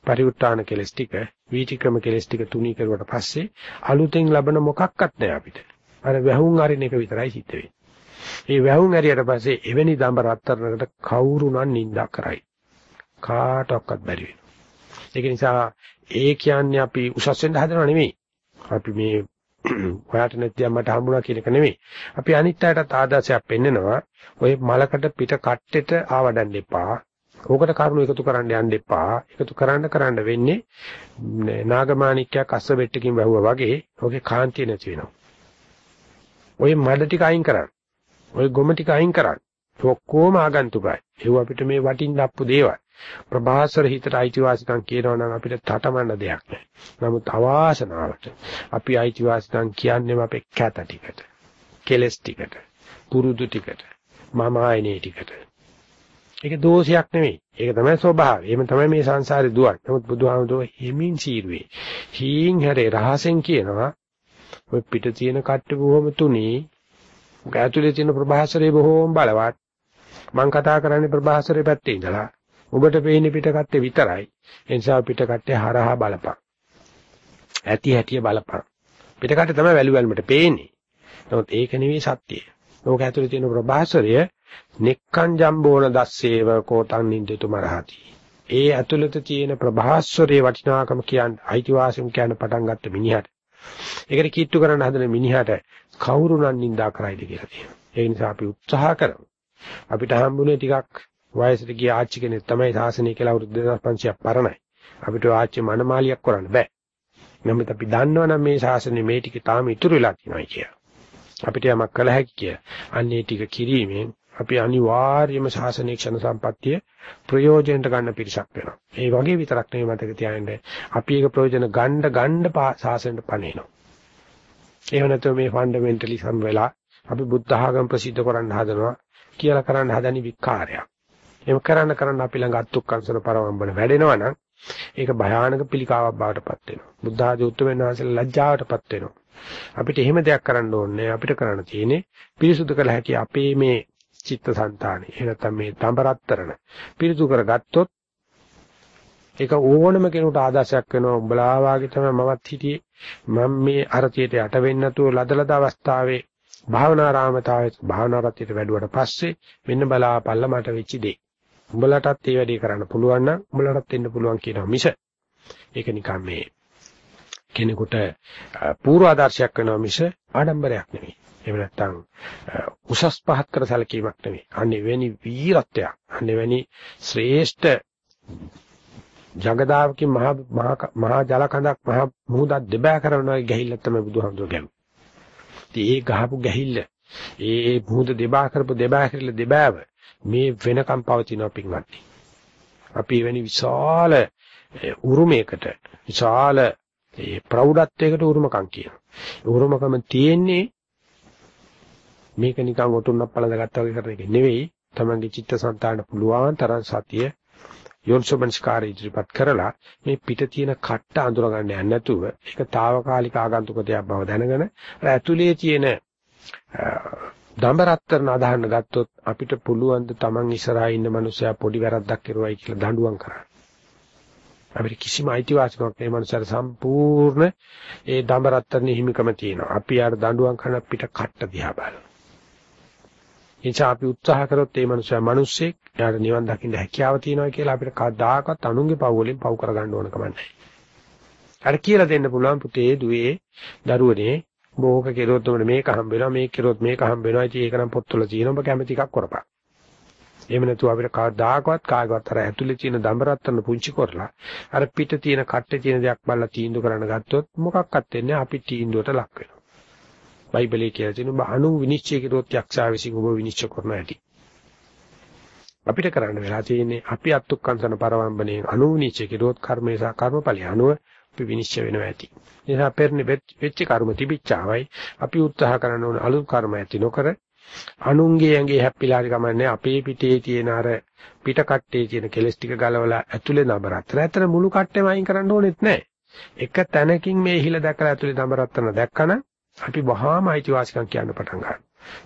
පරිඋත්තාන කෙලස් ටික වීතික්‍රම කෙලස් ටික තුනී කරුවට පස්සේ අලුතෙන් ලබන මොකක්වත් නැහැ අපිට. අර වැහුම් අරින එක විතරයි සිද්ධ වෙන්නේ. මේ වැහුම් ඇරියට පස්සේ එවැනි දඹ රත්තරනකට කවුරුනම් නිඳා කරයි. කාටවත් බැරි වෙනවා. ඒක නිසා ඒ කියන්නේ අපි උසස් වෙන්න හදනව නෙමෙයි. අපි මේ ඔයාට නැති මට හම්බුණා කියන එක නෙමෙයි. අපි අනිත් අයටත් ආදර්ශයක් පෙන්නනවා. ඔය මලකට පිට කට්ටෙට ආවඩන්න එපා. ඕකට කරුණු එකතු කරන්න යන්න එපා. එකතු කරන්න කරන්න වෙන්නේ නාගමාණික්කයක් අස්ස බෙට්ටකින් වැහුවා වගේ ඔගේ කාන්තිය නැති වෙනවා. ඔය මඩ ටික අයින් කරන්න. ඔය ගොම ටික අයින් කරන්න. ඔක්කොම ආගන්තුකයි. ඒව අපිට මේ වටින්න අප්පු දේවල්. ප්‍රභාසර හිතට අයිතිවාසිකම් කියනවා නම් අපිට තටමන්න දෙයක් නැහැ. නමුත් අවාසනාවට අපි අයිතිවාසිකම් කියන්නේම අපේ කැත ටිකට. කෙලස් ටිකට. පුරුදු ටිකට. මම ආයනේ ටිකට. ඒක දෝෂයක් නෙමෙයි. ඒක තමයි ස්වභාවය. එහෙම තමයි මේ සංසාරේ දුවන්නේ. නමුත් බුදුහාමුදුරුවෝ හිමින් සීරුවේ. හීන් හැරේ රහසෙන් කියනවා ඔය පිට තියෙන කට්ට බොහොම තුනී. ඇතුලේ තියෙන ප්‍රභාසරේ බොහොම බලවත්. මම කතා කරන්නේ ප්‍රභාසරේ පැත්තේ ඉඳලා. ඔබට පේන්නේ පිට කට්ටේ විතරයි. ඒ නිසා පිට කට්ටේ හරහා බලපන්. ඇති හැටිය බලපන්. පිට කට්ටේ තමයි වැලු වැල්මට පේන්නේ. නමුත් ඒක නෙවෙයි සත්‍යය. ඕක ඇතුලේ තියෙන ප්‍රභාසරය නික්කං ජම්බෝන දස්සේව කෝතං නින්දතු මරහති. ඒ ඇතුළත තියෙන ප්‍රභාස්වරයේ වටිනාකම කියන්න අයිතිවාසිකම් කියන්න පටන් ගත්ත මිනිහට ඒකට කීට්ටු කරන්න හදන මිනිහට කවුරුනම් නිඳා කරයිද කියලා තියෙනවා. ඒ නිසා අපි උත්සාහ කරමු. අපිට හම්බුනේ ටිකක් වයසට ගිය ආච්චි කෙනෙක් තමයි සාසනය කියලා අවුරුදු 2500ක් පරණයි. අපිට ආච්චි මනමාලියක් කරන්න බෑ. නමුත් අපි දන්නවනම් මේ ශාසනය මේ ටික තාම ඉතුරු වෙලා තියෙනවා කියලා. අපිට යමක් කළ හැකි කියලා. අන්නේ ටික කිරීමෙන් අපි අනිවාර්යයෙන්ම ශාසනීය ක්ෂණ සම්පත්තිය ප්‍රයෝජනට ගන්න පිරිසක් වෙනවා. ඒ වගේ විතරක් නෙවෙයි මතක තියාගන්න. අපි ඒක ප්‍රයෝජන ගන්න ගන්න ශාසනයට පණිනවා. එහෙම නැත්නම් මේ ෆන්ඩමෙන්ටලිසම් වෙලා අපි බුද්ධ ආගම ප්‍රසිද්ධ කරන්න හදනවා කියලා කරන්න හදනි විකාරයක්. එහෙම කරන්න කරන්න අපි ළඟ අත්ුක්කංශන පරවම්බන වැඩෙනවා නම් ඒක භයානක පිළිකාවක් බවට පත් වෙනවා. බුද්ධ ආදී උත්තරමයන් වහන්සේලා ලැජ්ජාවටපත් වෙනවා. අපිට එහෙම දෙයක් කරන්න ඕනේ අපිට කරන්න තියෙන්නේ පිරිසුදු කළ හැකි අපේ මේ චිත්තසංතානෙ. එහෙ නැත්නම් මේ තඹරත්තරන පිරිසුදු කරගත්තොත් ඒක ඕනම කෙනෙකුට ආදර්ශයක් වෙනවා. උඹලා වාගේ තමයි මමත් හිටියේ. මම මේ අරතියට යට වෙන්නේ නැතුව ලදලද අවස්ථාවේ භාවනාරාමතාවේ භාවනාරතියට වැඩුවට පස්සේ මෙන්න බලාපල්ල මට වෙච්ච දේ. උඹලටත් ඒ වැඩේ කරන්න පුළුවන් නම් උඹලටත් එන්න පුළුවන් කියනවා මිස ඒක නිකන් මේ කෙනෙකුට පූර්ව ආදර්ශයක් වෙනවා මිස ආඩම්බරයක් නෙවෙයි. එහෙම නැත්නම් උසස් පහත් කර සැලකීමක් නෙවෙයි. අනේ වෙනි වීරත්වයක්. අනේ වෙනි ශ්‍රේෂ්ඨ ජගදාවකින් මහා මහා ජල කඳක් මහා මුහුදක් දෙබෑ කරනවා ගැහිල්ල තමයි බුදුහාමුදුරුවෝ ගැහුවේ. ඉතින් ඒ ගහපු ගැහිල්ල ඒ ඒ මුහුද දෙබෑ කරපු දෙබෑ කරලා දෙබෑව මේ වෙනකම් පවතිනවා පින්වත්නි. අපි වෙනි විශාල උරුමයකට විශාල ඒ ප්‍රෞಢත්වයකට උරුමකම් කියනවා. උරුමකම තියෙන්නේ මේක නිකන් ඔටුන්නක් පළඳගත්තා වගේ කරන එක නෙවෙයි. තමන්ගේ චිත්තසංතාන පුළුවන් තරම් සතිය යොන්සොබන්ස්කාරය ඉදිරිපත් කරලා මේ පිට තියෙන කට්ට අඳුර ගන්න යන්නේ නැතුව ඒක తాවකාලික ආගන්තුක දෙයක් බව දැනගෙන අර ඇතුලේ තියෙන දඹරත්තරන අදහන්න ගත්තොත් අපිට පුළුවන් ද Taman ඉස්සරහා ඉන්න මනුස්සයා පොඩි වැරද්දක් කරුවයි කියලා දඬුවම් කරන්න. අපිට කිසිම අයිතිවාසිකමක් මේ මනුස්සයාට සම්පූර්ණ ඒ දඹරත්තරනේ හිමිකම තියෙනවා. අපි යාට දඬුවම් කරන පිට කට්ට දිහා බලනවා. එනිසා අපි උත්සාහ කරොත් මේ මනුස්සයා මිනිස්සෙක් යාට නිවන් දකින්න හැකියාව තියෙනවා කියලා අපිට කවදාකවත් අනුන්ගේ පව් වලින් පව් කරගන්න ඕන කම නැහැ. අර කියලා දෙන්න පුළුවන් පුතේ දුවේ දරුවනේ බෝක කෙරුවොත් උඹට මේක හම්බ වෙනවා මේක කෙරුවොත් මේක හම්බ වෙනවා ඉතින් ඒක නම් පොත්වල තියෙනවා ඔබ කැමති එකක් කරපන්. එහෙම නැතුව අපිට කවදාකවත් කාගවත් අර ඇතුලේ තියෙන දඹරත්තන පුංචි කරලා අර පිට තියෙන කට්ටේ තියෙන දෙයක් බලලා තීන්දුව කරන්න ගත්තොත් මොකක්වත් වෙන්නේ අපි තීන්දුවට ලක් වෙනවා. බයිබලයේ කියලා තියෙන ඔබ අනු විනිශ්චය කෙරුවොත් යක්ෂා විසින් ඔබ විනිශ්චය කරන හැටි. අපිට කරන්න වෙලා තියෙන්නේ අපි අත්ුක්කංශන පරවම්බනේ අනු විනිශ්චය කෙරුවොත් කර්මේ සහ කර්මඵලය අනුව අපි විනිශ්චය වෙනවා ඇති. නිසා පෙරණි වෙච්ච කර්ම තිබිච්චාවයි අපි උත්සාහ කරන්න ඕන අලුත් කර්ම ඇති නොකර අනුන්ගේ ඇඟේ හැප්පිලා හරි කමන්නේ අපේ පිටේ තියෙන අර පිට කට්ටේ තියෙන කෙලස් ටික ගලවලා ඇතුලේ නබරත්තර. ඇත්තට මුළු කට්ටේම අයින් කරන්න ඕනෙත් නැහැ. එක තැනකින් මේ හිල දැකලා ඇතුලේ නබරත්තර දැක්කම අපි වහාම අයිතිවාසිකම් කියන්න පටන් ගන්නවා.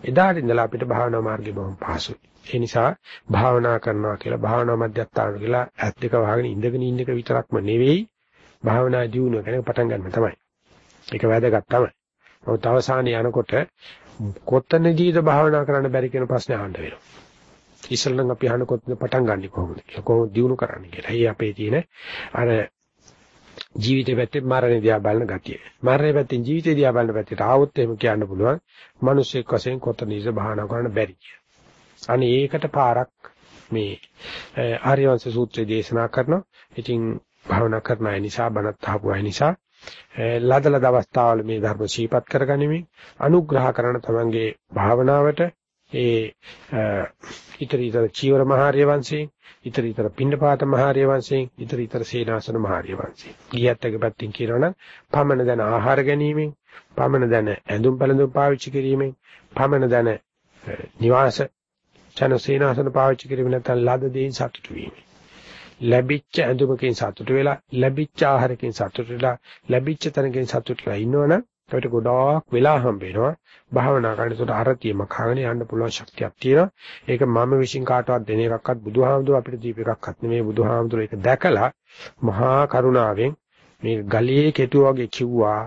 එදාට ඉඳලා අපිට භාවනා මාර්ගය බොහොම පහසුයි. ඒ නිසා භාවනා කරනවා කියලා භාවනා මධ්‍යස්ථාන කියලා ඇත් දෙක වහගෙන ඉඳගෙන ඉන්න එක විතරක්ම නෙවෙයි භාවනා දියුණුව ගැන පටන් ගන්න තමයි. ඒක වැදගත් තමයි. නමුත් අවසානයේ යනකොට කොතනදීද භාවනා කරන්න බැරි කියන ප්‍රශ්නේ අහන්න වෙනවා. ඉස්සෙල්ලා අපි අහන කොතනද පටන් ගන්නෙ කොහොමද කියලා කොහොමද දියුණු කරන්නේ කියලා. ඒ අපේ තියෙන අර ජීවිතේ පැත්තේ මරණය දිහා බලන ගතිය. මරණය පැත්තෙන් ජීවිතේ දිහා බලන පැත්තට ආවොත් එහෙම කියන්න පුළුවන්. මිනිස්සෙක් වශයෙන් කොතනදීද භාවනා කරන්න බැරි කියලා. අනේ ඒකට පාරක් මේ ආර්යවංශ සූත්‍රය දේශනා කරනවා. ඉතින් භාවනා කරන අය නිසා බණත් අහපු අය නිසා ලදලද අවස්ථාවල මේ ධර්ම ශීපත් කරගනිමින් අනුග්‍රහ කරන තමන්ගේ භාවනාවට ඒ ඊතර ඊතර චීවර මහාර්ය වංශයෙන් ඊතර ඊතර පින්නපාත මහාර්ය වංශයෙන් ඊතර ඊතර සේනාසන මහාර්ය වංශයෙන්. ගියත් එක පැත්තෙන් කියනවනම් පමණ දන ආහාර ගැනීමෙන් පමණ දන ඇඳුම් පැළඳුම් පාවිච්චි කිරීමෙන් පමණ දන නිවාස චන සේනාසන පාවිච්චි කිරීම නැත්නම් ලද දෙයින් සතුටු වීම ලැබිච්ච ඇඳුමකින් සතුට වෙලා ලැබිච්ච ආහාරකින් සතුට වෙලා ලැබිච්ච තැනකින් සතුට වෙලා ඉන්නවනම් අපිට ගොඩාක් වෙලා හම්බ වෙනවා. භාවනා කරනකොට අරතියම කාගෙන යන්න පුළුවන් ශක්තියක් තියෙනවා. ඒක මම විශ්ින් කාටවත් දෙන එකක්වත් බුදුහාමුදුර අපිට දීප එකක්වත් නෙමෙයි. බුදුහාමුදුර ඒක දැකලා මහා කරුණාවෙන් මේ ගලියේ කෙටු වගේ කිව්වා.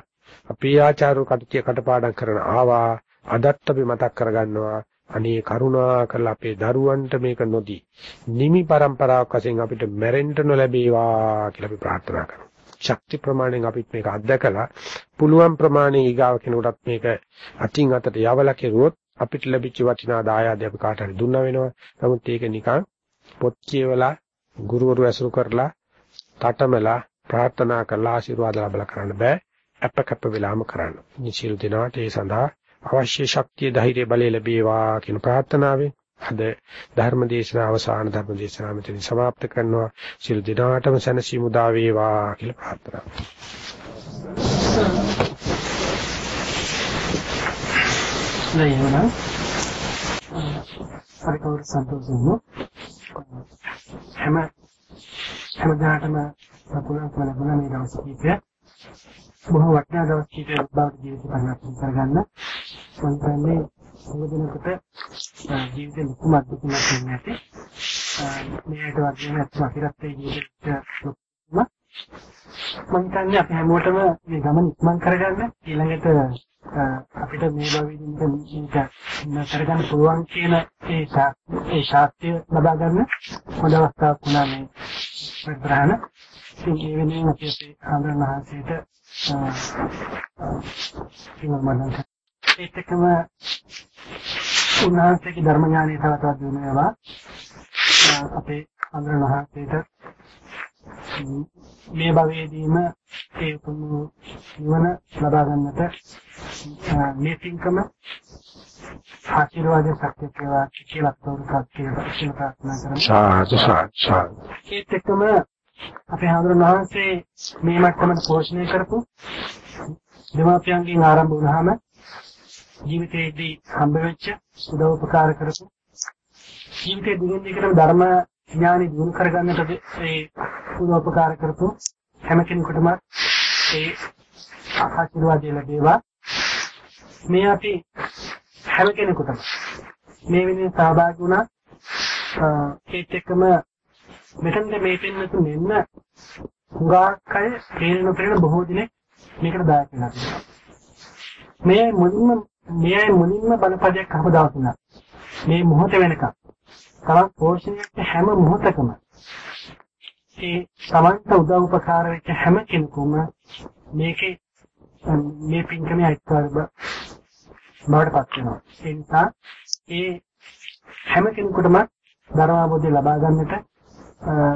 අපේ ආචාර්ය කටතිය කටපාඩම් කරන ආවා. අදත් අපි මතක් කරගන්නවා. අනේ කරුණා කරලා අපේ දරුවන්ට මේක නොදී. නිමි પરම්පරාවක් වශයෙන් අපිට මැරෙන්න නොලැබේවා කියලා අපි ප්‍රාර්ථනා කරනවා. ශක්ති ප්‍රමාණයෙන් අපිත් මේක අත්දකලා පුළුවන් ප්‍රමාණය ඊගාව කෙනෙකුටත් මේක අතින් අතට යවලා කෙරුවොත් අපිට ලැබිච්ච වටිනා දායාදය අපි කාට හරි දුන්නා වෙනවා. නමුත් ඒක නිකන් පොත් කියවලා ගුරුවරු ඇසුරු කරලා තටමලා ප්‍රාර්ථනා කරලා ආශිර්වාද ලැබලා කරන්න බෑ. අප කැප වෙලාම කරන්න. නිසිල් දිනාට ඒ සඳහා අවශ්‍ය ශක්තිය ධෛර්ය බලය ලැබේවා කියන ප්‍රාර්ථනාවෙන් අද ධර්ම දේශනාව අවසාන ධර්ම දේශනාව මෙතනින් સમાપ્ત කරනවා. සියලු දිනාටම සැනසීම උදා වේවා කියලා ප්‍රාර්ථනා
කරනවා. හරි කවුරු සන්තෝෂෙන්නේ හැම හැමදාටම සතුටුමත් ලැබුණා මේ දවස් කීපය. බොහෝ වටිනා දවස් කීපයක් බවට ජීවිත පරිවර්තන කරගන්න මම කියන්නේ මොකදනකට ජීවිතේ ලොකුම අත්දැකීමක් වෙන්නේ නැති මේකට වර්ධනය නැත්නම් අපිරත් ජීවිතේ මම හිතන්නේ අපි හැමෝටම මේ ගමන ඉක්මන් කරගන්න. ඊළඟට අපිට මේ භවෙදී මේක කරගන්න පුළුවන් කියන ඒ ඒ ශාස්ත්‍රය ලබා ගන්න හොඳ අවස්ථාවක් වුණා මේ ප්‍රධාන. ඉතින් ඒ වෙනුවෙන් අපි අපේ ආන්දරණ මහන්සියට ඉවමනන් ඒත් එක්කම උන්වහන්සේගේ ධර්ම ඥානය තව තවත් දිනු වෙනවා අපේ ආන්දරණ මහන්සියට මේ භවයේදීම ඒ උතුම් නිවන ලබා ගන්නට මේ පින්කම ආශිර්වාද ශක්තිය කියලා කියලා තෝරගත් කියලා ප්‍රාර්ථනා කරනවා.
සාදු සාදු.
ඒත් එක්කම අපේ හඳුනන වහන්සේ මේ මට්ටමට පෝෂණය කරපු දෙමාපියන්ගෙන් ආරම්භ වුණාම ජීවිතයේදී හම්බ වෙච්ච උදව් උපකාර කරපු ජීවිතේ දිගින් දිගටම ධර්ම ඥානෙ දිනු කරගන්නට ඒ උදව් උපකාර කරපු හැම කෙනෙකුටම ඒ ආශිර්වාද ලැබේවා මේ අපි හැම කෙනෙකුටම මේ වෙනින් සහභාගී වුණා ඒත් එක්කම මෙතනද මේ පින්නතු මෙන්න හුඟක් අය තේරෙන තේරෙන බොහෝ දිනෙක මේකට දායක වෙනවා. මේ මුලින්ම මේ මුලින්ම බලපදයක් අහම දවසන මේ මොහොත වෙනකම් තවත් පෝෂණයක් හැම මොහොතකම ඒ සමන්ත උදව් උපකාර වෙච්ච හැම කෙනෙකුම මේකේ මේ පින්කමේ අයිතිකාර බවට පත් වෙනවා. ඒ නිසා ඒ හැම කෙනෙකුටම ධර්ම අවබෝධය ලබා ගන්නට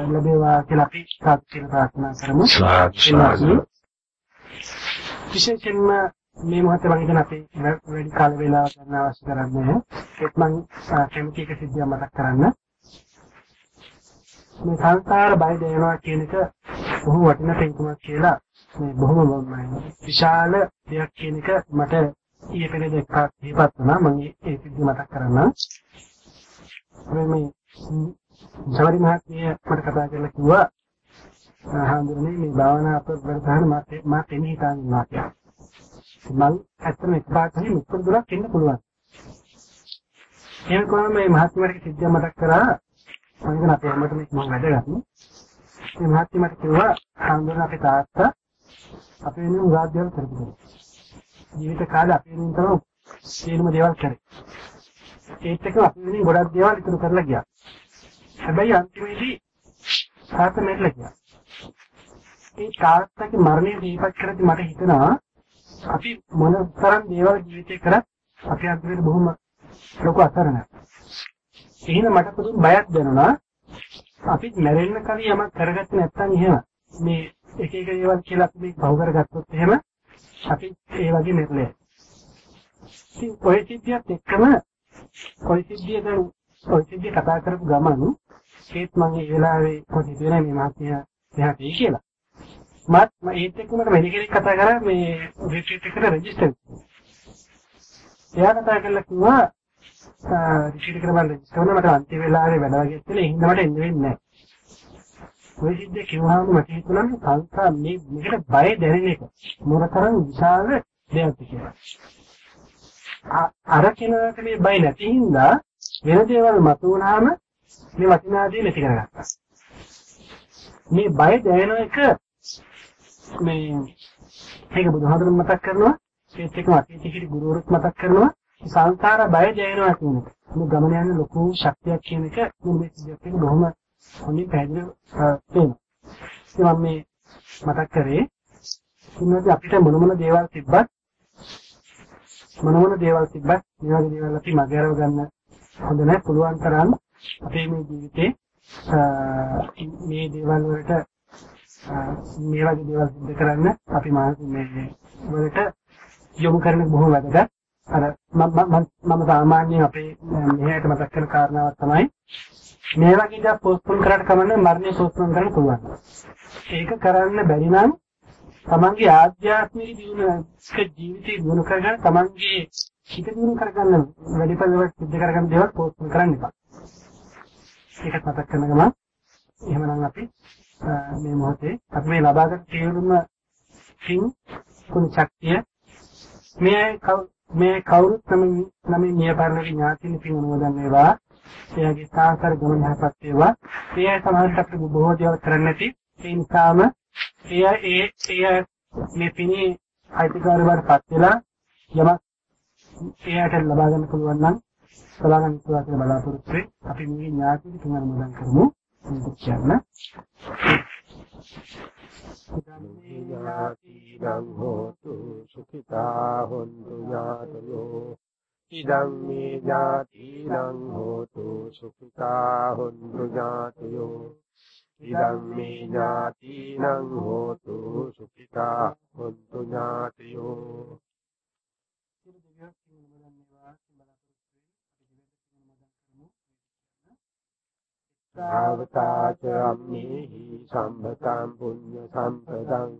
ලැබේවා කියලා අපි සාක්ෂිල ප්‍රාර්ථනා කරමු. විශේෂයෙන්ම මේ මොහොතේ මම හිතන අපි වැඩි කාල වේලාවක් ගන්න අවශ්‍ය කරන්නේ නැහැ. ඒත් මම කැමති එක සිද්ධියක් මතක් කරන්න. මේ සංසාර බය දෙනවා කියන එක බොහෝ වටින තේරුමක් කියලා මේ බොහොම විශාල දෙයක් කියන එක මට ඊයේ පෙරේද එකක් දීපත් වුණා මම ඒ සිද්ධිය මතක් කරන්නම්. මේ ජවරි මහත්මිය මට කතා කරලා කිව්වා හාමුදුරනේ මේ භාවනා අප ප්‍රධාන මාත් මාත් එන්නේ හිතාගෙන ඉන්නවා කියලා. මම ඇත්තම එකපාරටම මුත්තර දුරක් එන්න පුළුවන්. එහෙම කොහොම මේ මහත්මියට සිද්ධිය මතක් කරා මම හිතන අපේ හැමෝටම මම වැඩගත්. මේ මහත්මියට කිව්වා හාමුදුරනේ අපේ තාත්තා අපේ වෙනුවෙන් උගාද්දේවල් කරපු ජීවිත කාලේ අපේ වෙනුවෙන් තමයි සියලුම දේවල් කරේ. ඒත් එක්ක අපේ වෙනුවෙන් ගොඩක් දේවල් ඉතුරු කරලා ගියා. හැබැයි අන්තිමේදී තාත්තා මෙట్లా ගියා. ඒ තාත්තගේ මරණය දීපත් කරද්දි මට හිතෙනවා අපි මොන තරම් දේවල් ජීවිතේ කරත් අපි අන්තිමේදී බොහොම ලොකු අසරණයි. එහෙනම් මට පුදුම බයක් දැනුණා. අපි මැරෙන්න කලින් යමක් කරගත්තේ නැත්නම් එහෙම මේ එක එක දේවල් කියලා අපි පහු කරගත්තොත් එහෙම අපි ඒ වගේ මෙරළේ. ඉතින් ඔය සිද්ධියත් එක්කම ඔය සිද්ධිය දැන් ඔය සිද්ධිය කතා කරපු ගමන් ඒත් මම ඒ වෙලාවේ පොඩි දෙනා මේ මහත්මිය මෙහාට එයි කියලා. මත් මම ඒත් එක්ක මට වැඩි කෙනෙක් කතා කරා මේ රිට්‍රීට් එකට රෙජිස්ටර්. එයා කතා කරලා කිව්වා රිට්‍රීට් එකට මම රෙජිස්ටර් වුණා මට අන්තිම වෙලාවේ වැඩ වගේ තියෙන හින්දා මට එන්න වෙන්නේ නැහැ. ඔය සිද්ධිය කිව්වහම මට හිතුණා සංසා මේ මේකට බය දැනෙන එක මොනතරම් විශාල දෙයක්ද කියලා. අර කෙනාට මේ බය නැති හින්දා වෙන දේවල් මතුවනාම මේ වටිනා දේ නැති කරගත්තා. මේ බය දැනෙන එක මේ ඒක බුදුහාමුදුරුවෝ මතක් කරනවා ඒත් එක්කම අතීතයේ ගුරුවරුත් මතක් කරනවා සංසාර බය දැනෙනවා කියන එක. මේ ගමන යන ලොකු ශක්තියක් කියන එක මේ සිද්ධියක් එක බොහොම හොඳින් පැහැදිලිව තේරෙනවා. ඉතින් මම මේ මතක් කරේ ඉන්නදී අපිට මොන මොන දේවල් තිබ්බත් මොන මොන දේවල් තිබ්බත් මේ වගේ දේවල් අපි මගහැරව ගන්න හොඳ නැහැ පුළුවන් තරම් අපේ මේ ජීවිතේ මේ දේවල් වලට මේ වගේ දේවල් සිද්ධ කරන්න අපි මේ වලට යොමු කරන බොහෝ වැදගත් අර මම සාමාන්‍යයෙන් අපේ මෙහෙයට මතක් කරන කාරණාවක් තමයි මේ වගේ දා පෝස්ට්පෝන් කරාට කමන්නේ මරණය පෝස්ට්පෝන් කරන්න පුළුවන්. ඒක කරන්න බැරි නම් තමන්ගේ ආධ්‍යාත්මික ජීවිතයක ජීවිතය දිනු කරගන්න තමන්ගේ හිත දිනු කරගන්න වැඩිපළවට සිද්ධ කරගන්න දේවල් පෝස්ට්පෝන් කරන්න එපා. ඒකත් මතක් කරන ගමන් එහෙමනම් අපි මේ මොහොතේ අපි මේ ලබාගත් සියලුම සිං කුණු ශක්තිය මේ මේ කවුරුත් නම් නම් මිය පරලෝක ඥාතිනි පින් අනුමෝදන් වේවා. එයාගේ සාසර ගමන යහපත් වේවා. එයා සමාජයට අපිට බොහෝ දේවල් කරන්න නැති. ඒ නිසාම එයා ඒ එයා මේ පිනේ අයිතිකාරවටපත් වෙලා යමක් එයාට ලබා ගන්න පුළුවන් නම් ලබා ගන්න පුළුවන් කියලා බලාපොරොත්තු වෙයි. අපි මේ ඥාතිනි පින් අනුමෝදන් කරමු. මේක කියන්න.
ඥාතිනං හෝතු සුඛිතා හොන්තු ඥාතයෝ ඉදං මේ ඥාතිනං හෝතු සුඛිතා හොන්තු ඥාතයෝ ඉදං මේ ඥාතිනං හෝතු සුඛිතා හොන්තු ඥාතයෝ සාවතාච අම්මේහි සම්පතං පුඤ්ඤ සම්පතං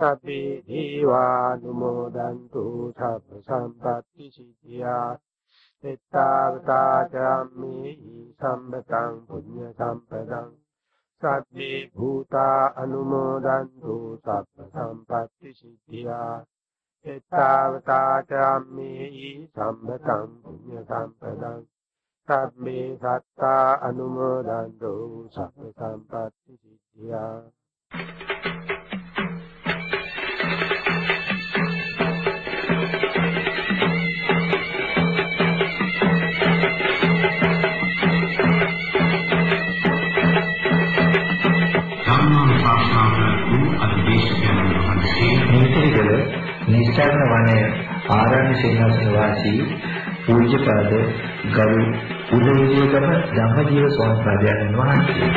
සබ්බේ දීවානුමෝදන්තු සබ්බ සම්පත්‍ති සිද්ධියා එත්තාවතාච අම්මේහි සම්පතං පුඤ්ඤ සම්පතං සබ්බේ භූතා අනුමෝදන්තු සබ්බ සම්පත්‍ති සිද්ධියා එත්තාවතාච අම්මේහි සම්පතං පුඤ්ඤ සම්පතං සම්මේ සත්තා අනුමෝදන්තු සබ්බ සම්පatti සිද්ධියා.
මේකල නිස්සාරණ වනය ආරණ්‍ය සේනාසන වාසී පූජ්‍යපද ගරු උදේවිදේකම ධම්මජීව ස්වාමීන් වහන්සේ